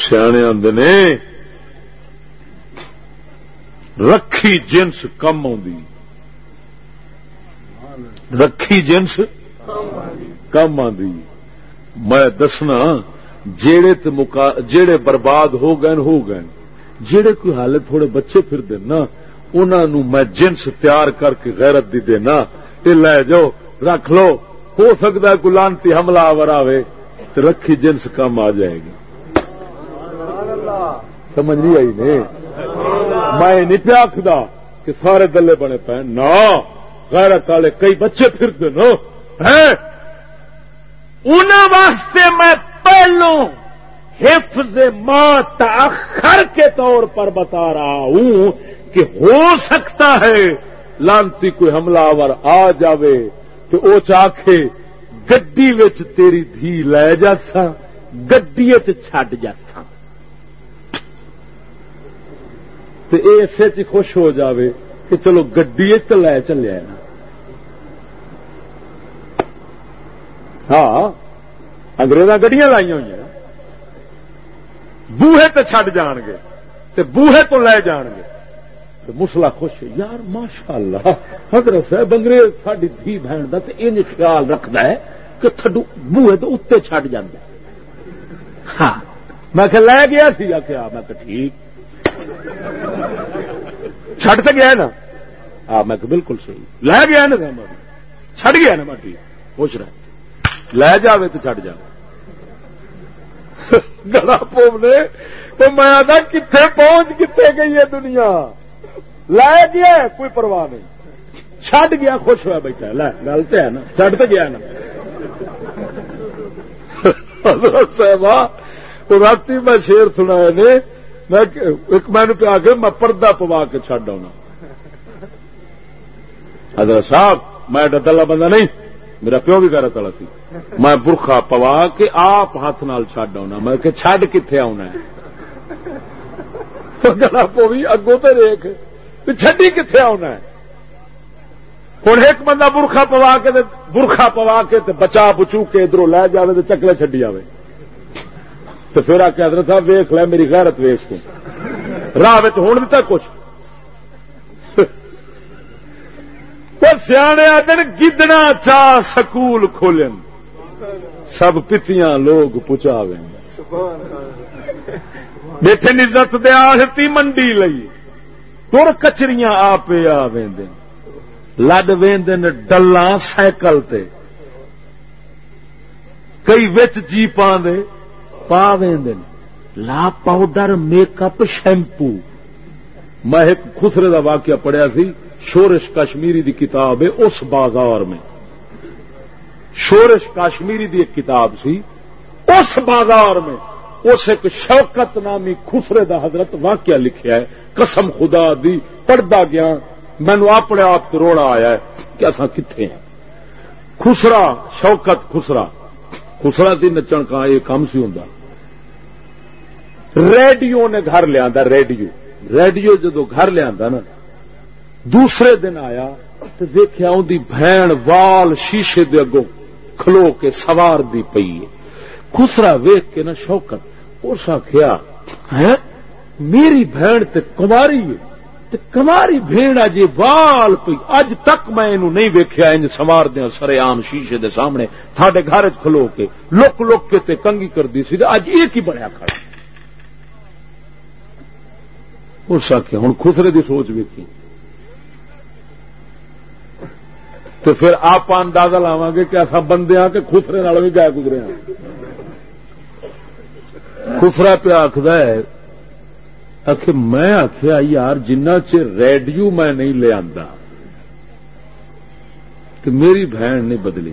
C: سیانے آدھے نے رکھی جنس کم آدھی رکھی جنس کم آدھی میں دسنا جیڑے تے مکا، جیڑے برباد ہو گئے ہو گئے جیڑے کوئی حالت تھوڑے بچے پھر دینا انہوں میں جنس تیار کر کے غیرت دی دینا۔ یہ لے جاؤ، رکھ لو۔ ہو سکتا ہے گلانتی حملہ آور آئے تو رکھی جنس کم آ جائے گی۔ سمجھ نہیں آئی نے؟ میں نہیں پیا آخر کہ سارے دلے بنے پے۔ نہ غیرت والے کئی بچے پھرتے نا۔ واسطے میں پہلو حفظ ما تاخر کے طور پر بتا رہا ہوں کہ ہو سکتا ہے لانتی کوئی حملہ آور آ جاوے تو او چاہے گڈی تیری دھی لے جاسا گڈی چڈ جاسا تو اسے چ خوش ہو جاوے کہ چلو گڈی تو لے چلے نا ہاں اگریزاں گڈیاں لائی ہوئی بوہے تے چڈ جان گے تے بوہے تو لے جان گے مسلا خوش یار ماشاء اللہ حضرت صاحب انگریز ساری دھی بہن کا ان خیال رکھد ہے کہ تھڈو بوہے تو اتنے چڈ جا ہاں میں کہ لے گیا سی آخیا میں کہ ٹھیک۔ چڈ تو گیا نا؟ ہاں میں کہ بالکل صحیح۔ لے گیا نا چڑ گیا نا، میں ٹھیک۔ خوش رہ۔ لے جائے تو چڑ جا (laughs) گلا پونے تو میں آدھا کتنے پہنچ کتنے گئی ہے دنیا۔ لے گیا، کوئی پرواہ نہیں۔ چڈ گیا، خوش ہوا بیٹھا۔ لے، گل تو ہے نا۔ چڈ تو گیا نا۔ (laughs) صاحب رات میں شیر سنا نے۔ میں ایک میں پیا کے میں پردہ پوا کے چڈ آنا۔ حضرت صاحب، میں ڈلا بندہ نہیں۔ میرا پیو بھی کرا تلا سی۔ میں برخا پوا کے آپ ہاتھ نال چڈ آنا۔ میں کہ چڈ کتنے آنا ہے؟ (laughs) گلا پوی اگوں تو ریک چڈی کتنے آنا ہے؟ ہوں ایک بندہ برخا پوا کے برخا پوا کے بچا بچو کے ادھر لے جائے تو چکلے چڈی آئے تو پھر آ کے حضرت صاحب ویخ لے میری غیرت ویس کو۔ راہ ہوں بھی کچھ؟ سیانے آدھے گدنا چاہ سکول کھولن۔ سب پتیاں لوگ پچا بیٹھے عزت دیا منڈی لئی۔ تر کچریاں آپ آ لڈ وین ڈلہ سائیکل تے۔ کئی وچ جی پا دے پا لا پاؤڈر میک اپ شیمپو۔ میں ایک خسرے دا واقعہ پڑھیا سی۔ شورش کشمیری دی کتاب ہے، اس بازار میں۔ شورش کاشمیری دی ایک کتاب سی، اس بازار میں اس ایک شوکت نامی خسرے دا حضرت واقعہ لکھیا ہے، قسم خدا دی پڑھتا گیا مینو اپنے آپ روڑا آیا ہے کہ اصا کتنے ہیں۔ خسرا شوکت خسرا خسرا سی نچن کا یہ کام سی ہوں ریڈیو نے گھر لیا ریڈیو۔ ریڈیو جدو گھر لیا نا دوسرے دن آیا تو دیکھا ان کی بہن وال شیشے دے اگوں کھلو کے سوار دی پئی ہے۔ خسرا ویخ کے نا شوکت، اس آخیا ہے ہاں، میری بہن تے کماری ہے۔ تے کماری بھیڑ اج وال پئی۔ اج تک میں انہوں نہیں ویکھیا انج سوار دیا سرے عام شیشے دے سامنے۔ تھاڈے گھر کھلو کے لک لک کے تے کنگی کر دی سی اج ایک ہی بنیا کھڑا۔ اس آخیا ہوں خسرے دی سوچ ویکھی۔ تو پھر آپ اندازہ لاوا گے کہ ایسا بندے ہاں کہ خسرے نال بھی گائے گزرے ہیں خسرا پہ آخد ہے آخ میں آخیا یار جنہ چر ریڈیو میں نہیں لیا تو میری بہن نہیں بدلی۔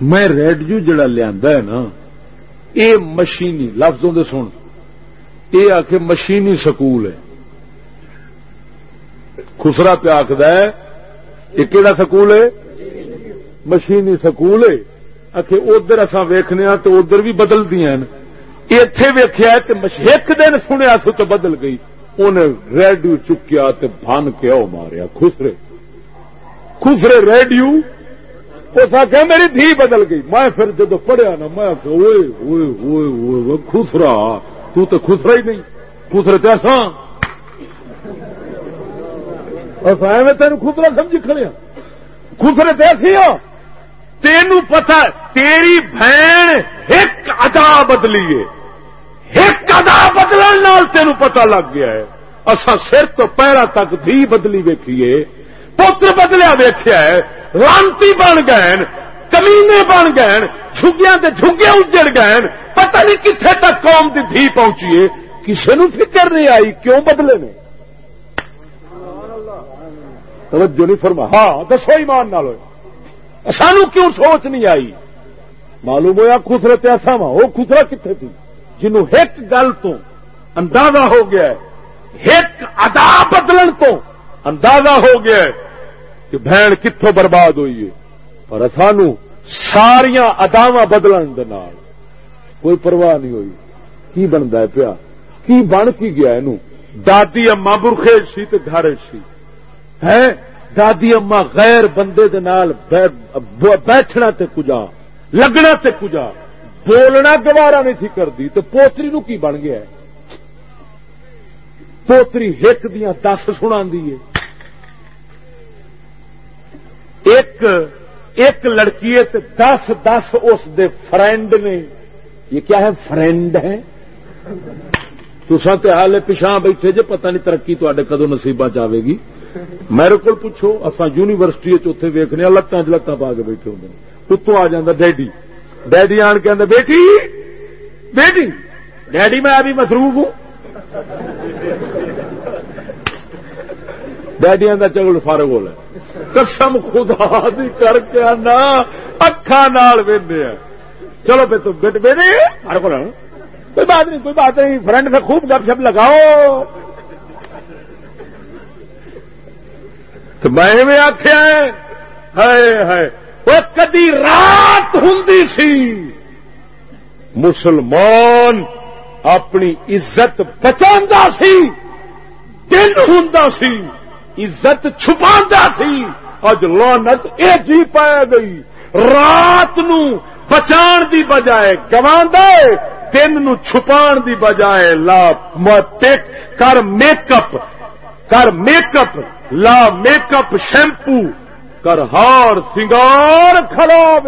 C: میں ریڈیو جڑا لیا ہے نا یہ مشینی، لفظوں دے سن یہ آخ مشینی سکول ہے۔ خسرا پہ آخد یہ کہڑا سکول ہے؟ مشینی سکول ہے۔ آخ ادھر اصا ویخنے تو ادھر بھی بدل دیا اتے ویخیا ایک دن سنیا سو تو بدل گئی۔ انہیں ریڈیو چکیا بن کے او ماریا، خسرے۔ خسرے ریڈیو، اس آخیا میری دھی بدل گئی۔ میں پھر جدو پڑھیا نا، میں خسرا تو تو خسرا ہی نہیں۔ خسرے تیسا میں تین خسرا سمجھی کھڑیا ہاں۔ خسرے تیسی ہو تین پتا تیری بہن ایک ادا بدلی ہے۔ ایک ادا بدلن تین پتا لگ گیا ہے۔ اصا سر تو پیرا تک دھی بدلی ویکھیے پوتر بدلیا ویخیا ہے۔ لانتی بن گئے کمینے بن گئے جھگیا جھگے اجڑ گئے پتہ نہیں کتنے تک قوم کی دھی پہنچی ہے۔ کسی نو فکر نہیں آئی کیوں بدلے نے؟ توجہ نہیں فرما۔ ہاں دسو ایمان نال سانو کیوں سوچ نہیں آئی؟ معلوم ہوا خسرے ایسا وا وہ خسرا کتنے تھی؟ جنوں ایک گل تو اندازہ ہو گیا ایک ادا بدلن تو اندازہ ہو گیا کہ بہن کتوں برباد ہوئی ہے۔ پر سانو ساریا اداوا بدلن کوئی پرواہ نہیں ہوئی۔ کی بنتا ہے پیا؟ کی بن کی گیا یہ دادی اما برخیج سی گھر سی ہے؟ دادی اما غیر بندے دے نال بیٹھنا تے کجا، لگنا تے کجا، بولنا گوارا نہیں تھی کرتی تو پوتری نو کی بن گیا پوتری ہک دیا دس سنا ایک ایک لڑکی ہے دس دس اس دے فرینڈ نے۔ یہ کیا ہے؟ فرینڈ ہے تسا تو حال پچھا بیٹھے جی پتہ نہیں ترقی تے کدو نصیبہ چاہے گی۔ میرے کو پوچھو اصا یونیورسٹی اتنے ویخنے لتان چ لتان پا کے بیٹھے ہوں اتوں آ جا ڈیڈی؟ ڈیڈی آن کے آدھا بیٹی! بیٹی! ڈیڈی میں ابھی مصروف ہوں۔ ڈیڈی آدھا چگل فارغ ہو قسم خدا دی کر کے آنا اکھا نال چلو پہ تو بیٹے بیٹے کوئی بات نہیں، کوئی بات نہیں فرنڈ سے خوب گپ شپ لگاؤ۔ تو میں آخیا ہے وہ کدی رات ہوں سی۔ مسلمان اپنی عزت بچا سی دن ہوں سی، عزت چھپا سی۔ اج لانت یہ جی پایا گئی۔ رات نو بچان دی بجائے گوا دن نو چھپان دی بجائے لا کر میک اپ۔ کر میک اپ لا میک اپ شیمپو کر ہار، سنگار کھڑا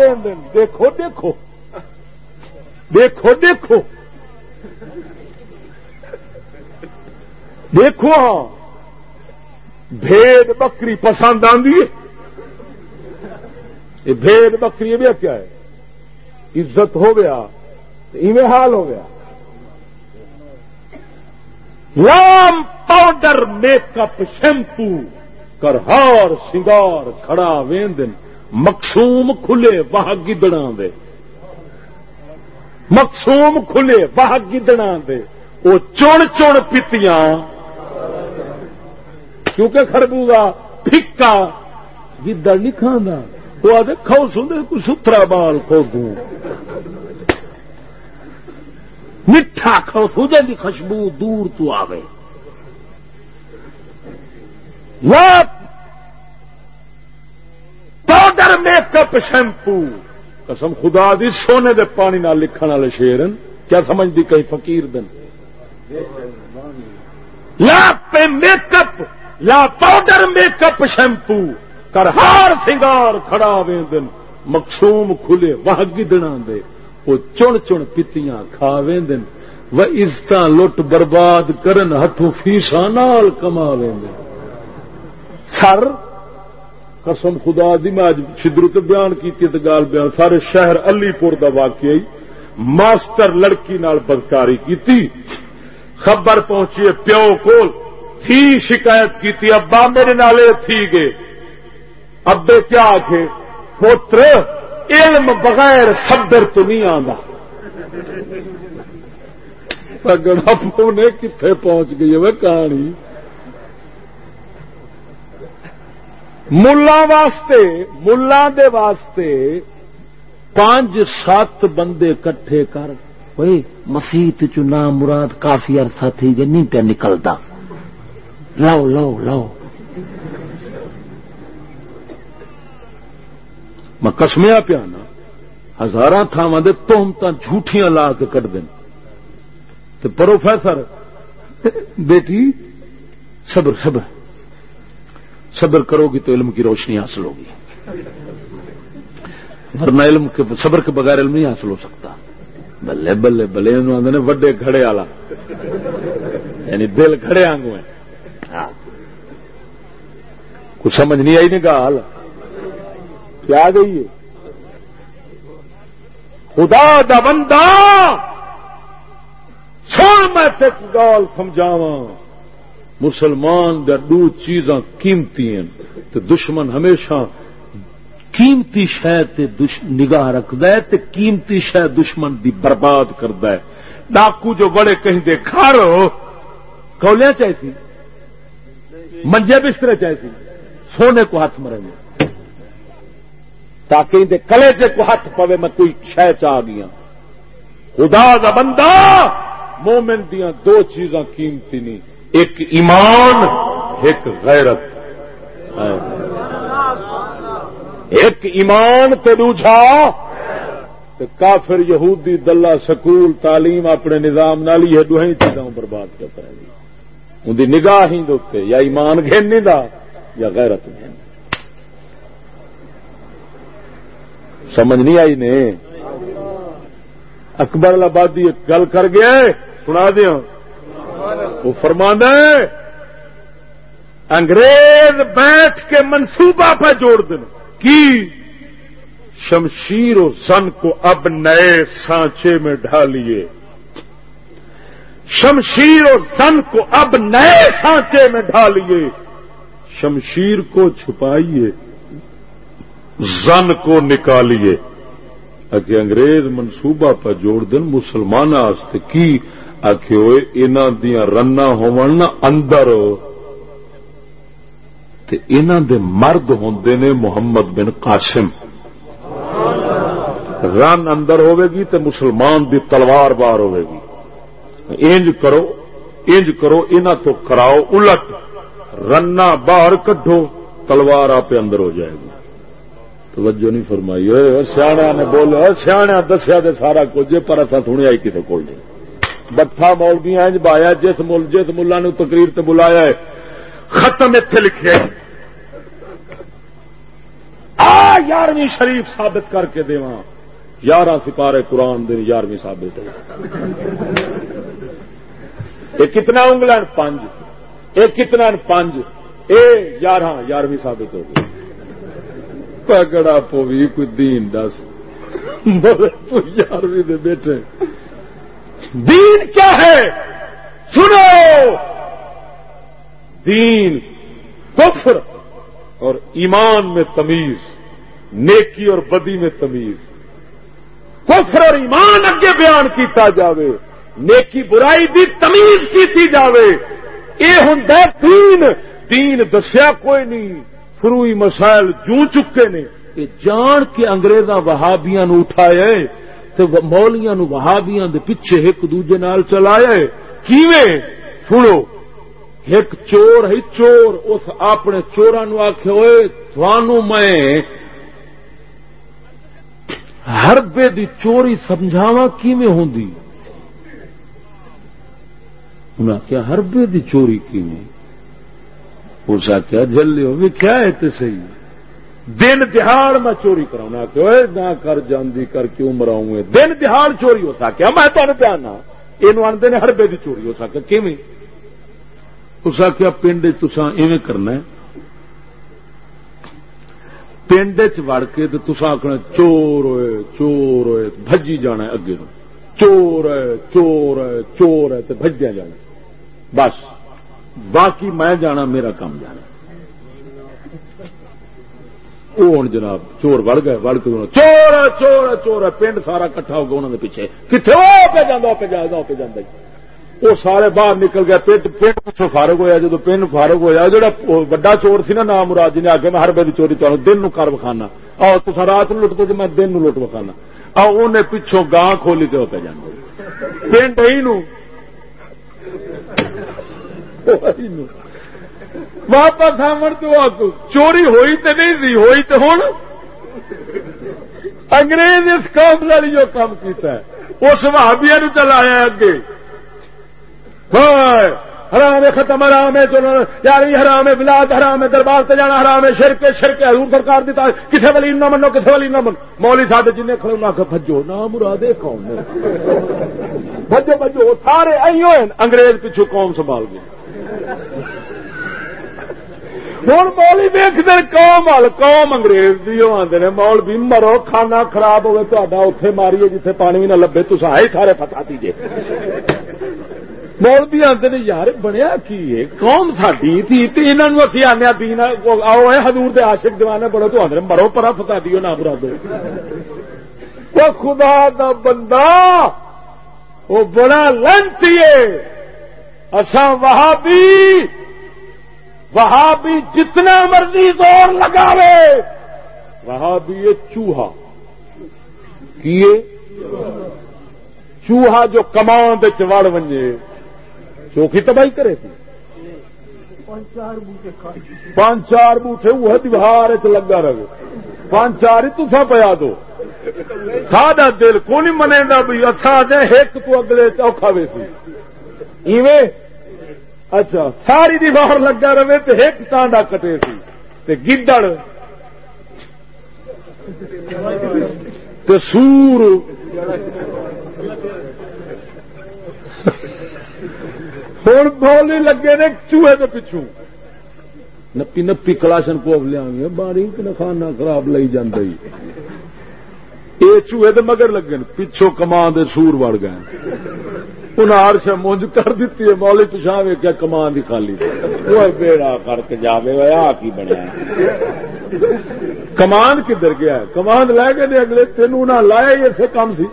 C: دیکھو دیکھو۔ دیکھو دیکھو۔ دیکھو ہاں۔ بھید بکری پسند آدھی یہ بھید بکری بھی کیا ہے۔ عزت ہو گیا ایویں حال ہو گیا۔ لام پاؤڈر میک اپ شیمپو کر ہار سنگار کھڑا ویندن مقصوم کھلے واہ گدڑا دے مقصوم کھلے واہ گدڑا دے وہ چون چون پیتیاں کیونکہ خربوزہ پھکا گدڑ نہیں کھانا وہ آدھے کھو سندے کوئی سترا بال کھو دوں میٹھا کھو سوجے کی خوشبو دور تو آوے۔ پاؤڈر میک اپ شیمپو قسم خدا دی سونے دے پانی نہ لکھن والے شیرن کیا سمجھتی کئی فقیر دن؟ لا پہ میک اپ لا پاؤڈر میک اپ شیمپو کر ہار سنگار کھڑا وے دن مقصوم کھلے واہ گدنا دے وہ چن چن پتیاں کھا وے دن وہ عزت لٹ برباد کرن ہاتھوں فیسا نال کما وے سر، قسم خدا دی، میں اج شدرت بیان کی گال بیان، سارے شہر علی پور کا واقعی ماسٹر لڑکی نال بدکاری کی خبر پہنچی پیو کو تھی شکایت کی ابا میرے نالے تھی گئے۔ ابے کیا آخے پوتر علم بغیر صبر تو نہیں آتا ابو نے کتنے پہنچ گئی ہے کہانی؟ ملا واسطے ملا دے واسطے پانچ سات بندے کٹھے کر۔ کوئی مسیت چنا مراد کافی عرصہ تھی جی نہیں پیا نکلتا لو لو لو میں کسمیا پیا نا ہزار تھاواں تہمت جھوٹیاں لا کے کٹ دین۔ پروفیسر، بیٹی، صبر صبر۔ صبر کرو گی تو علم کی روشنی حاصل ہوگی۔ ورنہ علم کے، صبر کے بغیر علم نہیں حاصل ہو سکتا۔ بلے بلے بلے آدھے وڈے گھڑے والا۔ یعنی دل گھڑے آنگو ہیں۔ ہاں۔ کچھ سمجھ نہیں آئی نہیں گال کیا گئی ہے؟ خدا دا بندہ چھوڑ میں گال سمجھاواں۔ مسلمان دا دو چیزاں قیمتی ہیں تو دشمن ہمیشہ قیمتی شہ نگاہ رکھد ہے تے قیمتی شہ دشمن دی برباد کرد ہے۔ ڈاکو جو بڑے کہیں دے کھارو کولیاں چاہیے منجے بسترے چاہیے سونے کو ہاتھ مریں گے تاکہ دے کلے سے کو ہاتھ پوے میں کوئی شہ چاہ گیا خدا دا بندہ مومن دیاں دو چیزاں قیمتی نہیں ایک ایمان، ایک غیرت۔ ایک ایمان تے دوجا کافر یہودی دلہ سکول تعلیم اپنے نظام نال یہ دو چیزوں برباد کر پائے گی ان کی نگاہ ہی دے یا ایمان گھن دا یا غیرت گھن سمجھ نہیں آئی نے؟ اکبر آبادی ایک گل کر گیا سنا دیا وہ فرمانا ہے، انگریز بیٹھ کے منصوبہ پہ جوڑ دیں کی؟ شمشیر و زن کو اب نئے سانچے میں ڈھالیے شمشیر اور زن کو اب نئے سانچے میں ڈھالیے شمشیر کو چھپائیے۔ زن کو نکالیے۔ اگر انگریز منصوبہ پر جوڑ دن مسلمان کی ہوئے ان دیا رنا اندر۔ دے مرد ہوں نے محمد بن قاسم۔ رن اندر ہوے گی تے مسلمان دی تلوار بار ہوے گی۔ انج کرو انج کرو انہ تو کراؤ الٹ۔ رنا باہر کڈو تلوار آپ اندر ہو جائے گی۔ توجہ نہیں فرمائی سیاح نے بولو سیاح دسیا تو سارا کچھ پر اتنا تھوڑی آئی کسی کو بٹھا مولوی انج بایا، جس مل، جس ملا نو تقریر تے بلایا ہے، ختم اتے لکھے آ، یارویں شریف ثابت کر کے دے یارہ سپارے قرآن دن یارویں ثابت یہ کتنا انگلینڈ پانچ یہ کتنا پانچ اے یارہ یارویں ثابت ہو گئی پگڑا پوی، کوئی دین دس۔ یارویں دے بیٹھے۔ دین کیا ہے؟ سنو۔ دین کفر اور ایمان میں تمیز، نیکی اور بدی میں تمیز۔ کفر اور ایمان اگے بیان کیتا جاوے، نیکی برائی دی تمیز کیتی جاوے۔ یہ ہوں دین۔ دین دسیا کوئی نہیں۔ فروئی مسائل جو چکے نے یہ جان کے انگریزاں وہابیاں نو اٹھایا تو مولیاں نو وہابیاں دے پیچھے ایک دوجے نال چلایا کیویں؟ سنو، ایک چور ہے، چور، اس اپنے چورا نو آخ ہوئے تھانو میں ہربے دی چوری سمجھاوا کیویں ہوں انہیں آخیا ہربے دی چوری کیویں؟ اس آخیا جلو بھی کیا ہے تو صحیح؟ دن دہاڑ میں چوری کرا کہ نہ کر جاندی، کر کیوں مراؤں دن دہاڑ چوری ہو سکیا میں تمہیں پیانا یہ آدھے ہربے دی چوری ہو سکے۔ کیویں؟ اس آخیا پنڈ تسا ایویں کرنا پنڈ چڑ کے تو تسا آخنا چور ہوئے چور ہوئے بجی جانا اگے چور ہے چور ہے چور ہے تو بجیا جانا بس۔ باقی میں جانا، میرا کام جانا۔ وہ ہوں جناب، چور وڑ گئے، وڑ کے چور ہے چور ہے چور ہے پنڈ سارا کٹھا ہو گیا انہوں نے پیچھے۔ کتنے وہ پہ جانا پہ جانا پہ جانا وہ سارے باہر نکل گیا پنڈ پنڈ پچھو فارغ ہوا جب پنڈ فارغ ہوا جا وا چور سی نا نام مراد جی نے آگے میں ہر بے چوری چاہوں، دن نو کر وکھانا۔ آؤ تو رات نو لٹ دو جی، میں دن نو لٹ وکھانا۔ آؤ انہیں پچھوں گاں کھولی تو پہ جانا پنڈ ہی نو۔ واپس آمن تو چوری ہوئی تو نہیں سی، ہوئی تو ہوں انگریز اس قوم والی جو کام کیتا ہے۔ اس بھابیا نو چلایا اگے۔ حرام ختم، حرام ہے یار حرام ہے بلاد حرام ہے، دربار سے جانا حرام ہے شرک شرک حضور سرکار دیتا کسی والی نہ منو کسی والی نہ من مولی ساتھ جن کھڑے نہ بجو نہ مرادے قوم بجو بجو سارے ایو انگریز پیچھو قوم سنبھال گئے۔ ہوں مولی ویختے قوم وال قوم انگریز بھی آدھے نے مول بھی مرو، کھانا خراب ہوئے تا اتے ماریے جیتے پانی بھی نہ لبے تو سارے سارے پتا دیجیے مول بھی آتے نے، یار بنیا کی ہے؟ قوم ساری تھی انہوں اسی آنے دین آؤ ہے ہزور دے عاشق دیوانے بڑو تو آدھے مرو پرا فتا دیو نہ برا دو خدا دا بندہ وہ بڑا لنچی ہے۔ وہاں بھی وہاں بھی جتنا مرضی زور لگاوے وہاں بھی یہ چوہا۔ کیے؟ چوہا جو کمان دے چوڑ ونجے۔ چوکھی تباہی کرے تھی۔ پانچ چار بوٹے وہ دیوار چ لگا رہے۔ پانچ چار ہی تسا پیا دو۔ ساڈا دل کو نہیں منے گا بھی اچھا دے ایک تو اگلے چوکھا وے سی ایویں اچھا ساری دیوار لگا رہے تو ایک ٹانڈا کٹے سی۔ تے گدڑ۔ تے سور۔ ہوں بولنے لگے نے چوہے کے پچھو نپی نپی کلاشن کو لیا باری کھانا خراب لئی جانا یہ چوہے تو مگر لگے پچھو کمان دے سور وڑ گئے۔ انہیں ہرش مونج کر دیتی ہے مولی پچھا ویکیا کمان دی خالی۔ وہ بیڑا کر کے جاوے آ کی بنیا کمان کدھر گیا کمان لے گئے اگلے، تینوں نہ لائے اسے کام سی۔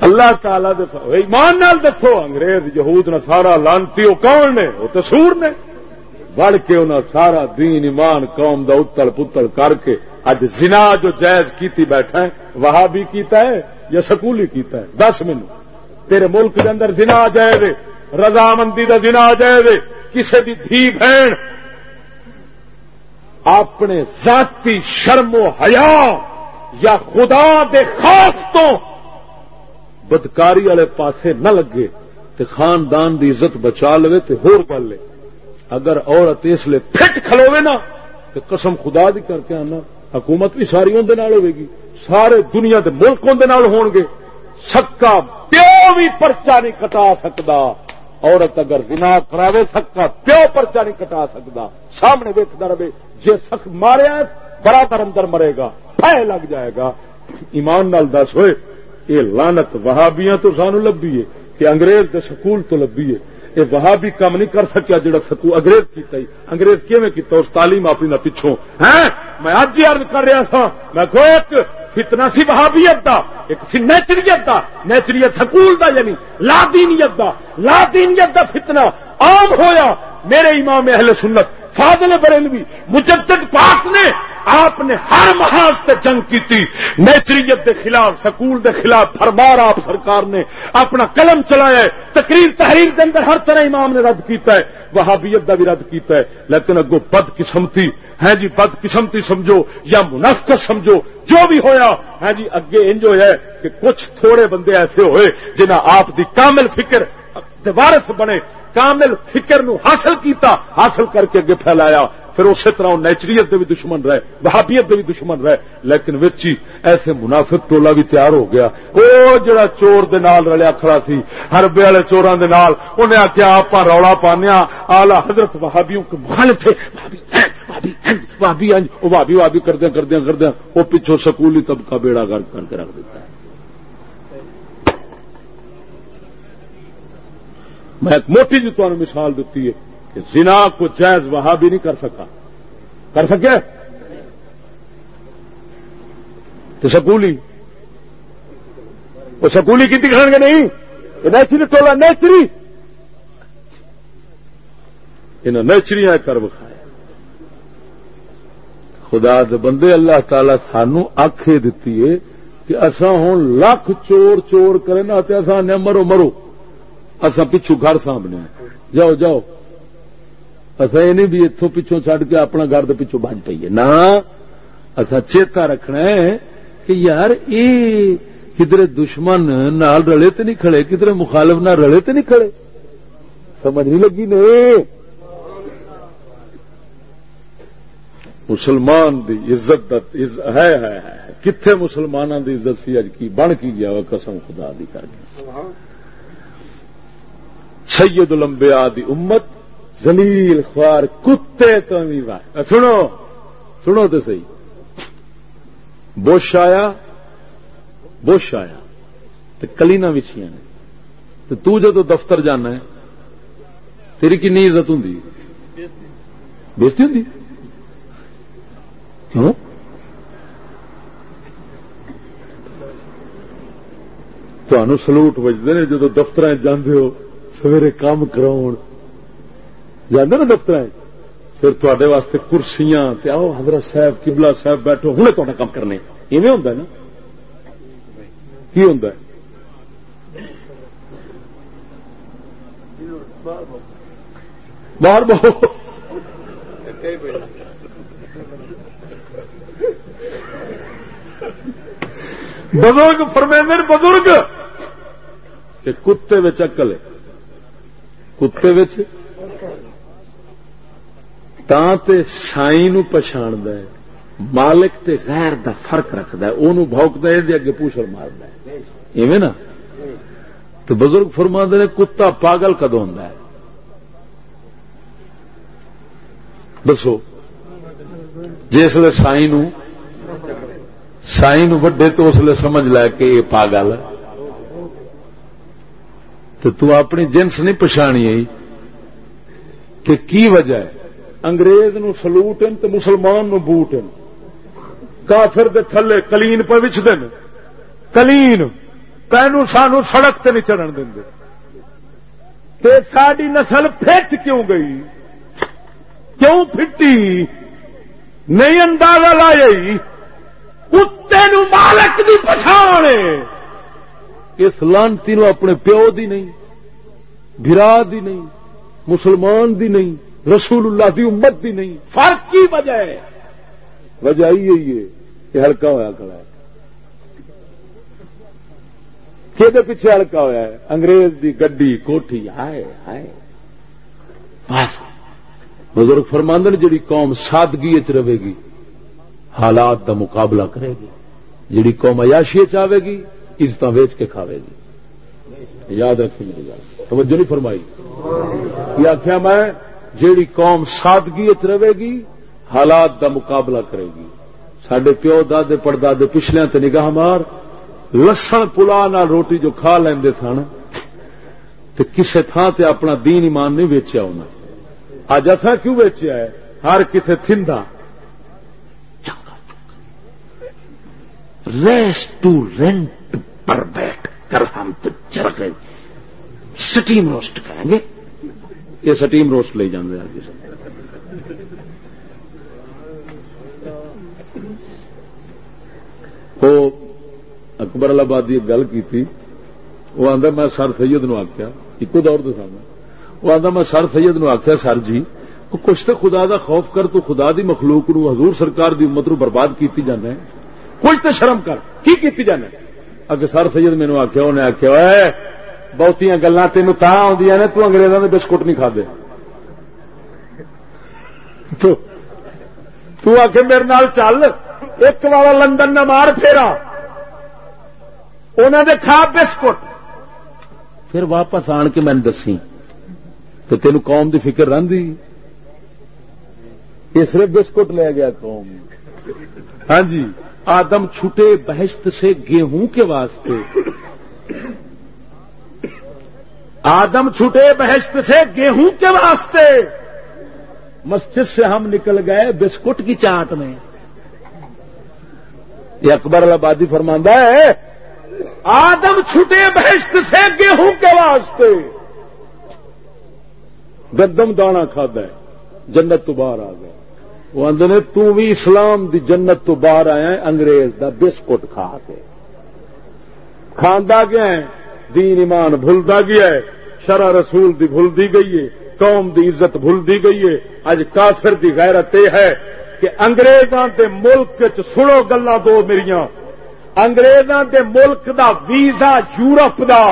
C: اللہ تعالی ایمان نال دسو، انگریز، یہود نے سارا لانتی وہ کون نے؟ وہ تو سور نے۔ بڑ کے انہیں سارا دین، ایمان، قوم دا اتل پتل کر کے اج زنا جو جائز کیتی بیٹھا ہے وہاں بھی کیتا ہے یا سکولی کیتا ہے؟ دس مینو تیرے ملک کے اندر زنا آ جائے رضامندی کا زنا آ جائے کسی کی دھی بہن، اپنے ذاتی شرم و حیا یا خدا دے خاص تو بدکاری والے پاسے نہ لگے تے خاندان دی عزت بچا لے تے ہور گل لے اگر عورت اس لیے فٹ کھلوے نا تو قسم خدا دی کر کے آنا۔ حکومت بھی ساری اندر ہوے گی۔ سارے دنیا دے ملک اندر ہون گے۔ سکا پیو بھی پرچا نہیں کٹا سکتا عورت اگر بنا کراوے، سکا پیو پرچا نہیں کٹا سکتا سامنے ویکتا رہے جی سخت ماریا برابر اندر مرے گا پہ لگ جائے گا۔ ایمان نال دس ہوئے، یہ لانت وہابیاں تو سانو لبھی ہے کہ انگریز کے سکول تو لبھی ہے۔ یہ وہاں بھی کم نہیں کر سکیا جڑا سکو انگریز کیتا ہی انگریز کیویں کیتا اس تعلیم اپنی نہ پچھوں. ہیں میں اج ہی عرض کر رہا سا میں کو ایک فتنہ سی وہابیت دا، ایک سی نیچریت دا. نیچریت سکول دا یعنی لا دینیت دا. لا دینیت دا فتنہ عام ہویا. میرے امام اہل سنت فاضل بریلوی، مجدد پاک نے آپ نے ہر محاذ سے جنگ کی تھی۔ نیچریت کے خلاف، سکول کے خلاف فرمار آپ سرکار نے۔ اپنا قلم چلایا ہے۔ تقریر تحریر کے اندر ہر طرح امام نے رد کیتا ہے۔ وہابیت کا بھی رد کیتا ہے۔ لیکن اگو بد قسمتی ہے ہاں جی بد قسمتی سمجھو، یا منافقت سمجھو، جو بھی ہویا۔ ہے جی اگے انج ہے کہ کچھ تھوڑے بندے ایسے ہوئے جنہیں آپ دی کامل فکر وارث بنے۔ کامل فکر نو حاصل کیتا، حاصل کر کے اگے پھیلایا۔ پھر اسی طرح نیچریت دے بھی دشمن رہے، وہابیت دے بھی دشمن رہے۔ لیکن وچی ایسے منافق ٹولا بھی تیار ہو گیا۔ او جڑا چور دے نال رلیا کھڑا سی ہربے والے چوراں دے نال، انہیں آخیا آپ رولا پانے آلہ حضرت وہابیوں کے مخالف تھے۔ بھابی وہ وابی کردیا کردیا کردیا وہ پچھو سکولی طبقہ بیڑا گرد کر کے رکھ دیتا ہے۔ میں ایک موٹی جی تمہیں مثال دیتی ہے کہ زنا کو جائز وہاں بھی نہیں کر سکا۔ کر سکے؟ تو سکولی۔ وہ سکولی کی دکھا گے نہیں؟ نیچری ٹولا نیچری۔ انہیں نیچری کر بکھایا خدا دے بندے، اللہ تعالی سانو آخے دیتی ہے کہ اصا ہوں لاکھ چور چور کرے نا اصا مرو مرو۔ اصا پچھو گھر سامنے جاؤ جاؤ۔ اصا یہ بھی اتوں پچھوں چڈ کے اپنا گھر پچھوں بج پیے نہ اصا چیتا رکھنا ہے کہ یار یہ کدھر دشمن نال رلے تو نہیں کھڑے کدھر مخالف نہ رلے تو نہیں کھڑے۔ سمجھ نہیں لگی نہیں مسلمان دی عزت ہے کتنے مسلمانوں دی عزت سی؟ اج کی بن کی گیا قسم خدا دی کر گیا سید الانبیاء دی امت زلیل خوار، کتے تو بھی سنو سنو تو سی بش آیا بش آیا تو کلینا وچیاں نے تو جدو دفتر جانا ہے، تیری کنی عزت ہوں بےزتی ہوں؟ کیوں تمہوں سلوٹ بجتے ہیں جدو دفتر جانے ہو سویرے کام کراؤ جانے نا دفتر پھر تے واسطے کرسیاں آؤ، حضرت صاحب کبلا صاحب بیٹھو ہوں تا کام کرنے۔ ایویں ہوں نا؟ کی ہوں باہر بہو۔ بزرگ فرمیندر بزرگ! کہ کتے اکل ہے۔ کتے سائی نو پچھاڑد مالک تے غیر دا فرق رکھد بوکد اگے پوچھڑ مارد ایویں نا تو بزرگ فرما نے کتا پاگل کدو ہوں دسو جس سائی نو سائی نو وڈے تو اس لیے سمجھ لے کہ یہ پاگل تو تو اپنی جنس نہیں پچھانی کہ کی وجہ ہے؟ انگریز نو سلوٹ تو مسلمان نو بوٹ کافر دے تھلے کلین پہ وچ دن کلین! تینو سانو سڑک تے نہیں چڑھن دیں تے ساری نسل پھٹ کیوں گئی؟ کیوں پھٹی؟ نہیں اندازہ لائی کتے نو مالک دی پچھانے اس لانتی نو اپنے پیو دی نہیں برا دی نہیں، مسلمان دی نہیں رسول اللہ دی امت دی نہیں۔ فرق کی وجہ ہے؟ وجہ یہی ہے کہ ہلکا ہوا کھڑا ہے۔ کہ پیچھے ہلکا ہوا ہے؟ انگریز دی گڈی، کوٹھی، ہائے ہائے۔ بس۔ بزرگ فرماند جڑی قوم سادگی چ رہے گی، حالات دا مقابلہ کرے گی، جڑی قوم عیاشی چاہے گی عزت ویچ کے کھاوے گی۔ یاد رکھی میری گل توجہ نہیں فرمائی۔ یہ آخیا میں جیڑی قوم سادگی رہے گی، حالات دا مقابلہ کرے گی۔ سڈے پیو دے پڑدے پچھلے تے نگاہ مار، لسن پلا نہ روٹی جو کھا لیندے سن تو کسے تھان تے اپنا دین ایمان نہیں ویچیا انہیں اج اتنا کیوں ویچیا ہے؟ ہر کسے تھندا ریسٹورینٹ پر بیٹھ کر ہم تو چرخے سٹیم روسٹ کریں گے۔ یہ سٹیم روسٹ لے جانے آگے جی سے وہ اکبر آبادی گل کی وہ آدھا میں سر سید نو آخیا ایک دور کے سامنے۔ وہ آدھا میں سر سید نو آخیا سر جی کچھ تو خدا دا خوف کر تو خدا دی مخلوق نو حضور سرکار دی امت نو برباد کیتی جانا ہے کچھ تو شرم کر، کی کیتی جانا اگے سر سید مینو آخیا انہیں آخیا بہت گلا تین آدی نے تو انگریزوں نے بسکٹ نہیں کھا تو آ میرے نال چل ایک والا لندن نہ مار پھیرا انہوں نے کھا بسکٹ پھر واپس آن کے میں دسی تو تین قوم دی فکر رہی یہ صرف بسکٹ لے گیا قوم ہاں جی آدم چھٹے بہشت سے گیہوں کے واسطے۔ آدم چھٹے بہشت سے گیہوں کے واسطے۔ مسجد سے ہم نکل گئے بسکٹ کی چاٹ میں۔ یہ اکبر آبادی فرماندہ ہے، آدم چھٹے بہشت سے گیہوں کے واسطے۔ گدم دانا کھادا ہے، جنت تو باہر آ گیا وہ آدھے تو بھی اسلام دی جنت تو باہر آیا ہے، انگریز دا بسکٹ کھا کے۔ کھانا گیا ہے؟ دین ایمان بھولتا گیا ہے۔ شرع رسول دی بھول دی گئی ہے۔ قوم دی عزت بھول دی گئی ہے۔ اج کافر دی غیرت یہ ہے کہ انگریزاں دے ملک چ سنو گلا دو میریاں۔ انگریزاں دے ملک دا ویزا یورپ دا۔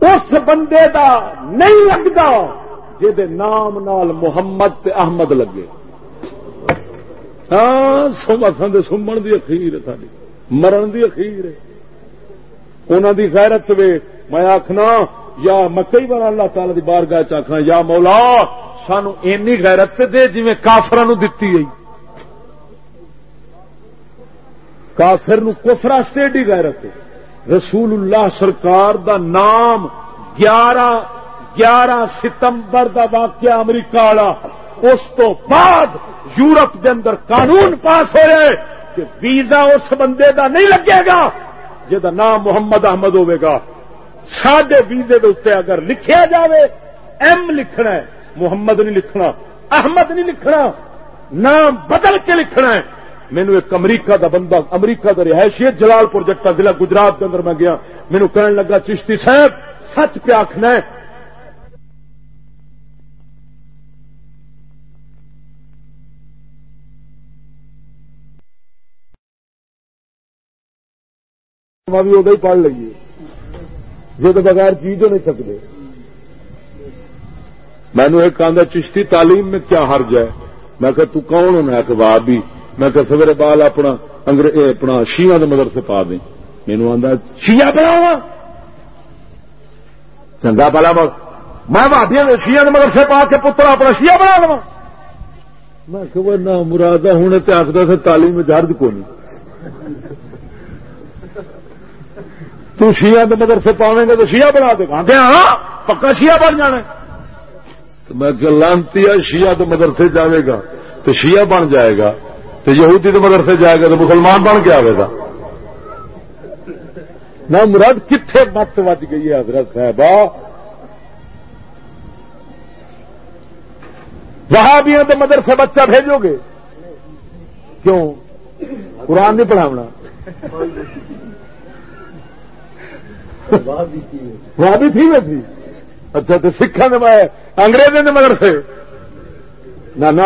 C: اس بندے دا نہیں لگتا جہدے نام نال محمد تے احمد لگے۔ ہاں سمن دی اخیر ہے ساری مرن دی اخیر ہے۔ انہوں دی غیرت وے۔ میں آخنا یا میں کئی بار اللہ تعالی دی بارگاہ چاخنا یا مولا، سانو اینی غیرت دے جی کافر دتی گئی کافر کفرا ایڈی غیرت ہے۔ رسول اللہ سرکار دا نام گیارہ گیارہ ستمبر دا واقعہ امریکہ والا، اس تو بعد یورپ دے اندر قانون پاس ہو رہے کہ ویزا اس بندے دا نہیں لگے گا جہاں نام محمد احمد ہوے گا۔ سڈے ویزے اتنے اگر لکھیا جاوے، ایم لکھنا ہے، محمد نہیں لکھنا، احمد نہیں لکھنا، نام بدل کے لکھنا ہے۔ مینو ایک امریکہ دا بندہ، امریکہ دا رہائشی جلال پور جٹا ضلع گجرات کے اندر میں گیا۔ مینو کہنے لگا، چشتی صاحب، سچ پہ آخنا ہے بھی ادا ہی پڑھ لیے جو تو بغیر چیز ہو نہیں سکتے میں نے ایک آدھا چشتی تعلیم میں کیا حرج ہے؟ میں کہ تو کون ہونا کہ واہ بھی میں کہ سویرے بال اپنا اپنا شیعہ کے مدرسے پا دیں۔ مینو آدھا شیعہ بناوا ہاں۔ چنگا پلا میں بھابیا شیعہ کے مدرسے پا کے پتر اپنا شیعہ بنا لوا میں کہ نہ مراد ہوں تو آخر سے تعلیم میں جرد کو نہیں تو شیعہ کے مدرسے پاؤں گے تو شیعہ بنا دے گا۔ ہاں پکا شیعہ بن جانا تو میں لانتی شیعہ تو مدرسے جائے گا تو شیعہ بن جائے گا تو یہودی تو مدرسے جائے گا تو مسلمان بن کے آئے گا۔ نہ مراد کتنے مت وج گئی ہے حضرت صاحب وہاں بھی تو مدرسے بچہ بھیجو گے۔ کیوں؟ قرآن نہیں پڑھاونا۔ وہاں بھی تھی۔ میں تھی جی؟ اچھا تو سکھا نے میں انگریزوں نے مگر سے نہ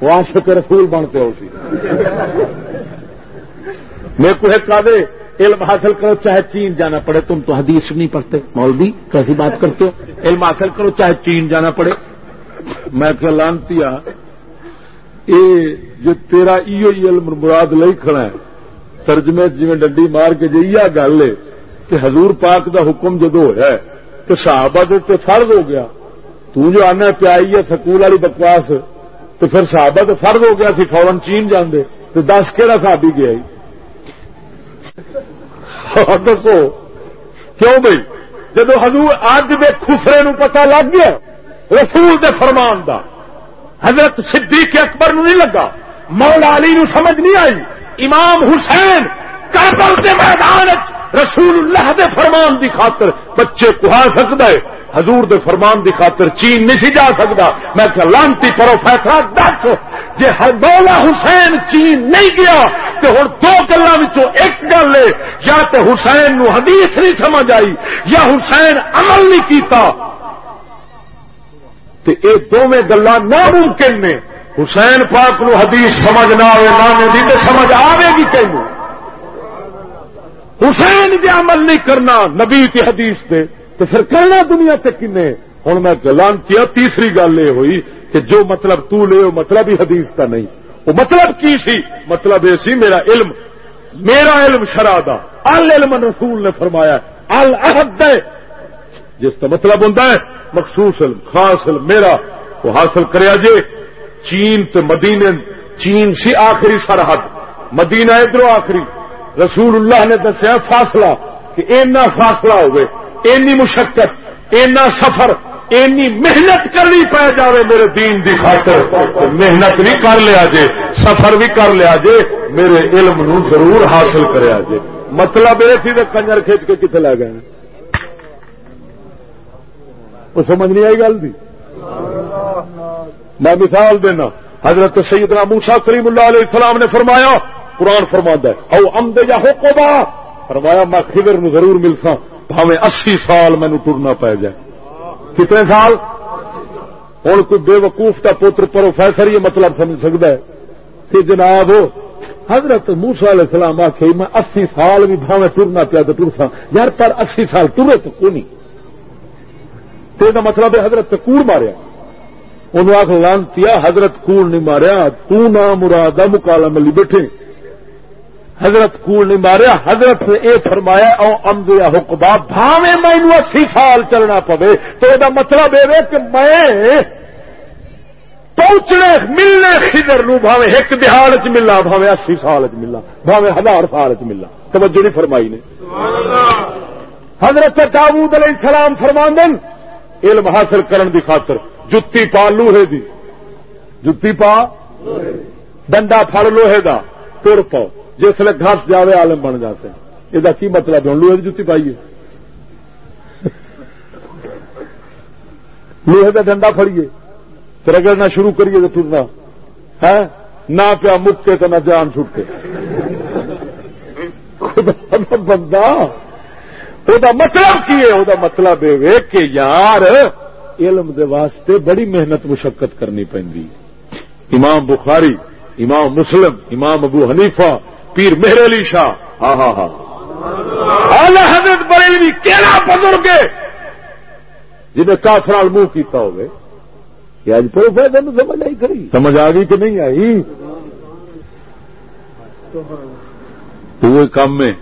C: وہاں سے رسول بنتے ہو سی۔ میں کو ایک دے علم حاصل کرو، چاہے چین جانا پڑے۔ تم تو حدیث نہیں پڑھتے۔ مولوی، کیسی بات کرتے ہو؟ علم حاصل کرو، چاہے چین جانا پڑے۔ میں کہ لانتی اے، جو تیرا ایو علم مراد لئی کھڑا ہے، ترجمے جی ڈنڈی مار کے جی گل ہے کہ حضور پاک دا حکم جدو ہوا تو صحابہ دے فرض ہو گیا، تو جو آنا پیائی ہے سکول والی بکواس تو پھر صحابہ تو فرض ہو گیا سی فورن چین جاندے تو دس کہڑا صحابی گیا ہاں، دسو، کیوں بھائی جدو حضور اج دے خسرے نو پتہ لگ گیا، رسول دے فرمان دا، حضرت صدیق اکبر نو نہیں لگا، مولا علی نو سمجھ نہیں آئی، امام حسین کربل کے میدان رسول اللہ دے فرمان دی خاطر بچے کہا سکتا ہے، حضور دے فرمان دی خاطر چین نہیں سی جا سکتا۔ میں کہ لانتی پروفیسر دس جی مولا حسین چین نہیں گیا تو ہوں دو گلوں ایک گل ہے، یا تو حسین نو حدیث نہیں سمجھ آئی، یا حسین عمل نہیں کیتا۔ تو یہ دونوں گلا ناممکن نے، حسین پاک نو حدیث سمجھ نہ آئے نامے دی سمجھ آئے گی کہ حسین جی عمل نہیں کرنا نبی کی حدیث سے تو پھر کرنا دنیا سے کنے؟ ہوں میں گلان کیا تیسری گل یہ ہوئی کہ جو مطلب تو لے، وہ مطلب ہی حدیث کا نہیں۔ وہ مطلب کی سی؟ مطلب یہ سی، میرا علم میرا علم شرادہ۔ العلم رسول نے فرمایا الحد جس کا مطلب ہوں مخصوص علم، خاص علم، میرا۔ وہ حاصل کرے جے۔ چین تے مدینے، چین سی آخری سرحد۔ مدینہ ادھر آخری۔ رسول اللہ نے دسیا فاصلہ کہ اینا فاصلہ ہوئے اینی مشقت، اینا سفر، اینی محنت کرنی پی جائے میرے دین دی خاطر۔ محنت بھی کر لیا جے، سفر بھی کر لیا جے، میرے علم نو ضرور حاصل کریا جے۔ مطلب یہ سی کنجر کھچ کے کتنے لے گئے وہ سمجھ نہیں آئی گل دی؟ میں مثال دینا، حضرت سیدنا موسا کریم اللہ علیہ السلام نے فرمایا قرآن فرما ہے، او امد یا حکوبا فرمایا، میں خبر نو ضرور ملسا بھاوے اسی سال مینو ٹرنا پی جائے۔ کتنے سال؟ ہوں کوئی بے وقوف کا پوتر پروفیسر یہ مطلب سمجھ سکتا ہے۔ کہ جناب، حضرت موسا علیہ السلام آخ میں اسی سال بھی بھاوے ٹرنا پیا تو ٹر سا یار، پر اسی سال ٹرے تو کونی تو مطلب ہے، حضرت کوڑ ماریا۔ انہوں آخ لانتی حضرت کوڑ نہیں ماریا، تو نہ مراد مکالا ملی بیٹھے حضرت کوڑ نہیں ماریا، حضرت نے یہ فرمایا، او امد یا حکبا بھاوے مینو اسی سال چلنا پوے۔ تو یہ مطلب یہ کہ میں پہنچنے، ملنے خدر نو بھاوے ایک دہاڑ چ ملا بھاوے اسی سال چ ملا بھاوے ہزار سال چ ملا۔ توجہ نہیں فرمائی نے۔ حضرت داود علیہ السلام فرماندن، علم حاصل کرن دی خاطر، جتی پا لوہے دی۔ جتی پا ڈنڈا پھڑ لوہے دا تر پاؤ جسے گھس جائے عالم بن جاتے یہ کی مطلب ہے؟ لوہے کی جتی پائیے لوہے کا ڈنڈا فڑیے رگڑنا شروع کریے تو ٹرنا ہے ہاں؟ نہ پیا مکے تو نہ جان چھٹے بندہ۔ وہ مطلب کی ہے؟ وہ مطلب یہ کہ یار، علم دے واسطے بڑی محنت مشقت کرنی پی امام بخاری، امام مسلم، امام ابو حنیفہ پیر مہر علی شاہ۔ ہاں ہاں ہاں۔ حضرت بریلوی کہڑا بزرگ جنہیں کافرال منہ کیتا ہوگے کہ اج پھر فائدہ سمجھ آئی کری۔ سمجھ آ گئی کہ نہیں آئی؟ تو وہ کام میں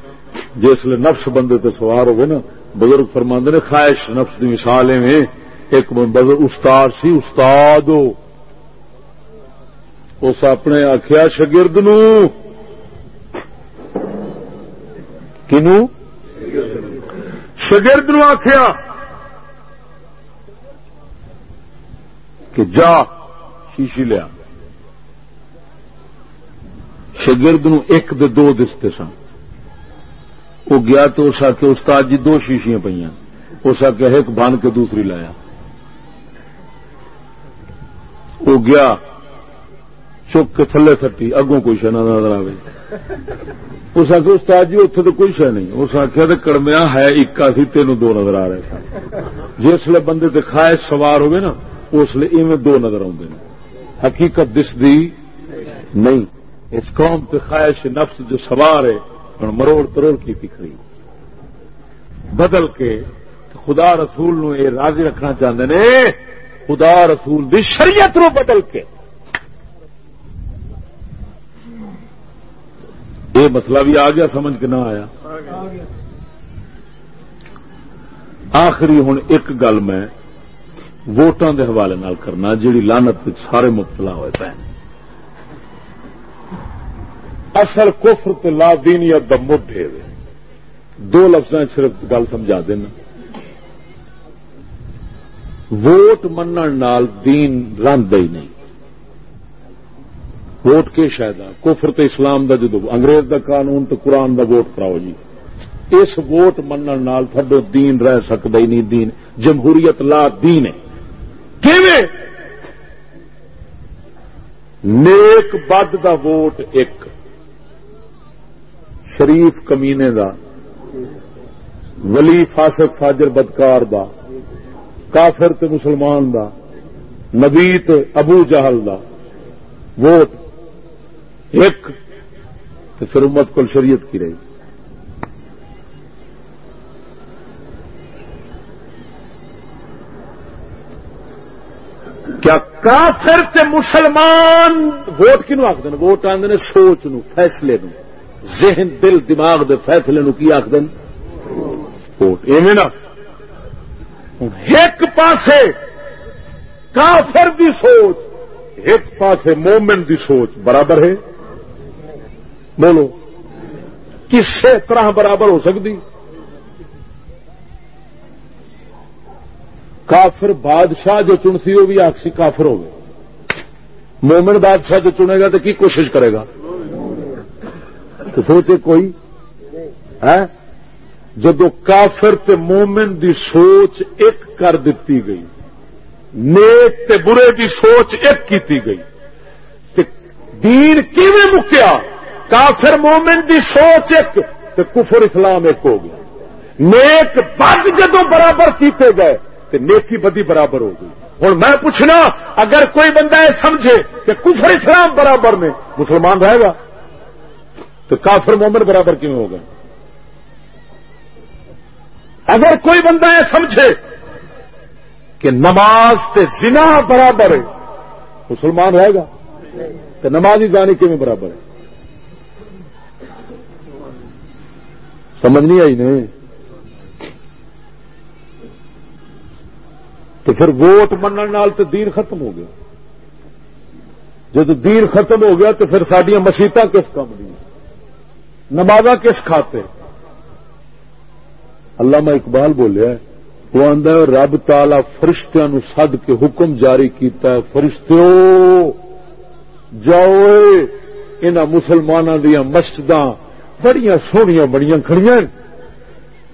C: جس لیے نفس بندے تو سوار ہوگے نا، بزرگ فرماند نے، خواہش نفس کی مثال میں ایک بزرگ استاد سی، استاد اس اپنے آخیا شگرد نو کنو؟ شگرد نو آخیا کہ جا، شیشی لیا شگرد نو ایک دے دو دستے سن۔ وہ گیا تو اس آ استاد جی دو شیشیاں پہ اس آ ایک بن کے دوسری لایا۔ وہ گیا چک کے تھلے سٹی، اگوں کوئی شہ نظر آئے اس آخر استاد جی اتنے تو کوئی شہ نہیں. اس آخیا تو کڑمیا ہے، اکا سی تین دو نظر آ رہے سن۔ جسے بندے تے خواہش سوار ہوگی نا، اس لیے دو نظر آتے ہیں حقیقت دس دی نہیں۔ اس قوم تے خواہش نفس جو سوار ہے ہوں مروڑ تروڑ کی کھڑی۔ بدل کے خدا رسول نو یہ راضی رکھنا چاہتے ہیں خدا رسول دی شریعت نو بدل کے۔ یہ مسئلہ بھی آ گیا، سمجھ کے نہ آیا۔ آخری ہوں ایک گل میں ووٹان دے حوالے نال کرنا، جیڑی لانت سارے مبتلا ہوئے پے۔ اصل کفر تے لا دینیت دا مد ہے۔ دو لفظ صرف گل سمجھا دینا ووٹ منن نال دین رند ہی نہیں۔ ووٹ کے شاید کفر تے اسلام دا جدو، انگریز دا قانون تو قرآن دا ووٹ کراؤ جی۔ اس ووٹ منن نال تھڈو دین رہ سکتا ہی نہیں، دین۔ جمہوریت لا دین ہے۔ نیک بد دا ووٹ ایک۔ شریف کمینے دا، ولی فاسق فاجر بدکار دا، کافر تے مسلمان دا، نبی تے ابو جہل دا۔ ووٹ ایک پھر امت کل شریعت کی رہی۔ کیا کافر تے مسلمان ووٹ کنو آخد ووٹ آدھے سوچ نو، فیصلے نو۔ ذہن، دل، دماغ دے فیصلے نو کی آخد ووٹ۔ ایویں نا ایک پاسے کافر دی سوچ ایک پاسے مومن دی سوچ برابر ہے۔ بولو کسے طرح برابر ہو سکتی کافر بادشاہ جو چنسی وہ بھی آخسی کافر ہوگی۔ مومن بادشاہ جو چنے گا تو کی کوشش کرے گا؟ تو سوچے کوئی؟ ہاں؟ جب کافر تے مومن دی سوچ ایک کر دیتی گئی، نیک تے برے دی سوچ ایک کیتی گئی، تے دین کیویں مکیا؟ کافر مومن دی سوچ ایک تے کفر اسلام ایک ہو گیا نیک بد جدو برابر کیتے گئے تو نیکی بدی برابر ہو گئی۔ ہوں میں پوچھنا، اگر کوئی بندہ یہ سمجھے کہ کفر اسلام برابر میں مسلمان رہے گا؟ تو کافر مومن برابر کیوں ہوگا اگر کوئی بندہ یہ سمجھے کہ نماز سے زنا برابر ہے، مسلمان رہے گا؟ تو نمازی جانے کیوں برابر ہے؟ سمجھ نہیں آئی نہیں تو پھر ووٹ منع تو دین ختم ہو گیا۔ جب دین ختم ہو گیا تو پھر سڈیا مسیطا کس کام دیا نمازا کس کھاتے؟ اللہ اقبال بولیا وہ آدھا رب تالا فرشتوں سد کے حکم جاری کیتا ہے فرشتو جاؤ ان مسلمانوں دیا مسجد بڑی سویا بڑی کھڑی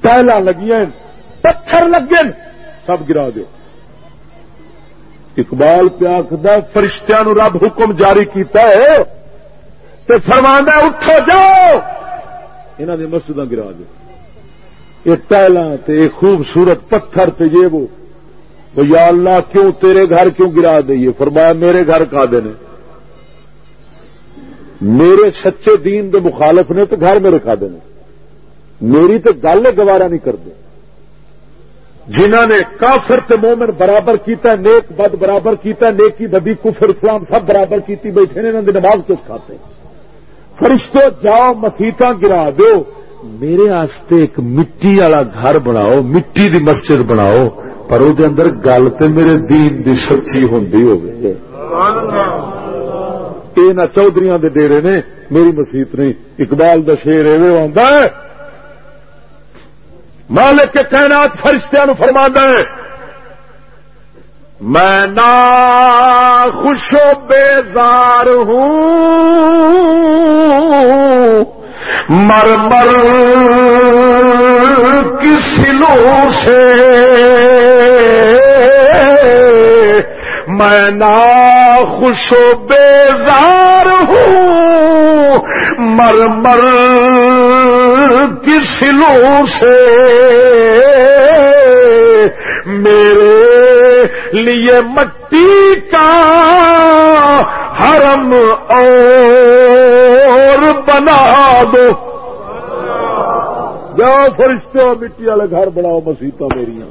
C: ٹائل لگی پتھر لگے سب گرا دو اقبال پیا فرشتیاں نو رب حکم جاری کیتا ہے۔ تو فرمانا اٹھو جاؤ۔ انہوں نے مسجد گرا دو یہ ٹائل خوبصورت پتھر تے یہ وہ۔ یا اللہ کیوں تیرے گھر کیوں گرا دئیے؟ فرمایا، میرے گھر کا دے میرے سچے دین دے مخالف نے تو گھر میرے کھا دینے۔ میری تو گل گوارا نہیں کرتے جنہ نے کافر تے مومن برابر کیتا نیک بد برابر کیتا نیکی بدی، کفر، اسلام سب برابر کیتی بیٹھے نے انہوں نے نماز کچھ کھاتے؟ فرشتوں جاؤ مسیطا گرا دو میرے آستے ایک مٹی والا گھر بناؤ، مٹی دی مسجد بناؤ، پر وہ اندر گل تو میرے دین دی سچی ہوں ہوگی یہ نہ چودھری دے ڈیرے نے، میری مسیت نہیں۔ اقبال دا شیر ایویں آتا ہے۔ مالک کے کائنات فرشتیاں نو فرما ہے۔ میں نا خوش و بیزار ہوں۔ مر مر کس لو سے میں نا خوش و بیزار ہوں۔ مر مر کی سلوں سے میرے لیے مٹی کا حرم اور بنا دو۔ جاؤ فرشتوں، مٹی والے گھر بناؤ مسیطا میری۔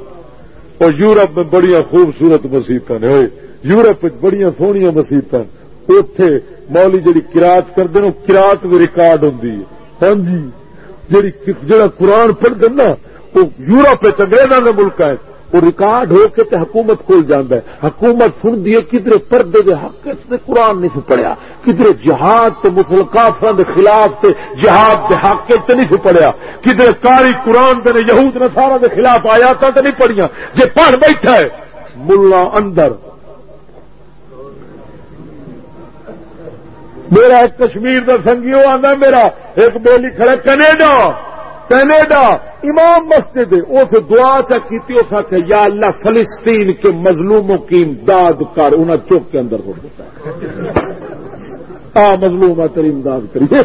C: اور یورپ میں بڑی خوبصورت مسیطا نے ہوئے یورپ بڑی سویا مسیطا اتے مولی جہی کراط کرتے ہیں کراط بھی ریکارڈ ہوں ہاں جی جی جا قرآن پڑھتے نا وہ یورپ انگریزوں کے ملک ہے۔ وہ ریکارڈ ہو کے تے حکومت کھول جانا ہے۔ حکومت سن دی کدھر پردے دے حق سے قرآن نہیں پڑھیا۔ کدھر جہاد تو مسل دے خلاف تے جہاد دے حق سے نہیں پڑھیا۔ کدھر کاری قرآن دے یہود نے دے خلاف آیا تو نہیں پڑھیا جی پڑھ بیٹھا ہے، ملا اندر۔ میرا ایک کشمیر کا سنگی وہ آتا میرا ایک بولی کھڑا کینیڈا۔ کینیڈا، امام مسجد اس دعا چکی اس آخر یا اللہ، فلسطین کے مظلوموں کی امداد کر انہیں چوک کے اندر چھوڑ دیتا ہاں مظلوم ہے تیری امداد کریے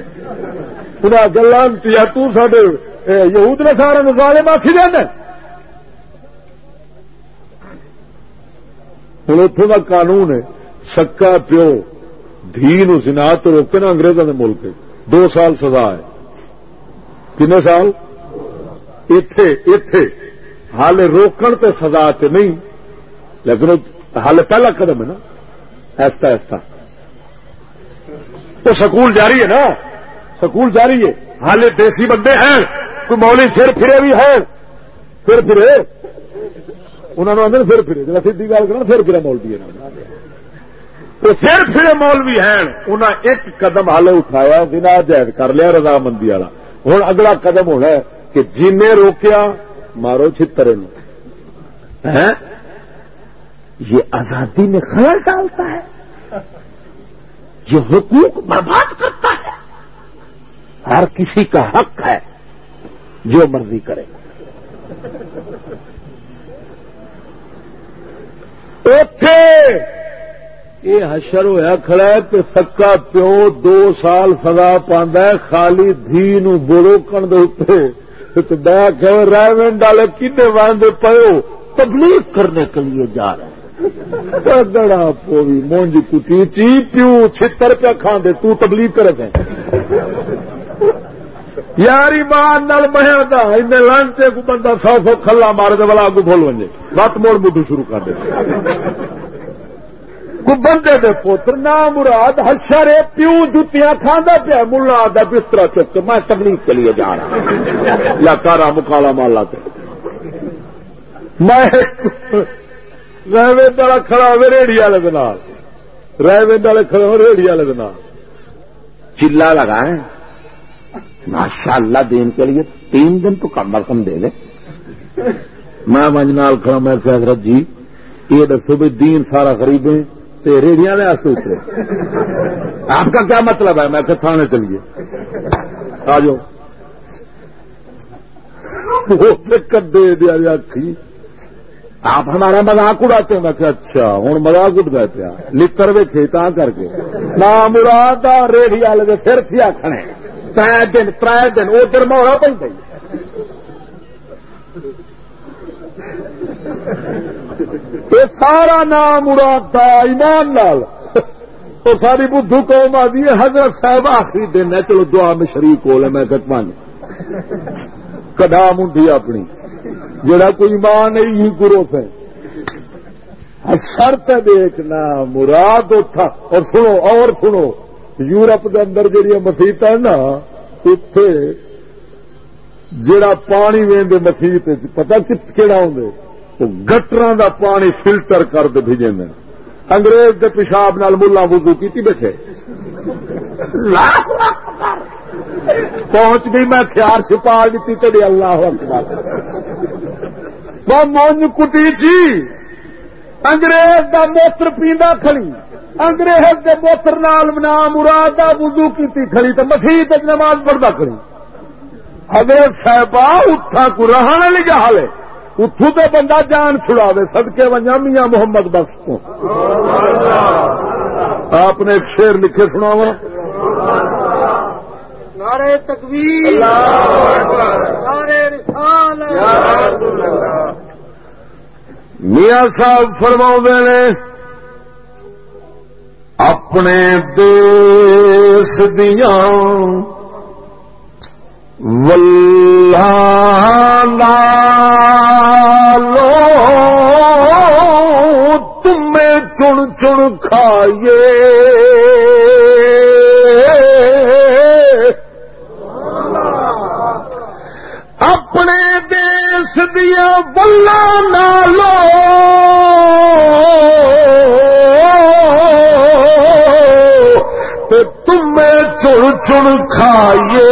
C: انہیں گلان یا تے یہود نے سارے نظارے معافی دینا ہوں اتوں کا قانون ہے سکا پیو، دھی نو سنا تو روکے نا انگریزوں کے ملک۔ دو سال سزا ہے۔ کن سال؟ اتے اتے حال روکن تے سزا تے نہیں۔ لیکن حال پہلا قدم ہے نا۔ ایستا ایستا۔ تو سکول جاری ہے نا۔ سکول جاری ہے۔ حال دیسی بندے ہیں۔ کوئی مولی پھر پھرے بھی ہے پھر پھرے۔ انہوں نے آدھے پھر پھرے۔ جب سی گل کرنا پھر پھرے مول دیے تو پھر پھرے مول بھی ہیں۔ انہیں ایک قدم حال اٹھایا بنا جائز کر لیا، رضامندی والا۔ ہوں اگلا قدم ہونا ہے کہ جن روکیا مارو چھترے یہ آزادی میں خیر ڈالتا ہے یہ حقوق برباد کرتا ہے ہر کسی کا حق ہے جو مرضی کرے اوکے یہ حشر ہوا کھڑا ہے کہ سکا پیو دو سال سزا پہ خالی دھی نو بروکن دے ریونڈ والے کنے وے پیو تبلیغ کرنے کے لیے جا رہے ہیں۔ گڑا پوی مونج کٹی چی پیو، چھتر پہ کھانے تو تبلیغ کرے گئے۔ یار ایمان نال مہر دا ان لانتے کو بندہ سو سو کھلا مارے دے والا اگو بول ونجے بت موڑ مٹو شروع کر دے۔ کو بندے دے پوتر نہ مراد ہشر پیو جتیاں کھانا پیا، ملا آدھا بستر چک کے میں تبلیغ کے لیے جا رہا یا کارا مکالا مالا تے۔ میں ریوے والا کھڑا ہوئے ریڑی والے ریوے والے کھڑے ہو ریڑی والے چلا لگا ماشاء اللہ دین کے لیے تین دن تو کم از کم دے دے۔ میں منجنال کھڑا، میں حضرت جی یہ دسو بھی دین سارا غریب ہے ریڑیاں واسطے اترے۔ آپ کا کیا مطلب ہے؟ میں کہ تھانے چلیے۔ آ جاؤ کدے دیا آخی آپ ہمارا مزاق اڑاتے ہیں۔ میں کہ اچھا ہوں مزاق اٹھ گئے پیا۔ لڑ ویکے تا کر کے۔ نہ مراد ریڑھی والے سر سی آخنے تر دن تر دن ادھر مہرا پہ سارا نام اڑاتا ایمان نال۔ تو ساری بدھو قوم آدھی ہے، حضرت صاحب آخری دن ہے۔ چلو دعا میں شریک ہو لے، میں کٹوان کدا منڈی اپنی۔ جڑا کوئی ایمان نہیں، ہی گرو سے شرط دیکھنا مراد اٹھا۔ اور سنو اور سنو۔ یورپ کے اندر جہیا مسیحت ہے نا، اتے جڑا پانی وے مسیحت پتا کہڑا ہوں گٹر دا پانی فلٹر کر کے بھیجے میں۔ انگریز کے پیشاب نال ملا وضو کی بیٹھے۔ پہنچ گئی میں ہتھیار چھپا دیتی تیری اللہ وہ مونج کٹی تھی۔ انگریز دا موتر پیندا کھڑی۔ انگریز کے موتر نال نام مراد دا وضو کی کھڑی تو مسیح نماز پڑھتا کھڑی۔ حضرت صاحب اتھا کو رہنے لگا حالے
B: اتو تو بندہ جان چھڑا دے سدکے ونجا میاں محمد بخش کو آپ نے ایک شیر لکھے سنا وا
D: نعرہ تکبیر۔ نعرہ رسالت۔
B: میاں صاحب فرما نے اپنے دیس دیا لو تمہیں چن چن کھائیے۔ اپنے دیس دیا بلا نالو۔ تمہیں چڑ چڑ کھائیے۔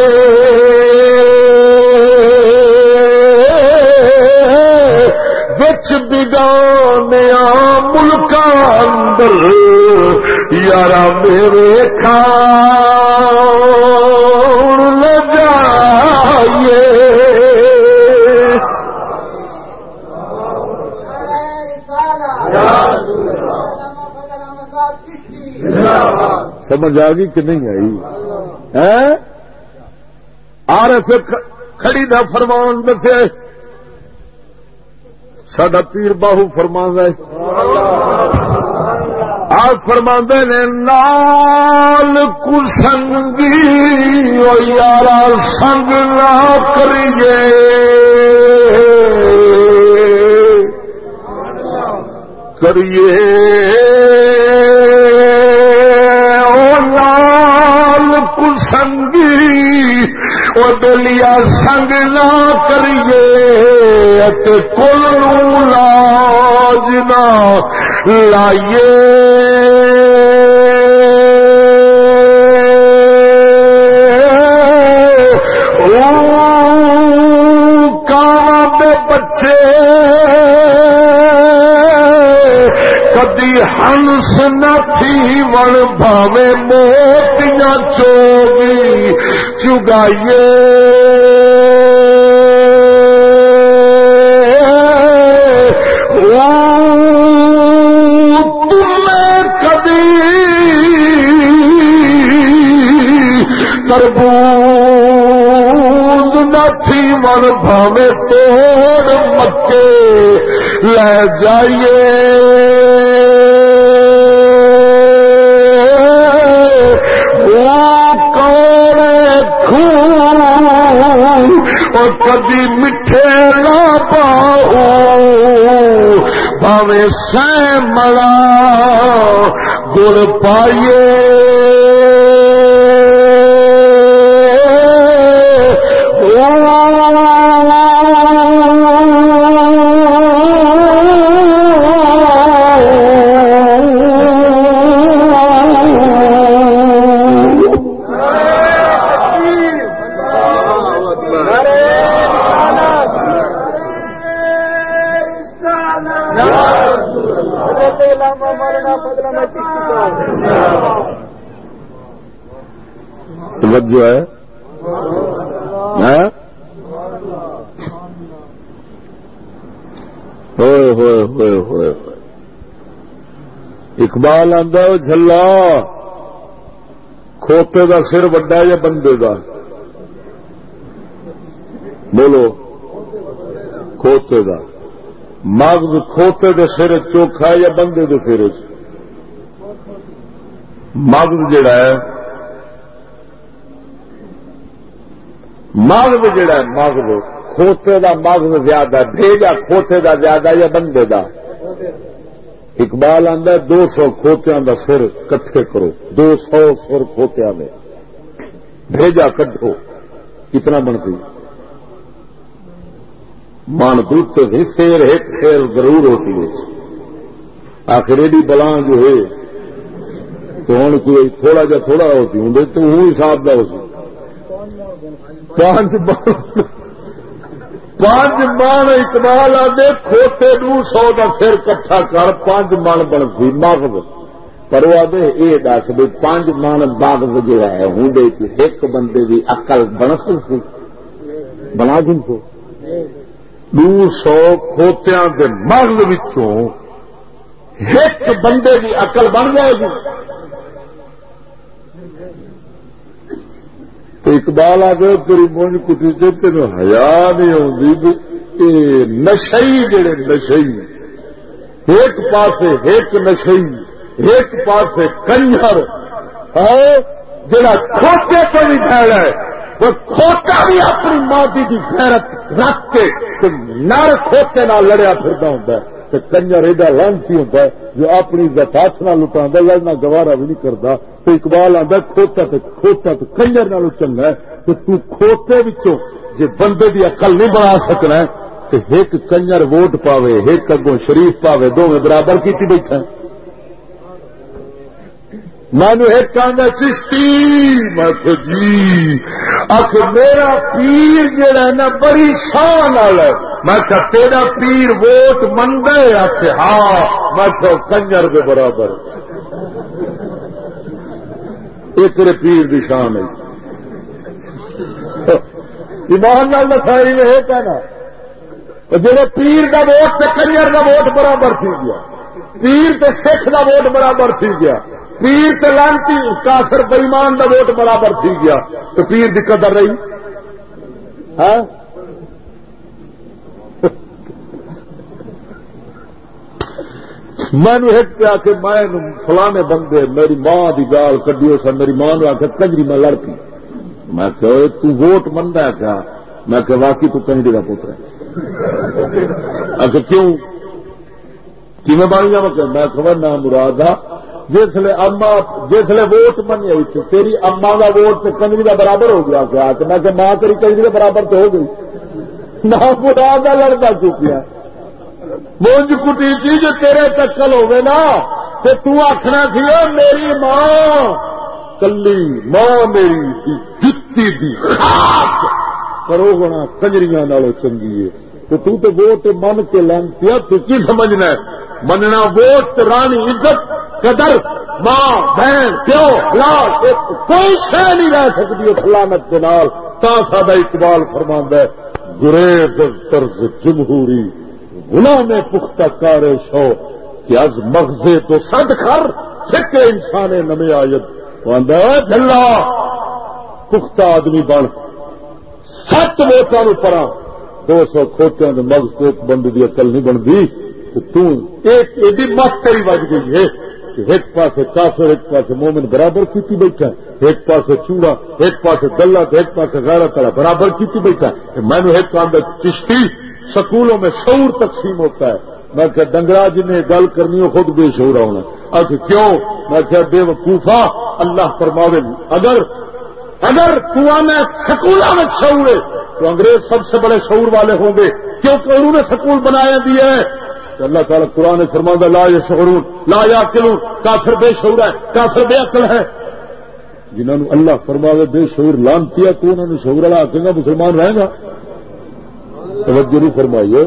B: بچ بگانیا ملک اندر یار میرے کھان جائیے سمجھ آ گئی کہ نہیں آئی؟ آر ایف کھڑی دا فرمان دسے سڈا پیر باہو فرما آپ فرما نے، نال کسنگی یار سنگ نہ کریے۔ کریے۔ سنگی وہ دلیا سنگ نہ کریے کل لاج نہ لائیے۔ کدی ہنس نہ تھی ون بھاوے موتیاں چوگی چگائیے کدی تربوز نہ تھی من بھاوے توڑ مکے۔ لے جائیے۔ اور کبھی میٹھے لا پاؤ پاوے سہ گڑ پائیے۔ توجہ ہے ہاں؟ ہوئے ہوئے ہوئے ہوئے اقبال آدھا جلا کھوتے دا سر وڈا یا بندے دا؟ بولو۔ کھوتے دا۔ مغز کھوتے دے سر چوکھا یا بندے دے سر مغز جڑا ہے مغز جڑا ہے، مغز، کھوتے دا مغز زیادہ، بھیجا کھوتے دا زیادہ یا بندے دا؟ اقبال آدھا دو سو کھوتیا دا سر کٹھے کرو، دو سو سر کھوتیا میں بھیجا کٹو کتنا بنتی من دودھ سے شیر ایک شیر ضرور ہوتی ہے۔ آخر ایڈی بلان جو ہے، تو ہوں کوئی تھوڑا جا تھوڑا ہوتی، ہوں تو ہوں حساب دا ہو سی پانچ پانچ من اقبال آدھے، کھوتے نو سو کا سر کٹھا کر پانچ من بنتی مغز۔ پر وہ آدھے یہ دس بھی پانچ من مغز جہا ہے ہوں ایک بندے کی اقل بن سکتی بنا دن کو۔
C: دو سو کھوتیاں کے مغل ایک بندے کی اقل بن جائے گی۔ تو اقبال آ گئے، تیری مونج کٹی سے تین ہیا نہیں آتی نشئی جڑے نشئی ایک پاسے ایک نشئی، ایک پاسے کنجر۔ ہاں، جڑا کھوتے کو نہیں پھیل ہے، وہ کھوتا بھی اپنی مادی کی خیرت رکھ کے نر کھوتے نہ لڑیا پھرتا ہوں کنجر ایڈا لانسی ہوتا ہے جو اپنی زفاس نہ لٹا لڑنا گوارا بھی نہیں کرتا تو اقبال آتا کھوتا تو کھوتا تو کنجر نہ چنگا ہے۔ تو تو کھوتے بچوں جی بندے کی اقل نہیں بنا سکنا تو ایک کنجر ووٹ پاوے، ایک اگوں شریف پاوے دونوں برابر کی بیٹھا مینو ایک آدھا چشتی، میں جی آخ، میرا پیر جہا ہے نا، بڑی شان والا میں کہ تیرا پیر ووٹ منگ آخ ہاں۔ میں کہ کنجر کے برابر۔ یہ تیرے پیر کی شان ہے۔ ایمان نال لکھائی میں یہ کہنا جی پیر کا ووٹ تو کنجر کا ووٹ برابر تھی گیا، پیر تو سکھ کا ووٹ برابر تھی گیا۔ پیر تے لانتی، کافر بئیمان کا ووٹ برابر تھی گیا۔ تو پیر کی قدر رہی۔ ہاں؟ میں ایک پیا کہ میں فلانے بندے، میری ماں کی گال کڈی سر میری ماں نے آخر کنجری میں لڑ پی میں کہ تو ووٹ منگا کیا؟ میں کہ واقعی تو کنجری کا پوتر ہے۔ اچھا کیوں؟ کی میں بن جا میں خبر نہ مراد جسے اما جسے ووٹ بنی آئی تیری اما کا ووٹ تو کنجری کا برابر ہو گیا کیا؟ کہ میں کہ ماں تیری کنجری کے برابر تو ہو گئی۔ نہ برا کا لڑتا چکیا۔ مونج کٹی چی جو تیرے چکل ہوگی نا تو تخنا سی میری ماں، کلی ماں میری جتی دی خاص کرو گنا کنجریاں چنگی ہے۔ تو تو تو ووٹ من کے لینتی تو کی سمجھنا ہے؟ مننا ووٹ، رانی عزت قدر، ماں، بہن، پیو، لال کوئی شہ نہیں رہ سکتی فلانت کے نال۔ تا سادہ اقبال فرما ہے، گریز طرز جمہوری گنا میں پختہ کار شو، کہ از مغزے تو سد کر چھکے انسان نمے آیت جلا پختہ آدمی بن، سات ووٹان پر دو سو کھوتیاں مغز تو ایک بندے کی اکل نہیں بنتی ایک ایڈی مت تیری بج گئی ہے۔ ایک پاس کافر، ایک پاس مومن برابر کیتی بیٹھا ایک پاس چوڑا، ایک پاس گلا ایک پاس غیرت تلا برابر کیتی بیٹھا میں نے ایک کام چشتی سکولوں میں شعور تقسیم ہوتا ہے۔ میں کہ ڈنگرا جی نے گل کرنی ہو خود بے شعور ہونا اب کیوں؟ میں کہ بے وقوفا اللہ فرماوے، اگر اگر تنا سکولوں میں شعور ہے، تو انگریز سب سے بڑے شعور والے ہوں گے۔ کیونکہ انہوں نے سکول بنایا دیا ہے؟ تو اللہ تعالیٰ قرآن فرما لا یا شعرون لا یا کلون کافر بے شعور ہے کافر بے عقل ہے جنہوں نے اللہ فرما بے شعور لان کیا تو انہوں نے شعور والا آکے گا مسلمان رہے گا. توجہ نہیں فرمائیے.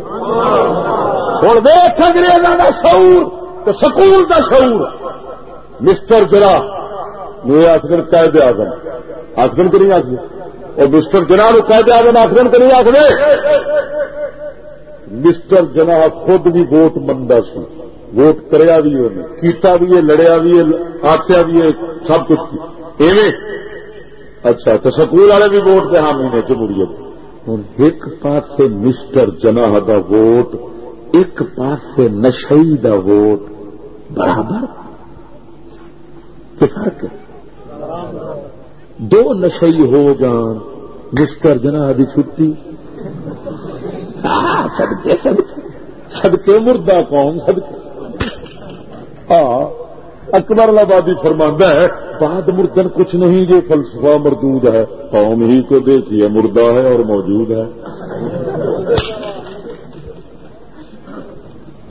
C: ہوں دیکھ انگریزوں کا شعور، تو سکول کا شعور مسٹر جرا یہ آخر قید آزم آخر کو نہیں آخر. اور مسٹر جرا نو قید آزم آخر کو نہیں آخر. مسٹر جنا خود بھی ووٹ منگا سی۔ ووٹ کریا بھی انہیں کیتا بھی ہے، لڑیا بھی ہے آخیا بھی ہے، سب کچھ ایویں؟ اچھا تو سکول والے بھی ووٹ پہ حامی نے، جمہوریت۔ ہوں ایک پاس مسٹر جنا کا ووٹ، ایک پاس نشئی دا ووٹ۔ برابر؟ فرق ہے؟ دو نشئی ہو جان مسٹر جنا کی چھٹی۔ ہاں، سدکے سدکے سدکے مردہ قوم سدکے ہاں اکبر آبادی فرماندہ ہے، بعد مردن کچھ نہیں، یہ فلسفہ مردود ہے۔ قوم ہی کو دیکھیے، مردہ ہے اور موجود ہے۔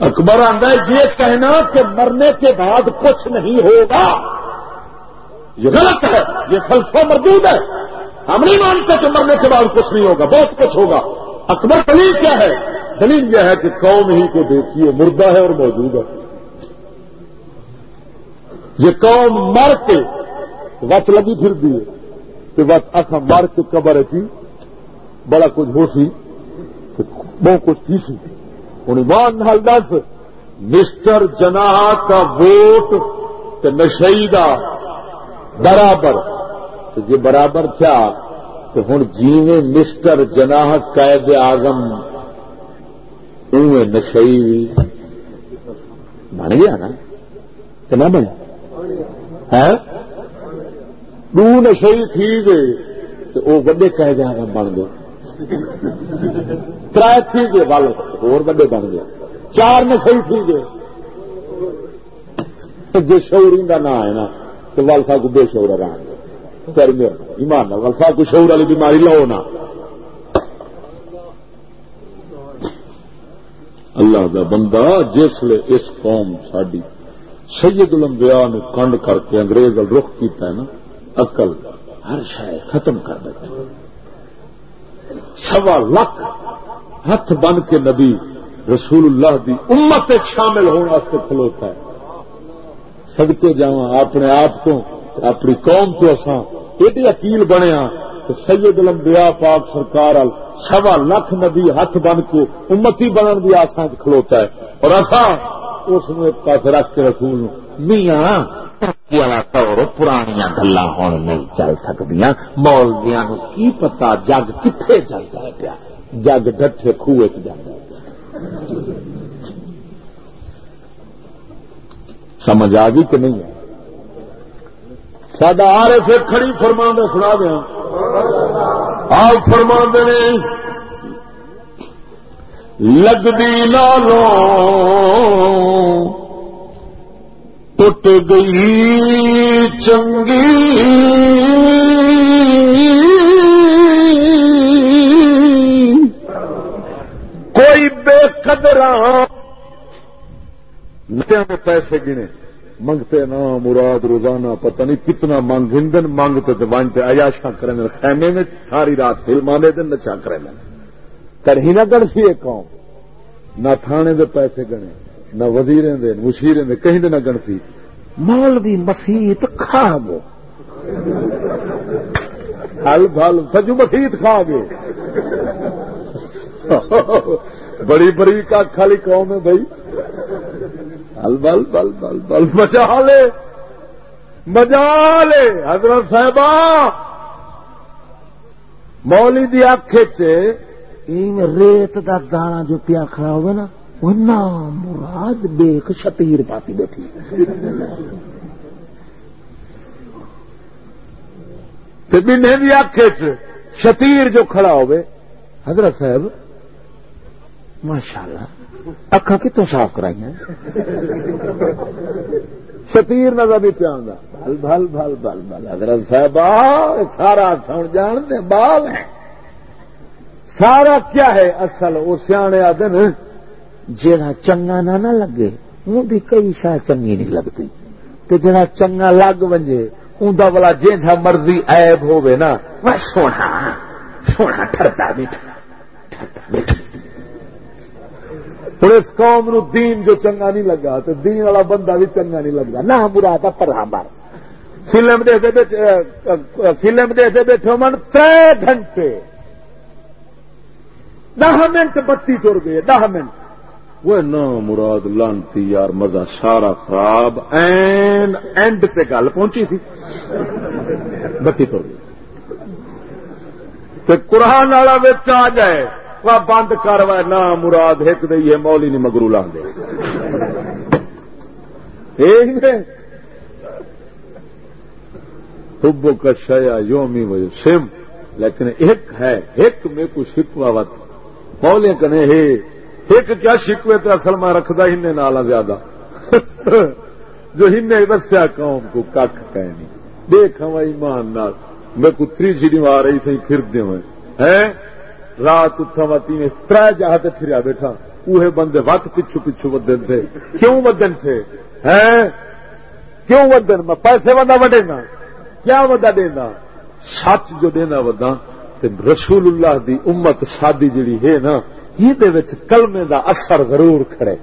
C: اکبر آندہ ہے، یہ کہنا کہ مرنے کے بعد کچھ نہیں ہوگا۔ یہ غلط ہے، یہ فلسفہ مردود ہے۔ ہم نہیں مانتے کہ مرنے کے بعد کچھ نہیں ہوگا، بہت کچھ ہوگا۔ اکبر دلیل کیا ہے؟ دلیل یہ ہے کہ قوم ہی کو دیکھیے مردہ ہے اور موجود ہے۔ یہ قوم مر کے وت لگی پھر دیے کہ وت اصا مر کے قبر تھی جی۔ بڑا کچھ ہو سی بہت کچھ تھی سی۔ ہوں ایمان نال دس، مسٹر جنا کا ووٹ نشئی برابر۔ تو برابر تھا تو ہوں جیویں مسٹر جناح قید اعظم اوے نشئی بھی بن گیا نا؟ کہ نہ بنیا ہے ہاں؟ دو نشئی تھی گئے تو وہ وڈے قید اعظم بن گئے۔ تر تھی گئے ول ہور وڈے بن گئے۔ چار نشئی تھی گئے جی شعوری کا نام ہے نا، تو والفا کو بے شعور رہا۔ ایمان والفا کو شعور والی بیماری لو نا۔ اللہ دا بندہ جس لے اس قوم ساری سید الانبیاء نے کنڈ کر کے انگریز رخ کیتا ہے نا اقل ہر شاید ختم کر دیتا سوا لاکھ ہاتھ بن کے نبی رسول اللہ دی امت شامل ہونے کھلوتا ہے۔ سدکے جا اپنے آپ کو، اپنی قوم تو اصا ایڈی اکیل بنیا ہاں تو سید الانبیاء پاک سرکار سوا لاکھ نبی ہاتھ بن کے امتی بنن کی آسان کھلوتا ہے۔ اور اصا اس پاس رکھ کے رسول میاں پرانیا گلا ہوں نہیں چل سکتی مولویا نو کی پتا جگ کتنے چلتا ہے پیا؟ جگ ڈٹے خوہ چ سمجھ آ گئی کہ نہیں ہے سڈا آر پھر کھڑی فرما سنا دیا۔ آپ فرما نے لگتی لالو ٹوٹ گئی چنگی۔ کوئی بے قدر پیسے گنے۔ منگتے نا مراد روزانہ پتہ نہیں کتنا منگ ہندن منگتے تو ونتے ایاشا کریں خیمے میں ساری رات فلم آنے دن نچا کریں کڑھی نہ گڑ سی ایک قوم، نہ تھانے دے پیسے گنے، نہ وزیریں دے مشیریں دے، کہیں دے نہ گنتی مولوی مسیت کھا گو۔ ہل بھل، سجو مسیت کھا گے۔ (laughs) بڑی بڑی کا خالی قوم ہے بھائی۔ بل بل بل بل بل بچا لے بجا لے حضرت صاحبہ۔ مولی دی آخ ریت دا دانا جو پیا کھڑا ہوئے نا وہ نام مراد بیک شتیر پاتی بیٹھی۔ مہینے بھی آخ شتیر جو کھڑا ہوئے حضرت صاحب ماشاء اللہ اکا کتوں صاف کرائی ہیں شتیر نظر نہیں پیا بل بل بل بل بل حضرت صاحب سارا سن جان دے بال ہے سارا کیا ہے اصل؟ وہ سیانے آدھے جا چنگا نہ نہ لگے، ان کی کئی شاہ چنگی نہیں لگتی۔ تو جا چنگا لگ ونجے اندر والا جا مرضی ایب ہوے نا وہ سونا سونا ٹرتا بیٹھا ٹرتا بیٹھا۔ ہوں اس قوم نو دین جو چنگا نہیں لگا تو دین والا بندہ بھی چنگا نہیں لگا نہ مراد پرا مر فلم فلم دیکھتے بیٹھے من تر گھنٹے۔ دہ منٹ بتی تر گئے، دہ منٹ۔ وہ نہ مراد لانتی یار، مزہ سارا خراب۔ این اینڈ پہ گل پہنچی سی۔ بتی تر گئی قرآن والا آ جائے بند کر نہ مراد ایک دئی ہے مولی نہیں مگرو لا دے حبو کا شیا یومی و سم لیکن ایک ہے، ایک میں کو شکوا وت مولے کنے ہے ایک کیا شکوے تو اصل میں رکھدا ہن نالا زیادہ۔ جو ہن دسیا قوم کو کھ کہ نہیں۔ دیکھ ایمان نال۔ میں کو تری جڑی مار رہی تھی، پھر دے ہیں؟ رات اتھا واتی نے تر جہاز پھریا بیٹھا۔ اوہے بندے وت پچھو پچھو ودن تھے۔ کیوں ودن تھے؟ ہیں؟ کیوں ودن؟ میں پیسے ودا وڈے گا۔ کیا ودا دینا سچ جو دینا ودا رسول اللہ دی امت شادی جڑی ہے نا، یہ کلمے دا اثر ضرور کھڑے۔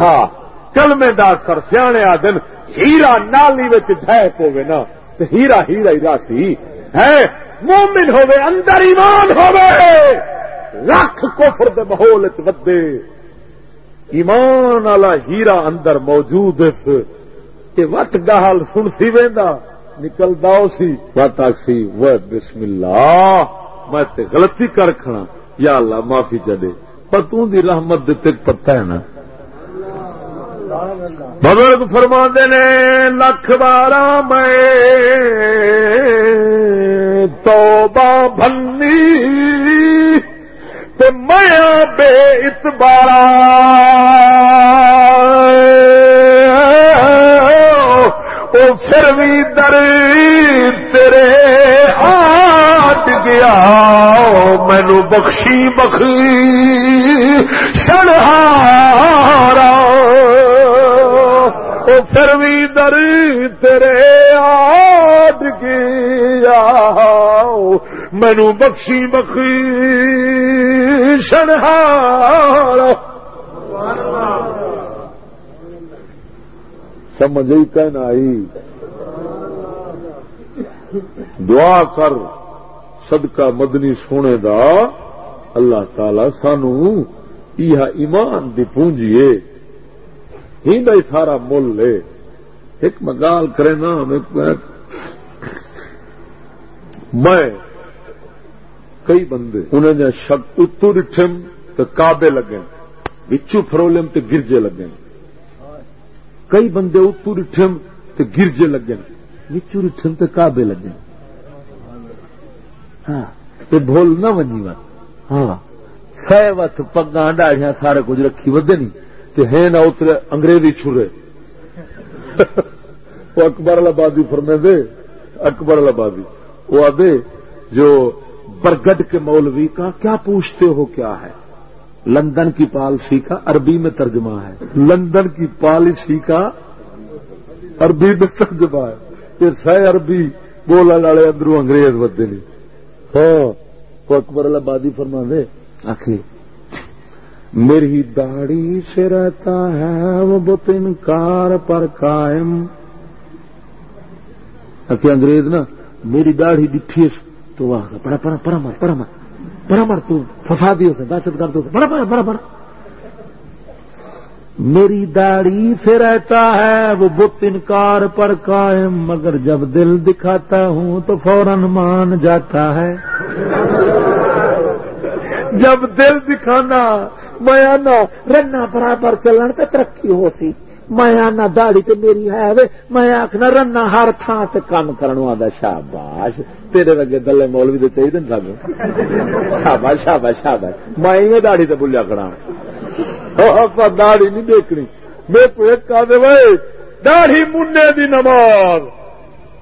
C: ہاں کلمے دا اثر سیانے آدن ہیرا نالی ڈھائک ہوگی نا۔ تو ہیرا ہیرا ہی راسی ہے۔ مومن ہوے اندر ایمان ہوے لکھ کفر دے ماحول ودے۔ ایمان والا ہیرا اندر موجود یہ وت گال سن سی وہدا نکلتا سی۔ وت آخسی وہ بسم اللہ، میں تے غلطی کر کھنا یا اللہ، معافی چڈے پر دی رحمت دیتے پتا ہے نا۔ بزرگ فرما نے لکھ بارہ میں تو بنی میں بے اتبارا او پھر بھی در تیرے آٹ گیا مینو بخشی بخی سڑہارا او پھر بھی در تیرے آٹ گیا مینو بخشی بخی سڑہارا سمجھ ہی کہنا آئی دعا کر صدقہ مدنی سونے دا۔ اللہ تعالی سانو یہ ایمان دی پونجیے۔ ہی بھائی سارا مل لے۔ ایک مگال کرے نا میں کئی بندے انہیں نے شک اتو ڈٹھم تو کابے لگے بچو فرولم تو گرجے لگے۔ کئی بندے اتو ڈٹھم تو گرجے لگے بچو ڈٹھم تو کابے لگے۔ ہاں تو بھول نہ ونی وت ہاں سہ وت پگا ڈاڑیاں سارے کچھ رکھی ودے نہیں تے ہے نہ اترے انگریزی چھرے۔ وہ اکبر آبادی فرمے دے اکبر آبادی وہ آدھے، جو برگڈ کے مولوی کا کیا پوچھتے ہو کیا ہے؟ لندن کی پالسی کا عربی میں ترجمہ ہے۔ لندن کی پالیسی کا عربی میں ترجمہ ہے۔ یہ سہ عربی بولنے والے اندروں انگریز بدے نہیں ہاں وہ اکبر آبادی فرما دے آخر میری داڑھی سے رہتا ہے، وہ بت انکار پر قائم۔ آخر انگریز نا، میری داڑھی ڈٹھی تو وہ پڑا پڑا پڑا مر پڑا مر پڑا مر تو، فسادی ہو سے دہشت گرد ہو سے بڑا پڑا بڑا بڑا میری داڑھی سے رہتا ہے، وہ بت انکار پر قائم۔ مگر جب دل دکھاتا ہوں تو فوراً مان جاتا ہے۔ جب دل دکھانا میں رنا برابر چلن تو ترقی ہو سی۔ میں آنا داڑی تو میری ہے وے۔ میں آخنا رنا ہر تھان سے کام کرنے والا شاباش، تیرے لگے دلے مولوی تو چاہیے سب شاباش شاباش شاباش۔ میں داڑی تو بولیا کرا ہاں۔ داڑی نہیں دیکھنی۔ میں کو ایک کہا دے بھائی داڑھی منہ دی نماز۔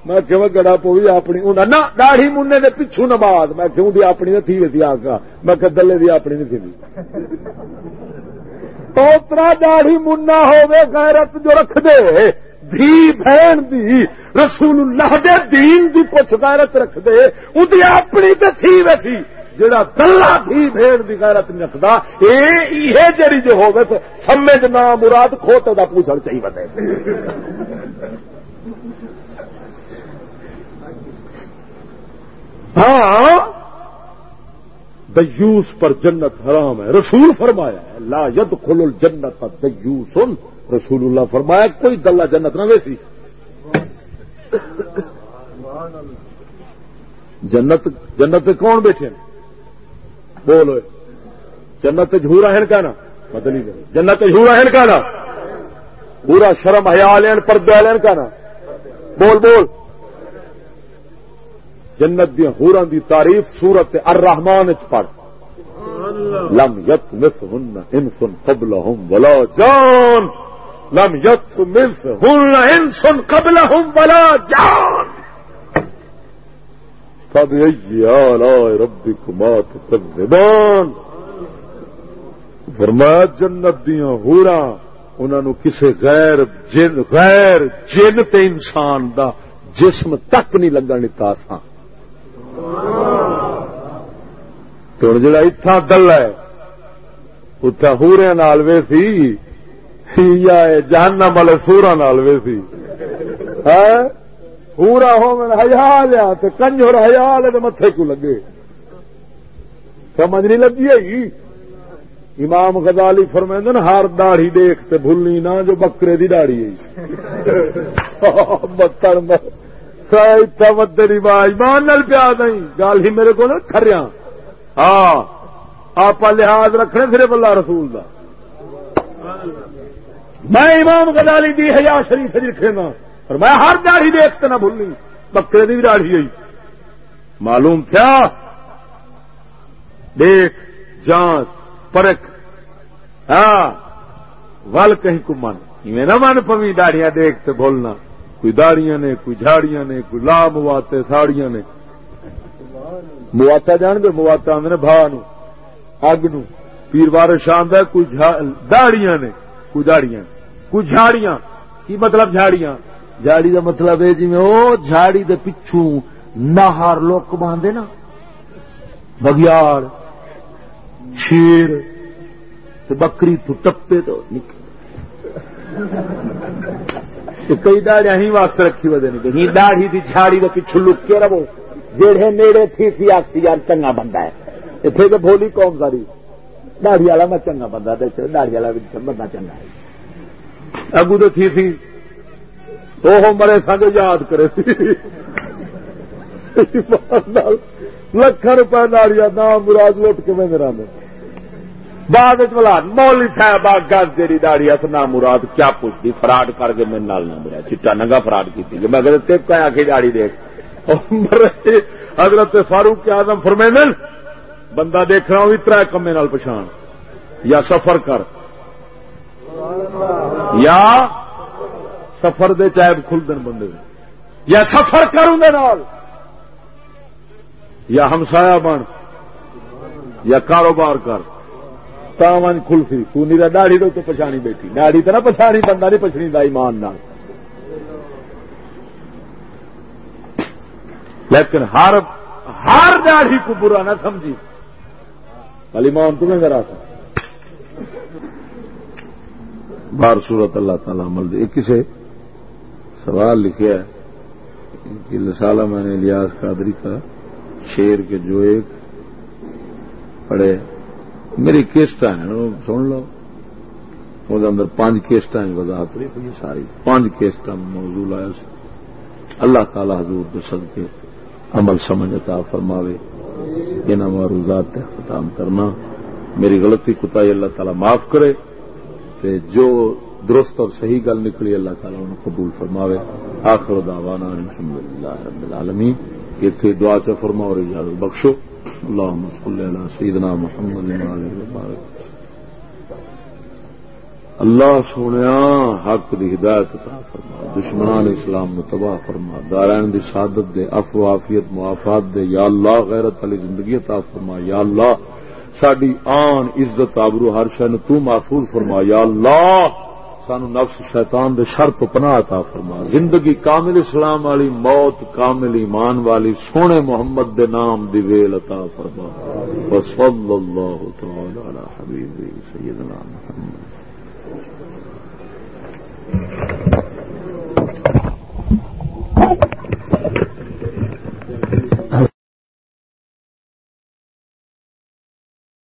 C: میں کہ گڑا پوی اپنی نہ داڑھی منہ دے پچھو نماز، میں کیوں دی اپنی نہ تھی وی آگا میں کہ دلے دی اپنی نہیں تھی پوترا داڑھی منا ہوے غیرت جو رکھ دے۔ دھی بہن دی رسول اللہ دے دین دی پوچھ غیرت رکھ دے۔ ادی اپنی تے تھی ویسی جڑا دلہ تھی بھیڑ دی غیرت نہیں رکھدا، اے ایہے جڑی جو ہوے تے سمجھ نہ مراد کھوتے دا پوچھن چاہیے۔ ہاں دیوس پر جنت حرام ہے۔ رسول فرمایا ہے، لا ید خل الجنت دیوس رسول اللہ فرمایا، کوئی دلہ جنت نہ ویسی۔ جنت جنت کون بیٹھے بولو جنت جھورا ہے کہنا؟ بدلی گئے جنت جھورا ہے کہنا؟ پورا شرم حیا لین پردے لین کہنا۔ بول بول۔ جنت دیا ہورا دی تعریف سورت الرحمان چ پڑھ۔ لم یت مس ہن انسن قبل ہوں بلا جان۔ لم یت مس ہن انسن قبل ہوں بلا جان۔ سب ربی کمات تکذبان فرمایا جنت دیا ہورا انہوں کسی غیر جن غیر جن تے انسان دا جسم تک نہیں لگا نیتا سا تو جڑا اتھا دل ہے اتنا ہوریا نال وے سی یا جہانا والے سورا نال وے سی پورا ہاں؟ ہو ہیا لیا تو کنجر ہیا لے تو متے کو لگے؟ سمجھ نہیں لگی ہے امام غزالی فرمائند ہر داڑھی دیکھتے بھولنی نہ، جو بکرے دی داڑھی ہے۔ (laughs) مدر ایمان پیا نہیں۔ گل ہی میرے کو کھریا ہاں آپ لحاظ رکھنے صرف اللہ رسول دا۔ میں امام غزالی دی حیا شریف لکھے گا اور میں ہر داڑھی دیکھتے نہ بھولنی۔ بکرے دی بھی داڑھی آئی معلوم کیا دیکھ، جانچ، پرکھ۔ ہاں ول کہیں کو من۔ نہ من پوی داڑیاں دیکھتے بولنا کوئی داڑیاں نے، کوئی جھاڑیاں نے، کوئی لا مواتے، ساڑیاں نے۔ مواتا جان دے، مواتا آدھے بھا نو، اگ نو۔ پیر وار شان کوئی داڑیاں نے، کوئی داڑیاں۔ کوئی جھاڑیاں۔ کی مطلب جھاڑیاں؟ جھاڑی دا مطلب ہے جی میں، او جھاڑی دے پچھوں نہار لوک باندھے نا۔ بگیاڑ، شیر بکری تو ٹپے تو نکل۔ کئی داڑیاں ہی واسطے رکھی وجہ نہیں۔ داڑھی کی جھاڑی کے پیچھو لک کے رہو۔ جہے نیڑے تھی سی آخسی یار چنگا بندہ ہے۔ اتنے تو بولی قوم ساری۔ داڑھی والا میں چنگا بندہ داڑھی والا بندہ چنگا ہے۔ اگو تو تھی سی وہ مرے سنگ یاد کرے لکھن روپئے ناڑیاں نام مراد لٹ کے میں میرا میں بعد بلا مولی صاحب گز جی داڑی اس نام مراد کیا پوچھتی فراڈ کر کے میرے نال نہ مریا۔ چٹا نگا فراڈ کی میں اگر تک آ کے داڑی دیکھ۔ حضرت فاروق آزم فرمین بندہ دیکھنا بھی تر کمے نال پچھان۔ یا سفر کر۔ یا سفر دے چائے کھل دن بندے یا سفر کر اندر یا ہمسایا بن۔ یا کاروبار کر۔ تاون کلفی تھی داڑھی تو پچھانی بیٹھی۔ داڑھی تو نہ پچھانی، بندہ نہیں پچھنی دا ایمان نہ لیکن ہر ہر داڑھی کو برا نہ سمجھی۔ علی تمہیں ذرا تھا بار صورت اللہ تعالی عمل دے۔ کسے سوال لکھا ہے کہ لسالہ میں نے الیاس قادری کا شیر کے جو ایک پڑے میری کیسٹ ہیں سن لو۔ وہ اندر پانچ کیسٹ وضاحت رہی ہوئی ساری۔ پانچ کیسٹ موضوع لایا سے اللہ تعالی حضور کے سد کے عمل سمجھ عطا فرماوے۔ ان معروضات ختم کرنا۔ میری غلطی کتا اللہ تعالی معاف کرے۔ کہ جو درست اور صحیح گل نکلی، اللہ تعالیٰ انہوں قبول فرماوے۔ آخر دعوانا الحمدللہ رب العالمین۔ یہ تھے دعا چا فرما اور اجازت بخشو۔ اللهم صل على سيدنا محمد وعلى وبارك. اللہ سونے حق دی ہدایت عطا فرما، دشمنان اسلام نو تباہ فرما، دارائن دی سعادت دے افو عافیت، معافات دے، یا اللہ غیرت علی زندگی عطا فرما، یا اللہ ساڈی آن، عزت، آبرو، ہر شے تو محفوظ فرما، یا اللہ سان نفس شیطان دے شر تو پناہ عطا فرما۔ زندگی کامل اسلام والی، موت کامل ایمان والی، سونے محمد دے نام دی ویل عطا فرما۔ وصل اللہ تعالی علی حبیب سیدنا محمد۔